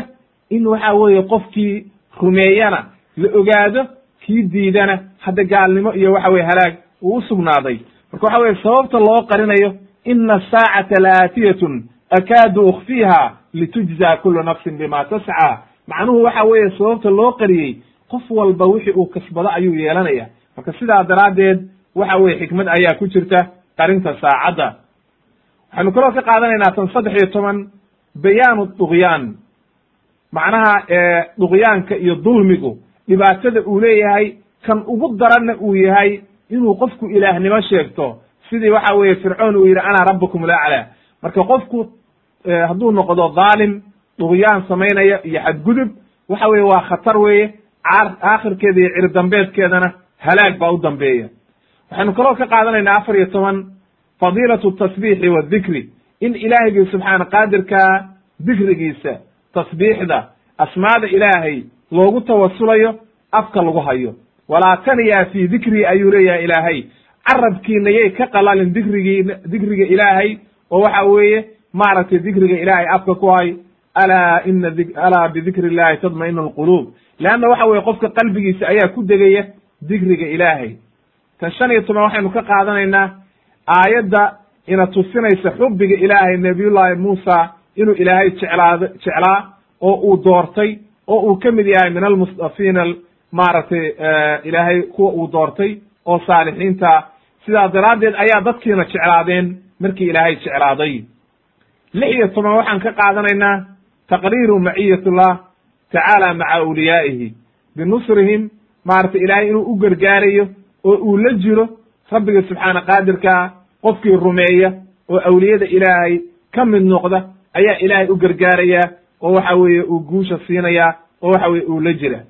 in waxa weeye qofkii rumeeyana la ogaado kii diidana hadda gaalnimo iyo waxa weye halaag uu u sugnaaday. Marka waxa weye sababta loo qarinayo ina asaacata laaatiyatun akaadu ukfiiha litujza kulu nafsin bima tascaa. Macnuhu waxa weeye sababta loo qariyey qof walba wixii uu kasbado ayuu yeelanaya. Marka sidaa daraaddeed waxa weye xikmad ayaa ku jirta qarinta saacadda. Waxaynu kaloo ka qaadanaynaa tan saddex iyo toban bayaanu dugyaan macnaha duqyaanka iyo dulmigu dhibaatada uu leeyahay kan ugu daranna uu yahay inuu qofku ilaahnimo sheegto sidii waxa weeye fircoon uu yidhi ana rabbukum laclaa marka qofku hadduu noqdo dhaalim dugyaan samaynaya iyo xadgudub waxa weye waa khatar weeye aakhirkeeda iyo cirdambeedkeedana halaag baa u dambeeya. Waxaynu kaloo ka qaadanaynaa afar iyo toban fadiilatu tasbiixi wadikri in ilaahigii subxaana qaadirkaa dikrigiisa tasbiixda asmaada ilaahay loogu tawasulayo afka lagu hayo. Walaa taniyaa fii dikrii ayuu leeyahay ilaahay. Carabkiina yay ka qalalin dikrigii dikriga ilaahay oo waxa weeye maaragtay dikriga ilaahay afka ku hay. Alaa ina alaa bidikri illahi tadma'inu alquluub leanna waxa weye qofka qalbigiisa ayaa ku degaya dikriga ilaahay. Tan shan iyo toban waxaynu ka qaadanaynaa aayadda ina tusinaysa xubbiga ilaahay nabiyullaahi muusa inuu ilaahay jeclaado jeclaa oo uu doortay oo uu ka mid yahay min almustafiina maaragtay ilaahay kuwa uu doortay oo saalixiinta. Sidaa daraaddeed ayaa dadkiina jeclaadeen markii ilaahay jeclaaday. Lix iyo toban waxaan ka qaadanaynaa taqriiru maciyatullah tacaala maca awliyaa'ihi. Binusrihim maaragtay ilaahay inuu u gargaarayo oo uu la jiro rabbiga subxaana qaadirkaa qofkii rumeeya oo awliyada ilaahay ka mid noqda ayaa ilaahay u gargaaraya oo waxa weeye uu guusha siinaya oo waxa weye uu la jira.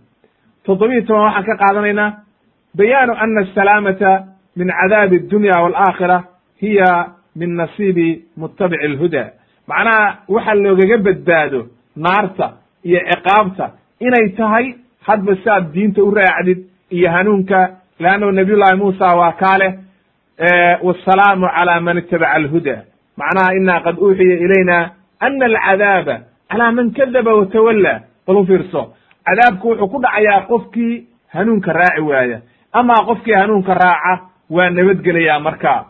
Toddobiyi toban waxaan ka qaadanaynaa bayaanu ana asalaamata min cadaabi addunya waalaakhira hiya min nasiibi mutabici alhuda. Macnaha waxa loogaga badbaado naarta iyo ciqaabta inay tahay hadba saad diinta u raacdid iyo hanuunka leanno nabiy llahi muusa waa kaa leh wasalaamu calaa man itabaca alhuda. Macnaha inaa qad uuxiya ilayna ana alcadaaba calaa man kadaba watawalla bal u fiirso cadaabku wuxuu ku dhacayaa qofkii hanuunka raaci waaya amaa qofkii hanuunka raaca waa nabadgelayaa marka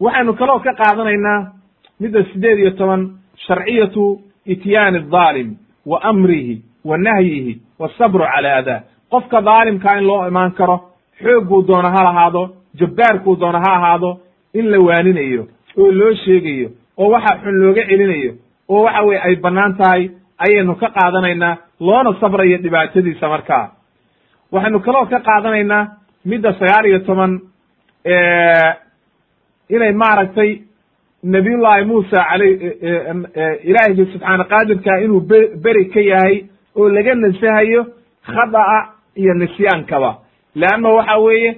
waxaynu kaloo ka qaadanaynaa midda sideed iyo toban sharciyatu ityaani adaalim wa amrihi wa nahyihi wasabru cala adaa qofka daalimkaa in loo imaan karo xoogguu doona ha lahaado jabbaarkuu doona ha ahaado in la waaninayo oo loo sheegayo oo waxa xun looga celinayo oo waxa weye ay bannaan tahay ayaynu ka qaadanaynaa loona sabrayo dhibaatadiisa markaa waxaynu kaloo ka qaadanaynaa midda sagaal iyo toban inay maaragtay nabiyullaahi muusa alay ilaahiygi subxaana qaadirka inuu be beri ka yahay oo laga nasahayo khada'a iyo nisyaankaba leanna waxa weeye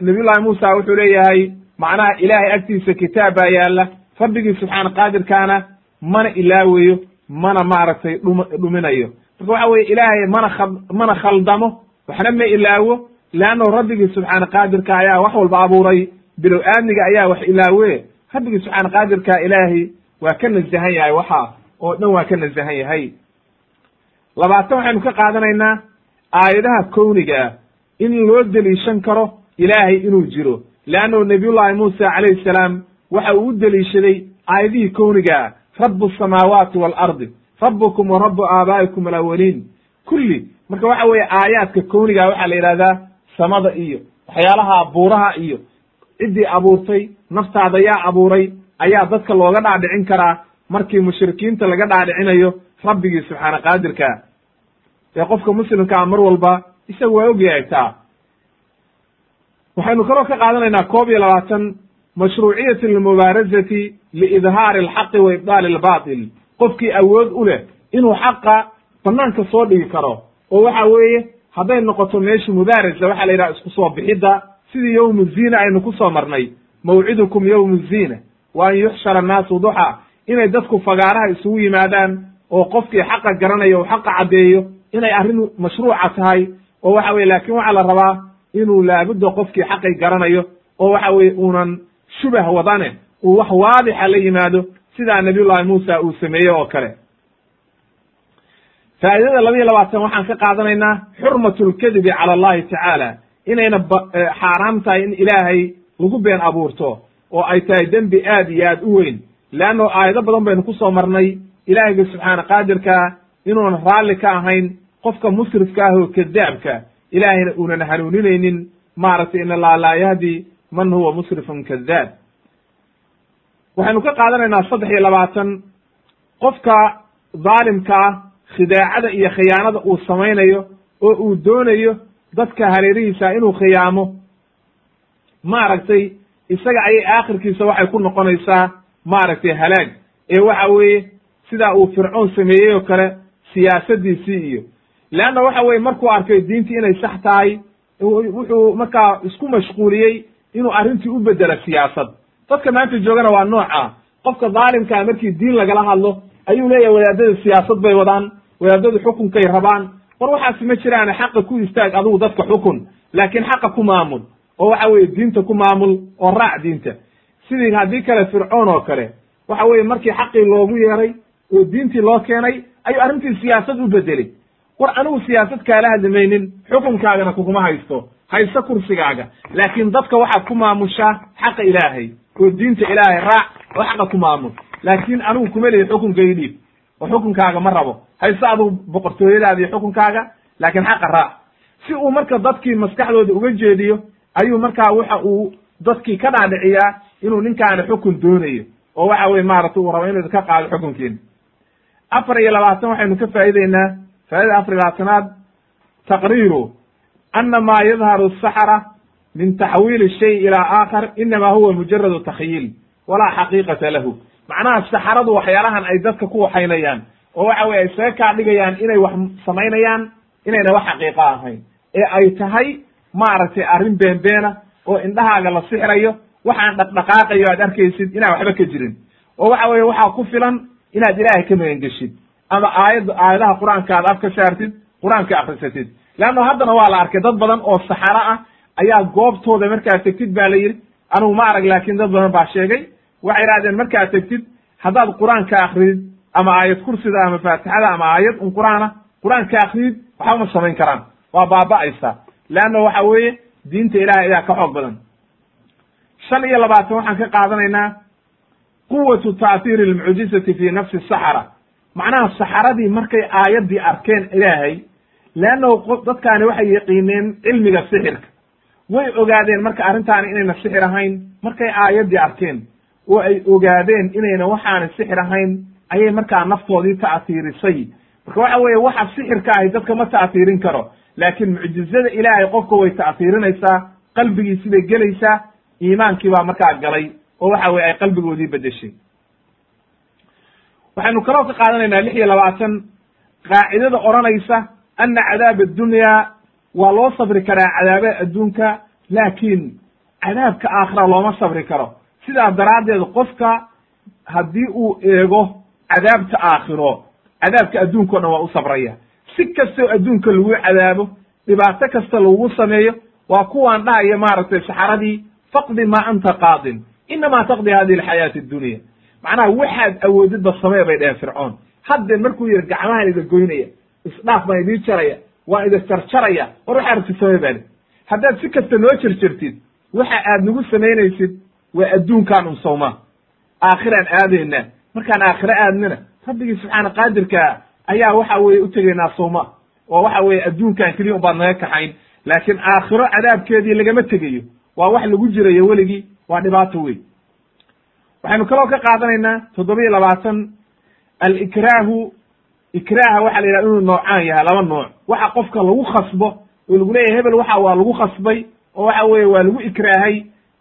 nabiyullahi muusa wuxuu leeyahay macnaha ilaahay agtiisa kitaab baa yaalla rabbigii subxaana qaadirkaana mana ilaawayo mana maaragtay dhum dhuminayo. Marka waxa weye ilaahay mana kha mana khaldamo waxna ma ilaawo leannahu rabbigii subxaana qaadirka ayaa wax walba abuuray bilow aadmiga ayaa wax ilaawe rabbigii subxaana qaadirka ilaahay waa ka nasahan yahay waxa oo dhan waa ka nasahan yahay. Labaatan waxaynu ka qaadanaynaa aayadaha kowniga ah. In loo deliishan karo ilaahay inuu jiro. Leannahu nabiyullahi muusa calayhi salaam waxa uu u deliishaday aayadihii kowniga ah rabu asamaawaati waalardi rabukum wa rabu aabaa'ikum alawaliin kulli marka waxa weeye aayaadka kowniga waxaa la yidhahdaa samada iyo waxyaalaha buuraha iyo ciddii abuurtay naftaada yaa abuuray ayaa dadka looga dhaadhicin karaa markii mushrikiinta laga dhaadhicinayo rabbigii subxaana qaadirka. Ee qofka muslimkaa mar walba isaga waa ogyahay taa. Waxaynu kaloo ka qaadanaynaa koob iyo labaatan mashruuciyati lmubaarazati liidhaari alxaqi wa ibdaali albatil qofkii awood u leh inuu xaqa banaanka soo dhigi karo oo waxa weeye hadday noqoto meesha mubaarasa waxaa la yidhaha isku soo bixidda sidii yowmu ziina aynu ku soo marnay mawcidukum yowmu ziina wa an yuxshara annaasu duxa inay dadku fagaaraha isugu yimaadaan oo qofkii xaqa garanaya uu xaqa caddeeyo inay arrin mashruuca tahay oo waxa weye laakin waxaa la rabaa inuu laabudda qofkii xaqay garanayo oo waxa weye uunan shubah wadane uu wax waadixa la yimaado sidaa nabiyullahi muusa uu sameeyey oo kale. Faa'idada laba iyo labaatan waxaan ka qaadanaynaa xurmatu lkadibi cala allahi tacaala inayna xaaraam tahay in ilaahay lagu been abuurto oo ay tahay dembi aad iyo aad u weyn. Leanno aayado badan baynu ku soo marnay ilaahiyga subxaana qaadirkaa inuunan raalli ka ahayn qofka musrifka ah oo kadaabka ilaahayna uunan hanuuninaynin maaragtay in allaha laa yahdi man huwa musrifun kadaab waxaynu ka qaadanaynaa saddex iyo labaatan. Qofka dhaalimkaa khidaacada iyo khiyaanada uu samaynayo oo uu doonayo dadka hareerihiisa inuu khiyaamo maaragtay isaga ayay aakhirkiisa waxay ku noqonaysaa maaragtay halaag. Ee waxa weeye sidaa uu fircoon sameeyey oo kale siyaasadiisii iyo. Leanna waxa weye markuu arkay diintii inay sax tahay wuxuu markaa isku mashquuliyey inuu arrintii u bedelo siyaasad. Dadka maanta joogana waa nooca qofka dhaalimkaa markii diin lagala hadlo ayuu leeyahay wadaadada siyaasad bay wadaan wadaadadu xukunkay rabaan. War waxaasi ma jiraane xaqa ku istaag adigu dadka xukun laakiin xaqa ku maamul. Oo waxa weye diinta ku maamul oo raac diinta. Sidii haddii kale fircoon oo kale waxa weye markii xaqii loogu yeeray oo diintii loo keenay ayuu arrintii siyaasad u bedelay war anigu siyaasad kaala hadlimaynin xukunkaagana kuguma haysto haysto kursigaaga. Laakiin dadka waxaad ku maamushaa xaqa ilaahay oo diinta ilaahay raac oo xaqa ku maamul laakiin anigu kuma lihi xukunka ii dhiib. Oo xukunkaaga ma rabo. Haysto adigu boqortooyadaada iyo xukunkaaga laakiin xaqa raac. Si uu marka dadkii maskaxdooda uga jeediyo ayuu markaa waxa uu dadkii ka dhaadhiciyaa inuu ninkaani xukun doonayo. Oo waxa weye maaragtay uu rabo inuu ka qaado xukunkiina afar iyo labaatan waxaynu ka faa'ideynaa faa'idada afar iyo labaatanaad taqriiru ana maa yadharu asaxara min taxwiili shay ilaa aakhar inama huwa mujaradu takhyiil walaa xaqiiqata lahu macnaha saxaradu waxyaalahan ay dadka ku waxaynayaan oo waxa weye ay isaga kaa dhigayaan inay wax samaynayaan inayna wax xaqiiqa ahayn ee ay tahay maaragtay arrin beenbeena oo indhahaaga la sixrayo waxaan dhaqdhaqaaqayo aad arkaysid inaan waxba ka jirin oo waxa weye waxaa ku filan inaad ilaahay ka magangeshid ama aayadda aayadaha qur'aanka aad af ka saartid qur'aanka akrisatid leanno haddana waa la arkay dad badan oo saxaro ah ayaa goobtooda markaa tegtid ba la yidhi. Anugu ma arag laakiin dad badan baa sheegay. Waxay idhahdeen markaad tegtid haddaad qur'aanka akridid ama aayad kursida ama faatixada ama aayad un qur'aana qur'aanka akridid waxba ma samayn karaan. Waa baaba'aysaa leanna waxa weeye diinta ilahay ayaa ka xoog badan. Shan iyo labaatan waxaan ka qaadanaynaa quwatu ta'hiiri almucjizati fi nafsi saxara macnaha saxaradii markay aayaddii arkeen ilaahay leannahu dadkaani waxay yaqiineen cilmiga sixirka. Way ogaadeen marka arrintaani inayna sixir ahayn markay aayaddii arkeen. Oo ay ogaadeen inayna waxaana sixir ahayn ayay markaa naftoodii ta'hiirisay marka waxa weeye waxa sixirka ahi dadka ma ta'hiirin karo laakiin mucjizada ilaahay qofka way ta'hiirinaysaa qalbigiisi bay gelaysaa iimaankii baa markaa galay oo waxa weye ay qalbigoodii bedeshay waxaynu kaloo ka qaadanaynaa lix iyo labaatan. Qaacidada odhanaysa ana cadaaba addunya waa loo sabri karaa cadaabada adduunka laakiin cadaabka aakhira looma sabri karo. Sidaa daraaddeed qofka haddii uu eego cadaabta aakhiro cadaabka adduunka o dhan waa u sabraya. Si kastoo adduunka lagu cadaabo dhibaato kasta lagu sameeyo waa kuwaan dhahaya maaragtay saxaradii faqdi maa anta qaadin. Inamaa taqdi hadihi alxayaati addunya macnaha waxaad awoodidba samee bay dheheen fircoon. Haddee markuu yihi gacmahan ida goynaya isdhaaf baan idii jaraya waan ida jarjaraya war waxaa rabti samee baani haddaad si kasta noo jarjartid waxa aad nagu samaynaysid waa adduunkaan un sawmaa aakhiraan aadaynaa markaan aakhiro aadnana rabbigii subxaana qaadirkaa ayaa waxa weye utegaynaa sawma. Oo waxa weye adduunkan keliya unbaad naga kaxayn. Laakiin aakhiro cadaabkeedii lagama tegayo waa wax lagu jirayo weligii waa dhibaato wey waxaynu kaloo ka qaadanaynaa toddoba iyo labaatan. Alikraahu ikraaha waxa la yidhaha inuu noocaan yahay laba nooc. Waxa qofka lagu khasbo oo lagu leeyahay hebel waxa waa lagu khasbay oo waxa weeye waa lagu ikraahay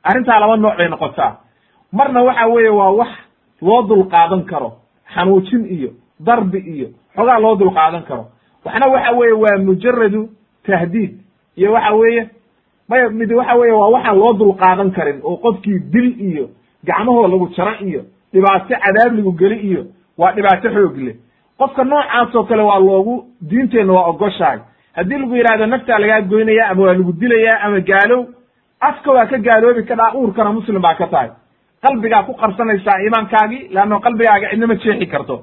arrintaa laba nooc bay noqotaa. Marna waxa weeye waa wax loo dul qaadan karo. Xanuujin iyo darbi iyo xogaa loo dul qaadan karo. Waxna waxa weeye waa mujaradu tahdiid. Iyo waxa weeye maya mid waxa weeye waa waxaan loo dul qaadan karin oo qofkii dil iyo gacmahoo lagu jaro iyo dhibaato cadaab lagu geli iyo waa dhibaato xoog leh. Qofka noocaasoo kale waa loogu diinteenna waa ogoshahay. Haddii lagu yidhahdo naftaa lagaa goynaya ama waa lagu dilayaa ama gaalow afka waa ka gaaloobi kadhaa uurkana muslim baa ka tahay. Qalbigaa ku qarsanaysaa iimaankaagii leanno qalbigaaga cidna ma jeexi karto.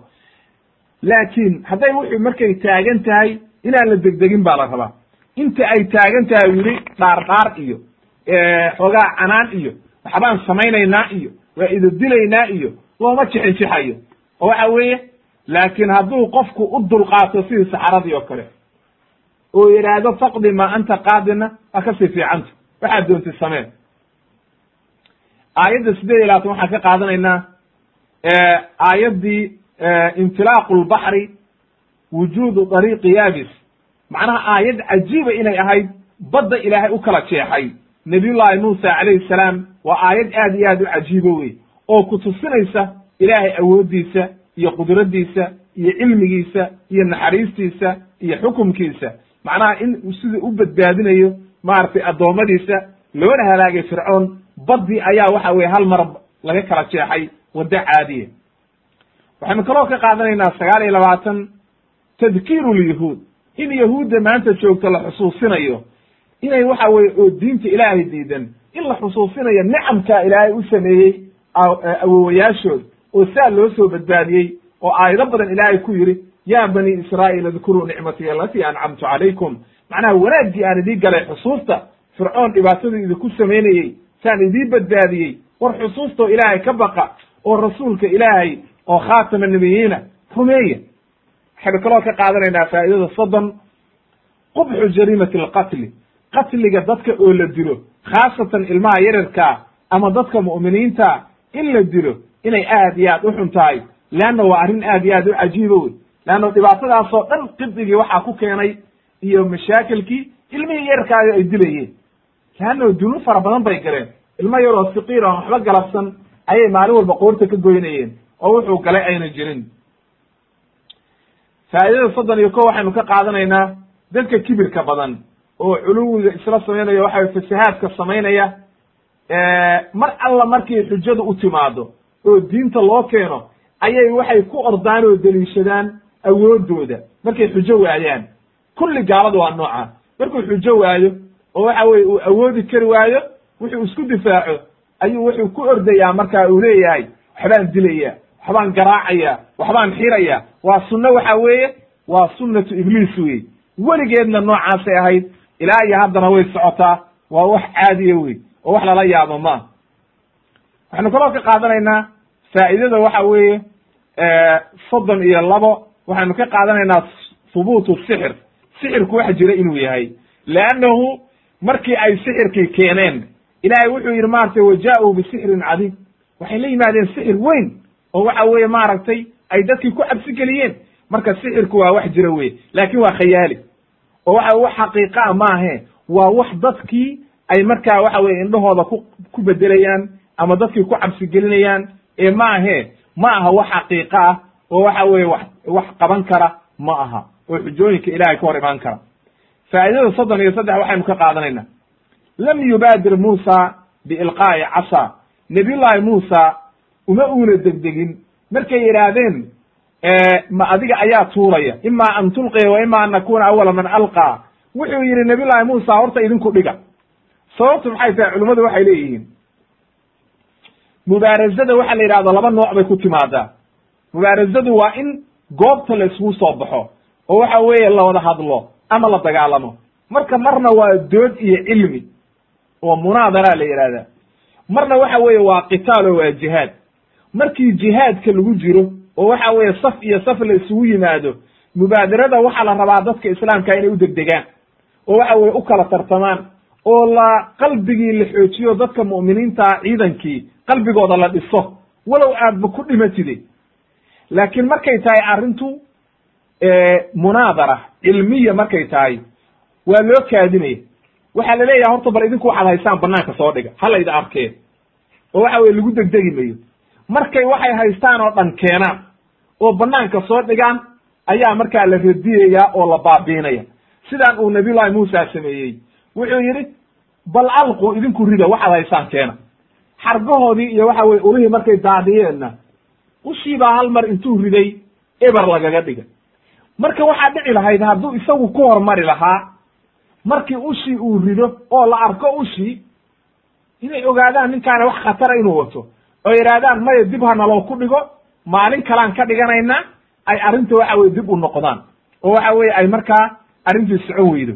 Laakiin hadday wuxuu markay taagan tahay inaan la degdegin baa la rabaa. Inta ay taagan tahay wili dhaar dhaar iyo xoogaa canaan iyo waxbaan samaynaynaa iyo waa ida dilaynaa iyo looma jixin jixayo oo waxa weeye laakiin hadduu qofku u dulqaato sidii saxaradii oo kale oo yidhaahdo faqdi ma anta qaadina waa ka sii fiicanta waxaad doontid sameen aayadda sideed iyo labaatan waxaan ka qaadanaynaa aayaddii intilaaqu lbaxri wujuudu dariiqi yaabis macnaha aayad cajiiba inay ahayd badda ilaahay u kala jeexay nabiyullaahi muusa calayhi salaam waa aayad aad iyo aad u cajiibo wey oo ku tusinaysa ilaahay awooddiisa iyo qudraddiisa iyo cilmigiisa iyo naxariistiisa iyo xukumkiisa. Macnaha in siduu u badbaadinayo maaragtay addoommadiisa loona halaagay fircoon baddii ayaa waxa weye hal mar laga kala jeexay waddo caadiya waxaynu kaloo ka qaadanaynaa sagaal iyo labaatan tadkiiru lyahuud in yahuudda maanta joogto la xusuusinayo inay waxa weye oo diinta ilaahay diidan. In la xusuusinayo nicamka ilaahay u sameeyey awowayaashood oo saa loo soo badbaadiyey oo aayado badan ilaahay ku yidhi ya bani israa'iil adkuruu nicmatii alatii ancamtu calaykum. Macnaha wanaaggii aan idii galay xusuusta fircoon dhibaatadii idinku samaynayey saan idii badbaadiyey war xusuustoo ilaahay ka baqa oo rasuulka ilaahay oo khaatama nebiyiina rumeeya. Waxaynu kaloo ka qaadanaynaa faa'idada soddon. Qubxu jariimati alqatli qatliga dadka oo la dilo khaasatan ilmaha yararkaa ama dadka mu'miniinta in la dilo inay aad iyo aad u xun tahay. Leanna waa arrin aad iyo aad u cajiiba wey leanna dhibaatadaasoo dhan qibdigii waxaa ku keenay iyo mashaakilkii ilmihii yararkaayo ay dilayeen. Leanna dunuub fara badan bay galeen. Ilmo yaroo siqiir aan waxba galabsan ayay maalin walba qoorta ka goynayeen oo wuxuu galay ayna jirin. Faa'idada soddon iyo ko waxaynu ka qaadanaynaa dadka kibirka badan oo culuwiga isla samaynaya waxa fasahaadka samaynaya mar alla markay xujadu u timaado oo diinta loo keeno ayay waxay ku ordaan oo deliishadaan awooddooda. Markay xujo waayaan. Kulli gaalada waa nooca. Markuu xujo waayo oo waxa weye uu awoodi kari waayo wuxuu isku difaaco ayuu wuxuu ku ordayaa marka uu leeyahay waxbaan dilaya waxbaan garaacaya waxbaan xiraya waa sunno waxa weeye waa sunnatu ibliis wey weligeedna noocaasay ahayd ilaa iyo haddana way socotaa waa wax caadiya wey oo wax lala yaabo maaha waxaynu kaloo ka qaadanaynaa faa'idada waxa weeye soddon iyo labo waxaynu ka qaadanaynaa hubuutu sixir. Sixirku wax jira inuu yahay. Leannahu markii ay sixirkii keeneen ilaahay wuxuu yidhi maaragtay wajaa-uu bisixrin cadiim. Waxay la yimaadeen sixir weyn oo waxa weeye maaragtay ay dadkii ku cabsi geliyeen. Marka sixirku waa wax jira weye laakin waa khayaali oo waxa wax xaqiiqa a maahe waa wax dadkii ay markaa waxa weye indhahooda ku ku bedelayaan ama dadkii ku cabsi gelinayaan ee maahe ma aha wax xaqiiqa ah oo waxa weye wax wax qaban kara ma aha oo xujooyinka ilahay ka hor imaan kara. Faa'idada soddon iyo saddex waxaynu ka qaadanayna. Lam yubaadir muusa biilqaa'i casa. Nabiyullaahi muusa uma uuna degdegin. Markay yidhaahdeen ma adiga ayaa tuuraya. Ima an tulqiya wa ima an nakuna awala man alqaa wuxuu yidhi nabiyullaahi muusa horta idinku dhiga. Sababtu maxay tahay? Culimmadu waxay leeyihiin. Mubaarazada waxa la yidhahdo laba nooc bay ku timaadaa. Mubaarazadu waa in goobta la isugu soo baxo oo waxa weeye la wada hadlo ama la dagaalamo. Marka marna waa dood iyo cilmi oo munaadara la yidhahda marna waxa weeye waa qitaal oo waa jihaad. Markii jihaadka lagu jiro oo waxa weeye saf iyo saf la isugu yimaado mubaadarada waxaa la rabaa dadka islaamka inay u degdegaan oo waxa weye u kala tartamaan oo la qalbigii la xoojiyo dadka mu'miniinta ciidankii qalbigooda la dhiso walow aadba ku dhimatide laakiin markay tahay arrintu munaadara cilmiya markay tahay waa loo kaadinaya. Waxaa la leeyaha horta bal idinku waxaad haystaan banaanka soo dhiga hala ida arkeen oo waxa weye lagu degdegi mayo markay waxay haystaan oo dhan keenaan oo banaanka soo dhigaan ayaa markaa la radiyaya oo la baabiinaya. Sidaan uu nabiyullahi muusa sameeyey wuxuu yidhi bal alqu idinku rida waxaad haystaan keena. Xargahoodii iyo waxa weye ulihii markay daadiyeenna ushiibaa hal mar intuu riday eber lagaga dhiga. Marka waxaa dhici lahayd hadduu isagu ku hormari lahaa markii ushii uu rido oo la arko ushii inay ogaadaan ninkaana wax khatara inuu wato oo yidhaahdaan maya dib ha naloo ku dhigo maalin kalaan ka dhiganaynaa ay arrinta waxa weye dib u noqdaan. Oo waxa weye ay markaa arrintii socon weydo.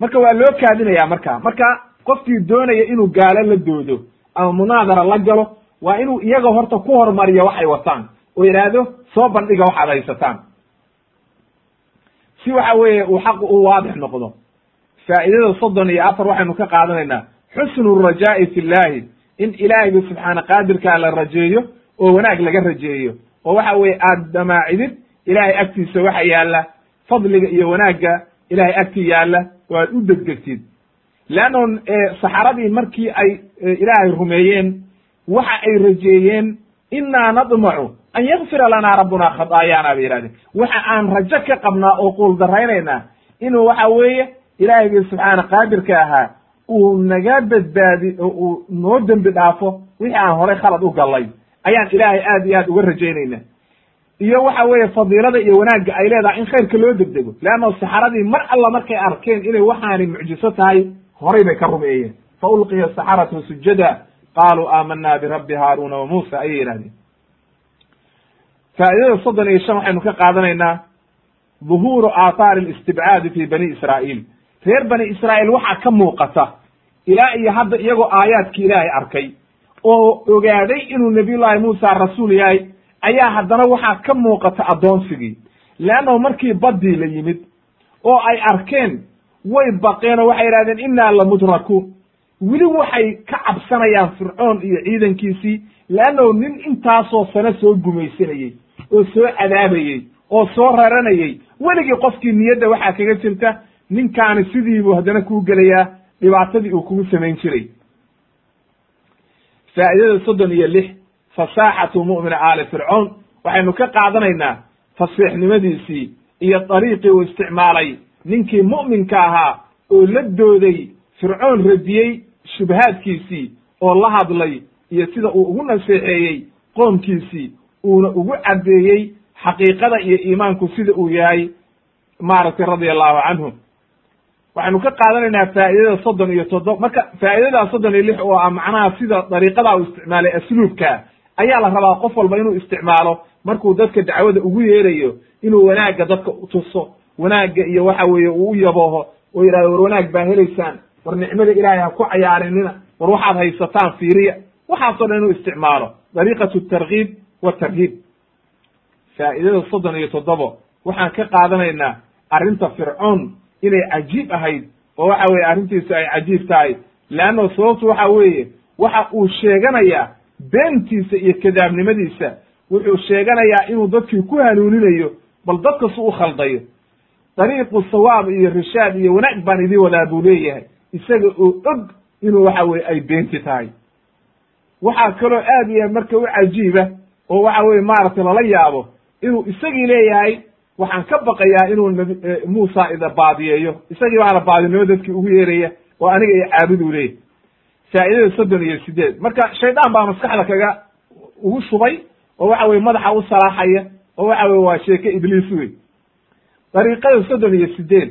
Marka waa loo kaadinaya marka. Marka qofkii doonaya inuu gaalo la doodo ama munaadara la galo waa inuu iyaga horta ku hormariyo waxay wataan. Oo yidhaahdo soo bandhiga waxaad haysataan. Si waxa weeye uu xaqu u waadix noqdo. Faa'idada soddon iyo afar waxaynu ka qaadanaynaa. Xusnu rajaa'i fi llahi in ilaahayga subxaana qaadirkaa la rajeeyo oo wanaag laga rajeeyo. Oo waxa weeye aad damaacidid ilaahay agtiisa waxa yaalla fadliga iyo wanaagga ilahay agtii yaalla oo aad u degdegtid. Leanno saxaradii markii ay ilaahay rumeeyeen waxa ay rajeeyeen innaa nadmacu an yakfira lanaa rabbuna khadaayaana bay yihahdeen waxa aan rajo ka qabnaa oo quuldaraynaynaa inuu waxa weeye ilaahaygi subxaana qaadirka ahaa uu naga badbaadi oo uu noo dembi dhaafo wixii aan horay khalad u gallay ayaan ilaahay aad iyo aad uga rajaynayna iyo waxa weeye fadiilada iyo wanaagga ay leedahay in khayrka loo degdego. Leanna saxaradii mar alla markay arkeen inay waxaani mucjiso tahay horay bay ka rumeeyeen. Fa ulqiya saxaratu sujada qaaluu aamanaa birabbi haaruna wa muusa ayay yidhahdeen faa'idada soddon iyo shan waxaynu ka qaadanaynaa dhuhuuru aathaari alistibcaadi fi bani israa'iil. Reer bani israa'iil waxaa ka muuqata ilaa iyo hadda iyagoo aayaadkii ilaahay arkay oo ogaaday inuu nabiyullaahi muusa rasuul yahay ayaa haddana waxaa ka muuqata addoonsigii. Leannahu markii baddii la yimid oo ay arkeen way baqeen oo waxay yidhahdeen innaa lamudrakuun weli waxay ka cabsanayaan fircoon iyo ciidankiisii leannahu nin intaasoo sano soo gumaysanayey oo soo cadaabayey oo soo raranayey weligii qofkii niyadda waxaa kaga jirta ninkaani sidiibuu haddana kuu gelayaa dhibaatadii uu kugu samayn jiray faa'idada soddon iyo lix fasaaxatu mu'mina aali fircoon. Waxaynu ka qaadanaynaa fasiixnimadiisii iyo dariiqii uu isticmaalay. Ninkii mu'minka ahaa oo la dooday fircoon radiyey shubahaadkiisii oo la hadlay iyo sida uu ugu naseexeeyey qoomkiisii uuna ugu caddeeyey xaqiiqada iyo iimaanku sida uu yahay maaragtay radia allahu canhu waxaynu ka qaadanaynaa faa'idada soddon iyo toddoba marka faa'idadaa soddon iyo lix oo ah macnaha sida dariiqadaa uu isticmaalay asluubka ayaa la rabaa qof walba inuu isticmaalo markuu dadka dacwada ugu yeerayo inuu wanaagga dadka tuso. Wanaagga iyo waxa weeye uu u yabooho oo yidhahdo war wanaag baa helaysaan. War nicmada ilaahay ha ku cayaarinina. War waxaad haysataan fiiriya. Waxaasoo dhan inuu isticmaalo. Dariiqatu tarkiib watarhiib faa'idada soddon iyo toddobo. Waxaan ka qaadanaynaa arrinta fircoon inay cajiib ahayd oo waxa weye arrintiisu ay cajiib tahay. Leanno sababtu waxa weeye waxa uu sheeganayaa beentiisa iyo kadaabnimadiisa wuxuu sheeganayaa inuu dadkii ku hanuuninayo bal dadka su u khaldayo. Dariiqu sawaab iyo rishaad iyo wanaag baan idin wadaa buu leeyahay. Isaga oo og inuu waxa weye ay beenti tahay. Waxaa kaloo aad iyo marka u cajiiba oo waxa weye maaragtay lala yaabo inuu isagii leeyahay waxaan ka baqayaa inuu nabi muusa ida baadiyeeyo. Isagii baana baadinimo dadkii ugu yeeraya oo aniga iyo caabuduu leeyahy faa'idada soddon iyo sideed marka shaydaan baa maskaxda kaga ugu shubay oo waxa weye madaxa u salaaxaya oo waxa weye waa sheeke ibliis wey dariiqada soddon iyo sideed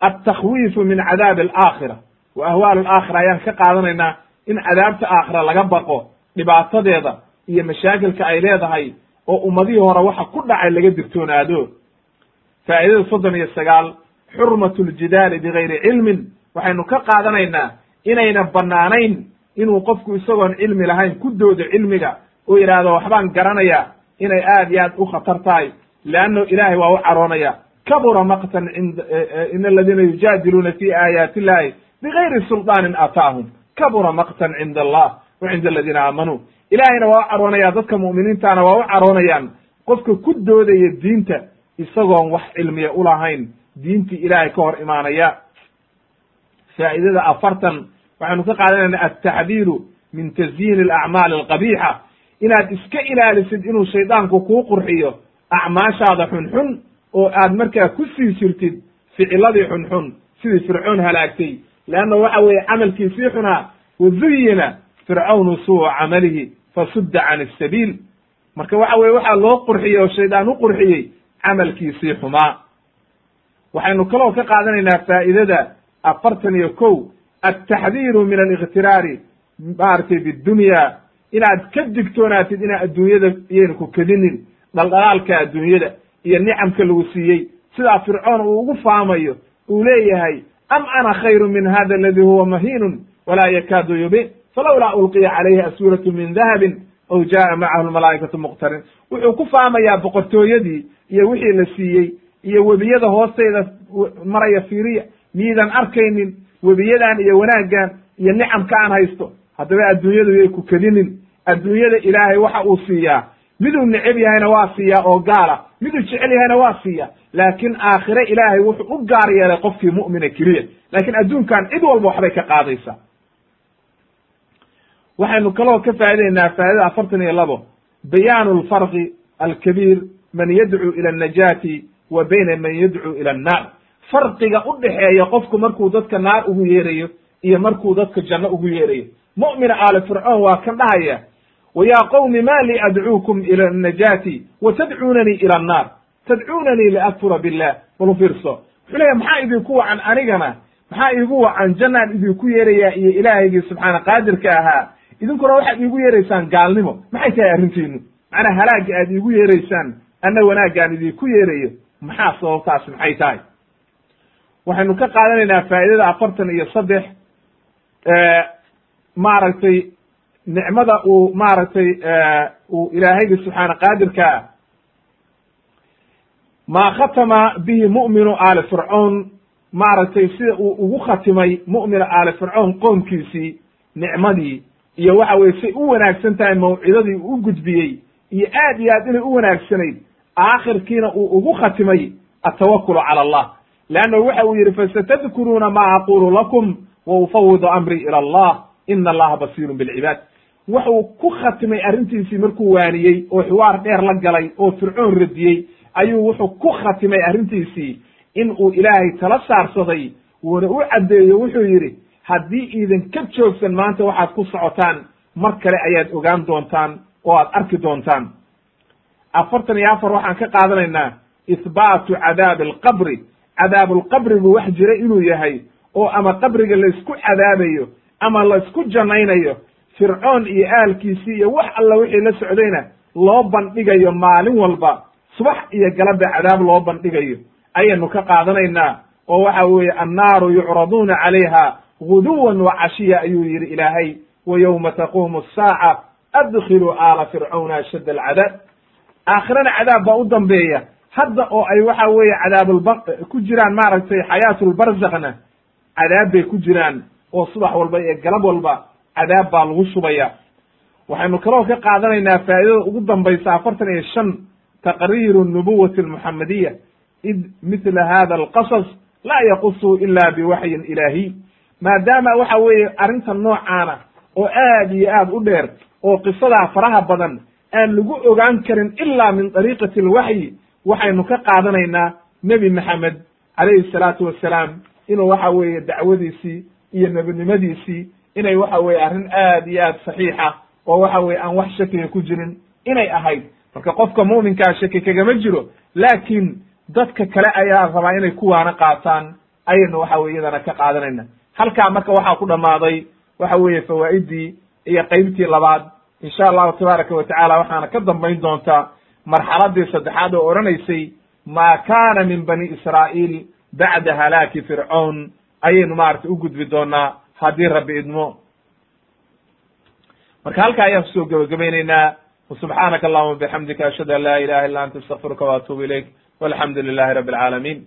altakhwiifu min cadaabi alaakhira. Wa ahwaal alaakhira ayaan ka qaadanaynaa in cadaabta aakhira laga baqo dhibaatadeeda iyo mashaakilka ay leedahay oo ummadihii hore waxa ku dhacay laga digtoonaado faa'idada soddon iyo sagaal xurmatu ljidaali bigayri cilmin. Waxaynu ka qaadanaynaa inayna bannaanayn inuu qofku isagoon cilmi lahayn ku doodo cilmiga oo yidhaahdo waxbaan garanaya inay aad iyo aad u khatar tahay leanno ilaahay waa u caroonaya. Kabura maqtan cinda in aladiina yujaadiluuna fi aayaati illahi bigayri sulطaanin aataahum. Kabura maqtan cinda allah wa cinda aladiina aamanuu ilaahayna waa u caroonaya dadka mu'miniintana waa u caroonayaan. Qofka ku doodaya diinta isagoon wax cilmiya ulahayn diintii ilaahay ka hor imaanaya. Faa'idada afartan waxaynu ka qaadanayna altaxdiiru min tasyiini alacmaali alqabiixa. Inaad iska ilaalisid inuu shaydaanku kuu qurxiyo acmaashaada xunxun oo aad markaa ku sii jirtid ficiladii xunxun sidii fircoon halaagtay. Leanna waxa weeye camalkiisii xunaa wazuyina fircawnu suu camalihi fasudda can asabiil marka waxa weye waxaa loo qurxiyey oo shaydaan u qurxiyey camalkiisii xumaa. Waxaynu kaloo ka qaadanaynaa faa'idada afartan iyo kow. Altaxdiiru min aliktiraari maaragtay bidunya inaad ka digtoonaatid inaa adduunyada iyayna ku kedinin dhaldhalaalka adduunyada iyo nicamka lagu siiyey. Sidaa fircoon uu ugu faamayo uu leeyahay am ana khayru min hada aladi huwa mahiinun walaa yakaadu yubin falawlaa ulqiya calayhi aswiratu min dahabin aw jaa macahu lmalaa'ikatu muqtarin wuxuu ku faamayaa boqortooyadii iyo wixii la siiyey iyo webiyada hoosteyda maraya fiiriya miidan arkaynin webiyadan iyo wanaaggan iyo nicamka aan haysto haddaba adduunyadu yay ku kedinin adduunyada ilaahay waxa uu siiyaa miduu neceb yahayna waa siiyaa oo gaala miduu jecel yahayna waa siiya laakiin aakhire ilaahay wuxuu u gaar yeelay qofkii mu'mina keliya laakiin adduunkan cid walba waxbay ka qaadaysaa waxaynu kaloo ka faa'idaynaa faa'idada afartan iyo labo. Bayaanu alfarqi alkabiir man yadcuu ila annajaati wa bayna man yadcuu ila annaar farqiga u dhexeeya qofku markuu dadka naar ugu yeerayo iyo markuu dadka janno ugu yeerayo. Mu'mina aali fircoon waa kan dhahaya wa yaa qowmi ma lii adcuukum ila annajaati wa tadcuunanii ila annaar tadcuunanii liakfura billah balu fiirso. Wuxuu leeya maxaa idinku wacan anigana? Maxaa iigu wacan jannaan idinku yeerayaa iyo ilaahaygii subxaana qaadirka ahaa idinkuna waxaad iigu yeeraysaan gaalnimo. Maxay tahay arrintiinu macnaa halaagga aad iigu yeeraysaan anna wanaaggaan idinku yeerayo maxaa sababtaasi maxay tahay? Waxaynu ka qaadanaynaa faa'idada afartan iyo saddex maaragtay nicmada uu maaragtay uu ilaahaygi subxaana qaadirkaa maa khatama bihi mu'minu aali fircoon maaragtay sida uu ugu khatimay mu'mina aali fircoon qoomkiisii nicmadii iyo waxa weye say u wanaagsan tahay mawcidadii u gudbiyey iyo aad iyo aad inay u wanaagsanayd aakhirkiina uu ugu khatimay atawakulu cala allah. Leannahu waxa uu yidhi fasatadkuruuna ma aqulu lakum wa ufawidu amrii ila allah. Ina allaha basiirun bilcibaad wuxuu ku khatimay arrintiisii markuu waaniyey oo xiwaar dheer la galay oo fircoon radiyey ayuu wuxuu ku khatimay arrintiisii in uu ilaahay tala saarsaday wuuna u caddeeyo wuxuu yidhi haddii idinka joogsan maanta waxaad ku socotaan mar kale ayaad ogaan doontaan oo aad arki doontaan. Afartan iyo afar waxaan ka qaadanaynaa ihbaatu cadaabi alqabri cadaabulqabrigu wax jira inuu yahay oo ama qabriga laysku cadaabayo ama laysku jannaynayo fircoon iyo aalkiisii iyo wax alla wixii la socdayna loo bandhigayo maalin walba. Subax iyo galaba cadaab loo bandhigayo. Ayaynu ka qaadanaynaa oo waxa weeye annaaru yucraduuna calayha guduwan wa cashiya ayuu yidhi ilaahay wa yowma taquumu asaaca adkhiluu aala fircawna ashadda alcadaab aakhirana cadaab baa u dambeeya hadda oo ay waxa weeye cadaabulba ku jiraan maaragtay xayaatulbarzakna cadaab bay ku jiraan oo subax walba iyo galab walba cadaab baa lagu shubaya waxaynu kaloo ka qaadanaynaa faa'idada ugu dambaysa afartan iyo shan taqriiru nubuwati almuxamadiya id mithla hada alqasas laa yaqusu ila biwaxyin ilaahiy maadaama waxa weeye arrinta noocaana oo aad iyo aad u dheer oo qisadaa faraha badan aan lagu ogaan karin ilaa min dariiqati alwaxyi waxaynu ka qaadanaynaa nebi maxamed calayhi salaatu wassalaam inuu waxa weeye dacwadiisii iyo nebinimadiisii inay waxa weeye arrin aad iyo aad saxiixa oo waxa weye aan wax shakiga ku jirin inay ahayd. Marka qofka mu'minkaa shaki kagama jiro laakiin dadka kale ayaa rabaa inay kuwaana qaataan ayaynu waxa weye iyadana ka qaadanayna halkaa marka waxaa ku dhamaaday waxa weeye fawaaiddii iyo qeybtii labaad. Insha allahu tabaaraka wa tacaala waxaana ka dambayn doontaa marxaladii saddexaad oo odhanaysay maa kaana min bani israa'iil bacda halaaki fircawn ayaynu maaragtay u gudbi doonaa haddii rabbi idmo. Marka halkaa ayaan ku soo gebagabaynaynaa subxaanaka allahuma bixamdika ashhadu an laa ilaha illa anta astaqfiruka wa atuubu ilayk. Walxamdu lilahi rabbi alcaalamin